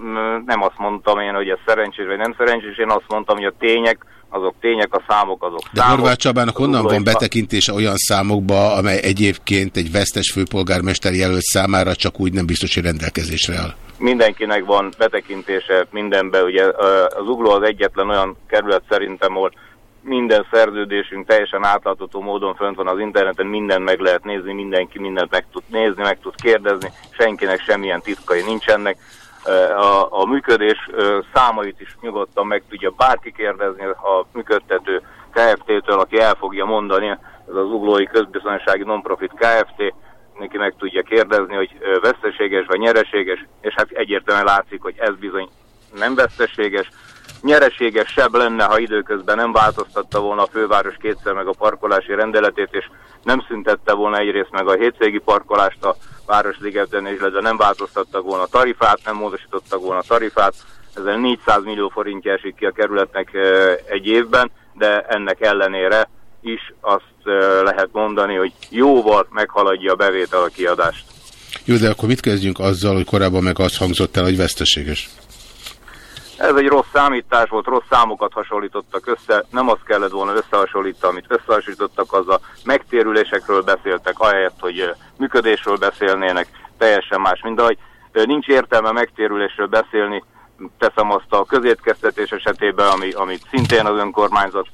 nem azt mondtam én, hogy ez szerencsés vagy nem szerencsés, én azt mondtam, hogy a tények, azok tények, a számok azok De számok. Horváth Csabának honnan van betekintése olyan számokba, amely egyébként egy vesztes főpolgármester jelölt számára csak úgy nem biztos, hogy rendelkezésre áll? Mindenkinek van betekintése mindenbe, ugye az Ugló az egyetlen olyan kerület szerintem, ahol minden szerződésünk teljesen átlátható módon fönt van az interneten, mindent meg lehet nézni, mindenki mindent meg tud nézni, meg tud kérdezni, senkinek semmilyen titkai nincsenek. A, a működés számait is nyugodtan meg tudja bárki kérdezni a működtető KFT-től, aki el fogja mondani, ez az Uglói Közbiztonsági Nonprofit KFT, neki meg tudja kérdezni, hogy veszteséges vagy nyereséges, és hát egyértelműen látszik, hogy ez bizony nem veszteséges. Nyereségesebb lenne, ha időközben nem változtatta volna a főváros kétszer meg a parkolási rendeletét, és nem szüntette volna egyrészt meg a hétvégi parkolást a Városligetben, illetve nem változtattak volna a tarifát, nem módosítottak volna a tarifát. Ezzel 400 millió forintja esik ki a kerületnek egy évben, de ennek ellenére is azt lehet mondani, hogy jóval meghaladja a bevétel a kiadást. Jó, de akkor mit kezdjünk azzal, hogy korábban meg azt hangzott el, hogy veszteséges? Ez egy rossz számítás volt, rossz számokat hasonlítottak össze, nem azt kellett volna összehasonlítani, amit összehasonlítottak, az a megtérülésekről beszéltek, ahelyett, hogy működésről beszélnének, teljesen más. Mind ahogy nincs értelme megtérülésről beszélni, teszem azt a közétkeztetés esetében, ami, amit szintén az önkormányzat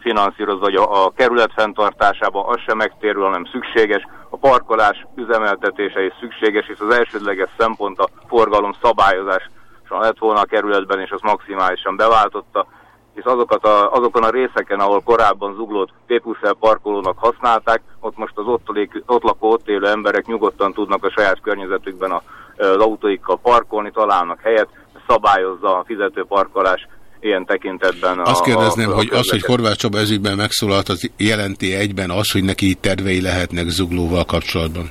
finanszírozva, hogy a, a kerület fenntartásába az sem megtérül, hanem szükséges. A parkolás üzemeltetése is szükséges, és az elsődleges szempont a forgalom szabályozás lett volna a kerületben, és az maximálisan beváltotta, és azokat a, azokon a részeken, ahol korábban zuglót Pépuszel parkolónak használták, ott most az ott, lék, ott lakó, ott élő emberek nyugodtan tudnak a saját környezetükben a, az autóikkal parkolni, találnak helyet, szabályozza a fizetőparkolás ilyen tekintetben. A, Azt kérdezném, a, a hogy az, hogy Horváth Csaba ezügyben megszólalt, az jelenti egyben az, hogy neki tervei lehetnek zuglóval kapcsolatban?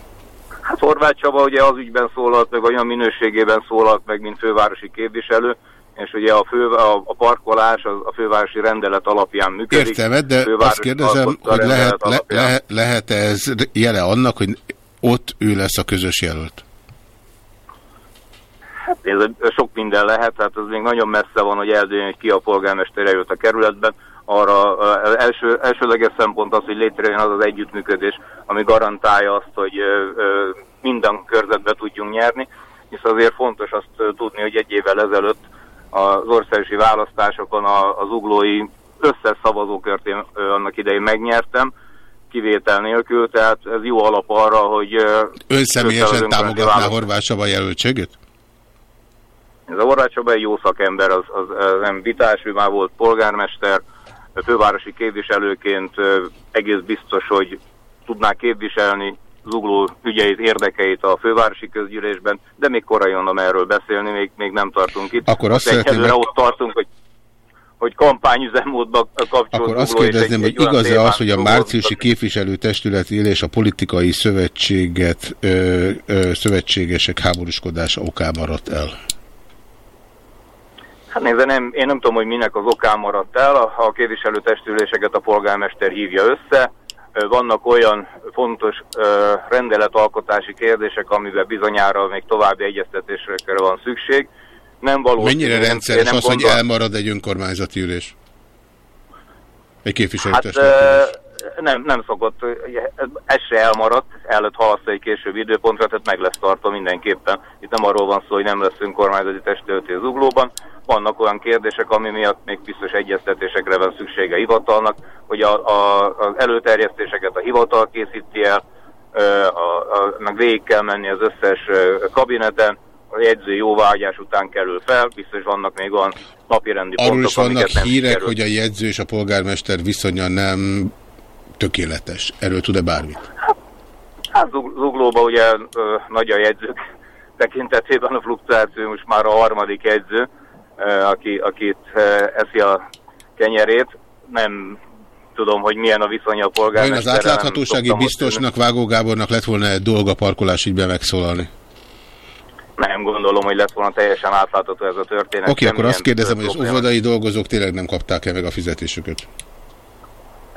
Hát Horváth Csaba ugye az ügyben szólalt meg, olyan minőségében szólalt meg, mint fővárosi képviselő, és ugye a, fő, a, a parkolás az a fővárosi rendelet alapján működik. Értem, de azt kérdezem, hogy lehet, le, le, lehet -e ez jele annak, hogy ott ő lesz a közös jelölt? Hát ez sok minden lehet, tehát az még nagyon messze van, hogy eldőjön, hogy ki a polgármester jött a kerületben. Arra első, elsőleges szempont az, hogy létrejön az az együttműködés, ami garantálja azt, hogy minden körzetbe tudjunk nyerni, és azért fontos azt tudni, hogy egy évvel ezelőtt az országosi választásokon az uglói összes szavazókört én annak idején megnyertem, kivétel nélkül, tehát ez jó alap arra, hogy... Ön személyesen támogatná Horváth Csaba jelöltségét? Ez a Horváth Csaba egy jó szakember, az, az, az nem vitás, ő már volt polgármester, fővárosi képviselőként egész biztos, hogy tudná képviselni zugló ügyeit, érdekeit a fővárosi közgyűlésben, de még korai mondom erről beszélni, még, még nem tartunk itt. Akkor azt szeretném meg- ott tartunk, hogy hogy kampányüzemmódba kapcsol Akkor azt kérdezném, hogy igaz-e az, hogy a márciusi képviselőtestület élés a politikai szövetséget, ö, ö, szövetségesek háborúskodása okán maradt el? Hát nézze, nem, én nem tudom, hogy minek az okán maradt el. A, a képviselőtestüléseket a polgármester hívja össze. Vannak olyan fontos rendeletalkotási kérdések, amiben bizonyára még további egyeztetésekre van szükség. Nem valószínű. Mennyire rendszeres nem az, hogy gondol- elmarad egy önkormányzati ülés? Egy Hát képviselőtestület ö, nem, nem szokott, ez se elmaradt, el lett halasztva egy később időpontra, tehát meg lesz tartva mindenképpen. Itt nem arról van szó, hogy nem lesz önkormányzati testületi zuglóban. Vannak olyan kérdések, ami miatt még biztos egyeztetésekre van szüksége hivatalnak, hogy a, a, az előterjesztéseket a hivatal készíti el, a, a, meg végig kell menni az összes kabineten, a jegyző jóváhagyás után kerül fel, biztos vannak még olyan napirendi Arról pontok, is vannak amiket nem hírek, hogy a jegyző és a polgármester viszonya nem tökéletes. Erről tud-e bármit? Hát Zug- Zuglóban ugye ö, nagy a jegyzők tekintetében a fluktuáció, most már a harmadik jegyző, ö, aki, akit ö, eszi a kenyerét. Nem tudom, hogy milyen a viszony a Ön polgármesterrel. az átláthatósági biztosnak, Vágó Gábornak lett volna egy dolga parkolás ügyben megszólalni? Nem gondolom, hogy lett volna teljesen átlátható ez a történet. Oké, akkor Semmilyen azt kérdezem, hogy az óvodai dolgozók tényleg nem kapták-e meg a fizetésüket?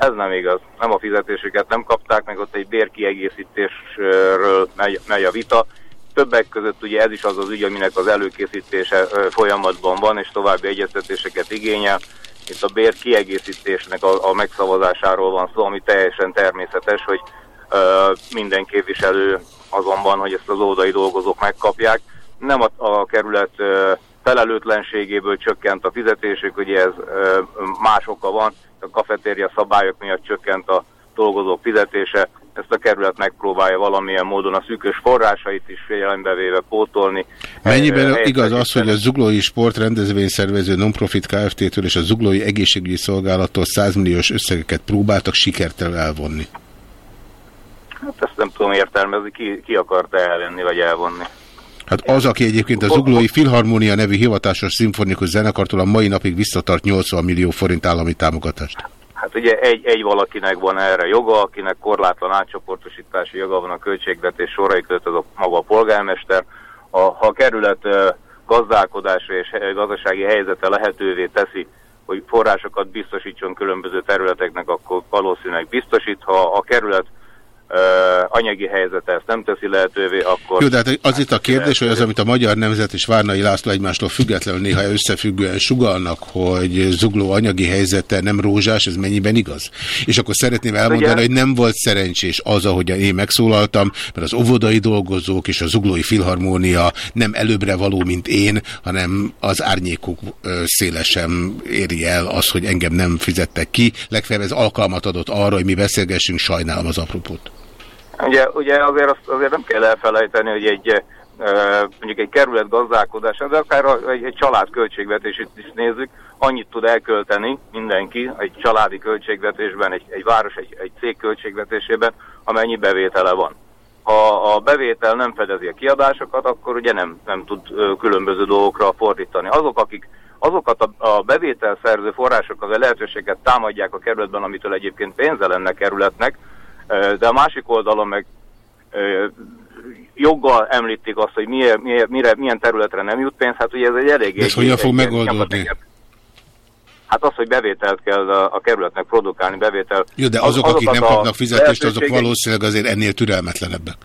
Ez nem igaz. Nem a fizetésüket nem kapták, meg ott egy bérkiegészítésről megy, megy a vita. Többek között ugye ez is az az ügy, aminek az előkészítése folyamatban van, és további egyeztetéseket igényel. Itt a bér kiegészítésnek a, a megszavazásáról van szó, ami teljesen természetes, hogy ö, minden képviselő azonban, hogy ezt az óvodai dolgozók megkapják. Nem a, a kerület ö, felelőtlenségéből csökkent a fizetésük, ugye ez ö, más oka van, a kafetéria szabályok miatt csökkent a dolgozók fizetése, ezt a kerület megpróbálja valamilyen módon a szűkös forrásait is figyelembe véve pótolni. Mennyiben igaz az, hogy a Zuglói Sport rendezvényszervező Nonprofit Kft-től és a Zuglói Egészségügyi Szolgálattól 100 milliós összegeket próbáltak sikertelen elvonni? Hát ezt nem tudom értelmezni, ki, ki akarta elvenni vagy elvonni. Hát az, aki egyébként a Zuglói Filharmónia nevű hivatásos szimfonikus zenekartól a mai napig visszatart 80 millió forint állami támogatást. Hát ugye egy, egy valakinek van erre joga, akinek korlátlan átcsoportosítási joga van a költségvetés sorai között, az a maga a polgármester. A, ha a kerület gazdálkodása és gazdasági helyzete lehetővé teszi, hogy forrásokat biztosítson különböző területeknek, akkor valószínűleg biztosít. Ha a kerület anyagi helyzete ezt nem teszi lehetővé, akkor... Jó, de hát az itt a kérdés, hogy az, amit a Magyar Nemzet és Várnai László egymástól függetlenül néha összefüggően sugalnak, hogy Zugló anyagi helyzete nem rózsás, ez mennyiben igaz? És akkor szeretném elmondani, ugye- hogy nem volt szerencsés az, ahogyan én megszólaltam, mert az óvodai dolgozók és a Zuglói Filharmónia nem előbbre való, mint én, hanem az árnyékok ö, szélesen éri el az, hogy engem nem fizettek ki. Legfeljebb ez alkalmat adott arra, hogy mi beszélgessünk, sajnálom az apropót. Ugye, ugye azért, azt, azért nem kell elfelejteni, hogy egy mondjuk egy kerület gazdálkodása, de akár egy, egy család költségvetését is nézzük, annyit tud elkölteni mindenki egy családi költségvetésben, egy, egy város, egy, egy cég költségvetésében, amennyi bevétele van. Ha a bevétel nem fedezi a kiadásokat, akkor ugye nem, nem tud különböző dolgokra fordítani. Azok, akik azokat a, a bevételszerző forrásokat, a lehetőséget támadják a kerületben, amitől egyébként pénze lenne kerületnek, de a másik oldalon meg joggal említik azt, hogy miért, miért, mire, milyen területre nem jut pénz, hát ugye ez egy elég... De ez egy, hogyan fog megoldódni? Hát az, hogy bevételt kell a, a kerületnek produkálni, bevétel... Jó, de az- azok, akik azokat nem kapnak fizetést, azok valószínűleg azért ennél türelmetlenebbek.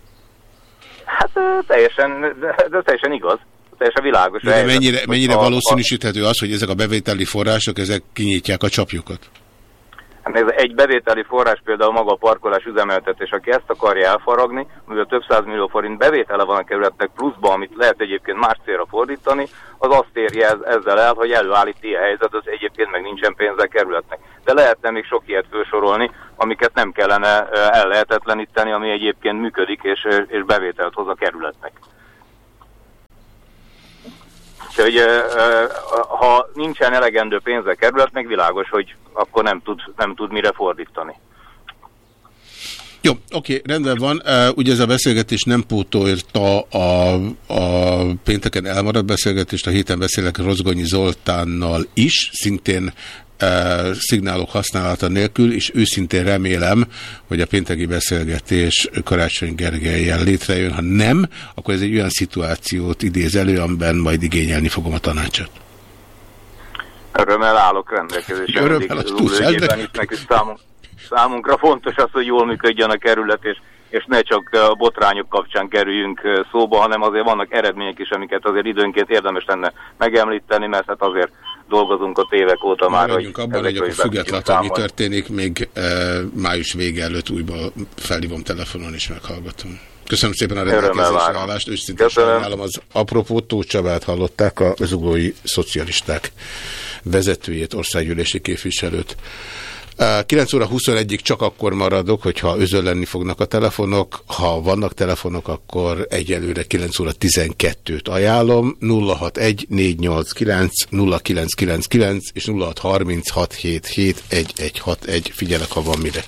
Hát teljesen, de, de teljesen igaz. Teljesen világos. De helyzet. mennyire, mennyire valószínűsíthető az, hogy ezek a bevételi források, ezek kinyitják a csapjukat? Hát nézd, egy bevételi forrás például maga a parkolás üzemeltetés, aki ezt akarja elfaragni, mivel több száz millió forint bevétele van a kerületnek pluszban, amit lehet egyébként más célra fordítani, az azt érje ez, ezzel el, hogy előállít ilyen helyzet, az egyébként meg nincsen pénze a kerületnek. De lehetne még sok ilyet felsorolni, amiket nem kellene ö, el lehetetleníteni, ami egyébként működik és, és bevételt hoz a kerületnek. Úgyhogy ha nincsen elegendő pénze kerületnek, világos, hogy akkor nem tud, nem tud mire fordítani. Jó, oké, rendben van. Ugye ez a beszélgetés nem pótolta a, a pénteken elmaradt beszélgetést, a héten beszélek Rozgonyi Zoltánnal is, szintén uh, szignálok használata nélkül, és őszintén remélem, hogy a pénteki beszélgetés Karácsony Gergelyen létrejön. Ha nem, akkor ez egy olyan szituációt idéz elő, amiben majd igényelni fogom a tanácsot. Örömmel állok rendelkezésre. Örömmel, az is nekünk számunk, számunkra fontos az, hogy jól működjön a kerület, és, és ne csak a botrányok kapcsán kerüljünk szóba, hanem azért vannak eredmények is, amiket azért időnként érdemes lenne megemlíteni, mert hát azért dolgozunk a évek óta már. Maradjunk abban, hogy akkor függetlenül, mi történik, még e, május vége előtt újból felhívom telefonon és meghallgatom. Köszönöm szépen a rendelkezésre állást, őszintén sajnálom az apropó Tóth Csabát hallották, a zuglói szocialisták vezetőjét, országgyűlési képviselőt. 9 óra 21-ig csak akkor maradok, hogyha özönlenni fognak a telefonok. Ha vannak telefonok, akkor egyelőre 9 óra 12-t ajánlom. 061 489 0999 és 0636771161. Figyelek, ha van mire.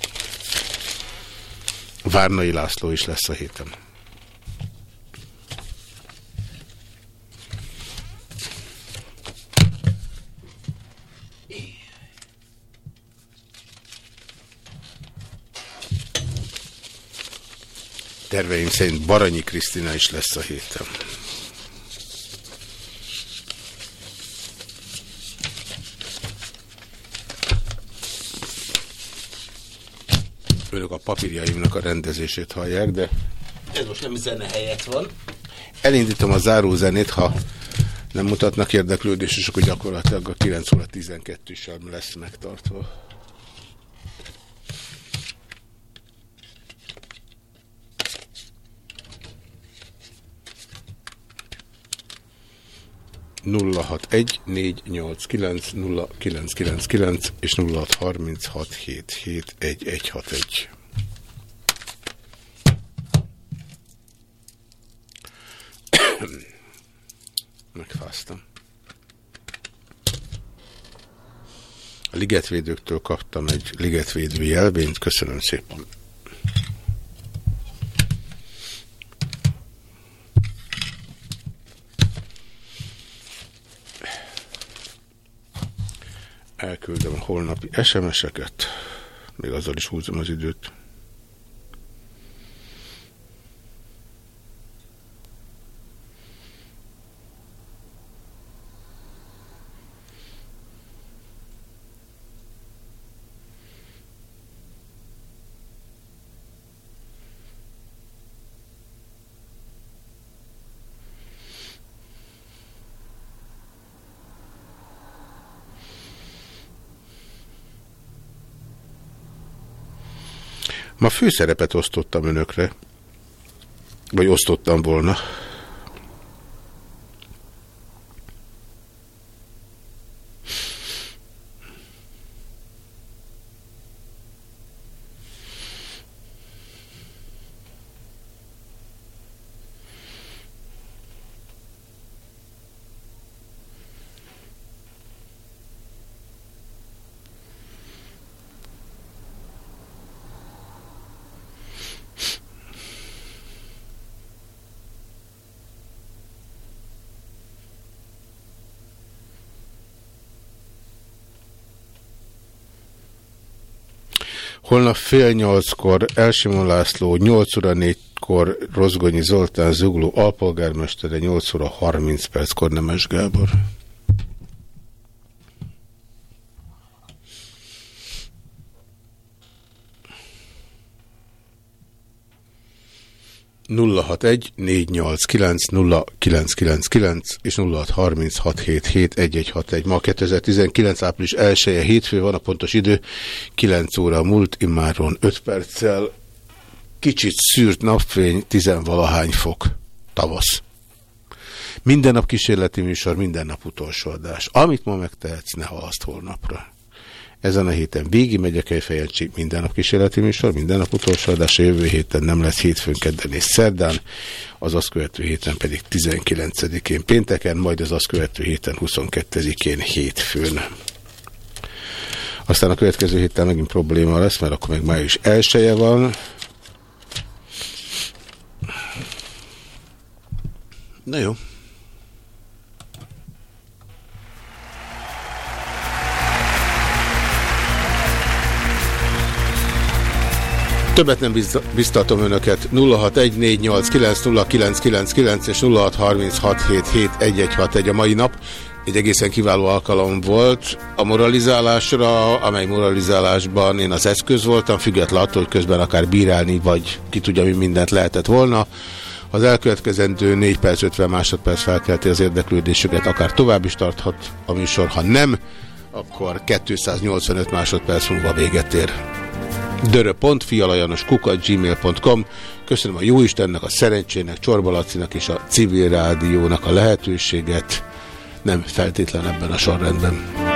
Várnai László is lesz a héten. Terveim szerint Baranyi Krisztina is lesz a héten. Önök a papírjaimnak a rendezését hallják, de... Ez most nem zene helyett van. Elindítom a zárózenét, ha nem mutatnak érdeklődést, és akkor gyakorlatilag a 9 óra 12 sem lesz megtartva. 061 489 és 0636771161. Megfáztam. A ligetvédőktől kaptam egy ligetvédő jelvényt, köszönöm szépen. Elküldöm holnapi SMS-eket, még azzal is húzom az időt. Ma főszerepet osztottam önökre. Vagy osztottam volna. Holnap fél nyolckor Elsimon László, 8 óra 4-kor Rozgonyi Zoltán Zugló alpolgármestere, 8 óra 30 perckor Nemes Gábor. 061 489 és 0636771161. Ma 2019. április 1 -e hétfő van a pontos idő, 9 óra múlt, immáron 5 perccel. Kicsit szűrt napfény, tizenvalahány fok. Tavasz. Minden nap kísérleti műsor, minden nap utolsó adás. Amit ma megtehetsz, ne halaszt holnapra. Ezen a héten végig megy a kejfejancsi, minden nap kísérleti műsor, minden nap utolsó adás, jövő héten nem lesz hétfőn, kedden és szerdán, az azt követő héten pedig 19-én pénteken, majd az azt követő héten 22-én hétfőn. Aztán a következő héten megint probléma lesz, mert akkor még május elsője van. Na jó. Többet nem biztatom önöket. 0614890999 és 0636771161 a mai nap. Egy egészen kiváló alkalom volt a moralizálásra, amely moralizálásban én az eszköz voltam, független attól, hogy közben akár bírálni, vagy ki tudja, mi mindent lehetett volna. Az elkövetkezendő 4 perc 50 másodperc felkelti az érdeklődésüket, akár tovább is tarthat a műsor, ha nem, akkor 285 másodperc múlva véget ér dörö.fialajanoskukat.gmail.com Köszönöm a Jóistennek, a szerencsének, Csorbalacinak és a civil rádiónak a lehetőséget, nem feltétlen ebben a sorrendben.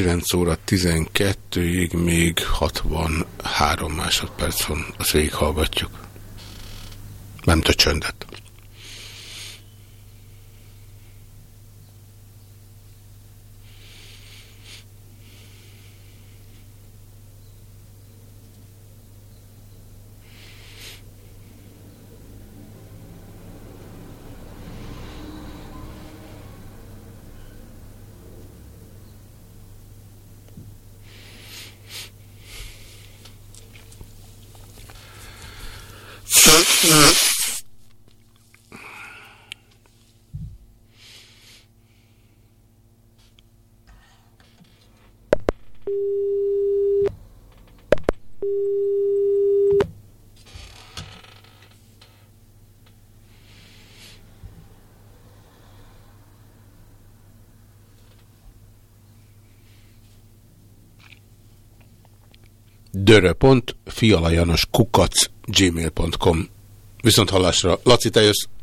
9 óra 12-ig még 63 másodperc van, azt végighallgatjuk. Nem a csöndet. dörö.fialajanos kukac gmail.com Viszont hallásra. Laci, te jössz?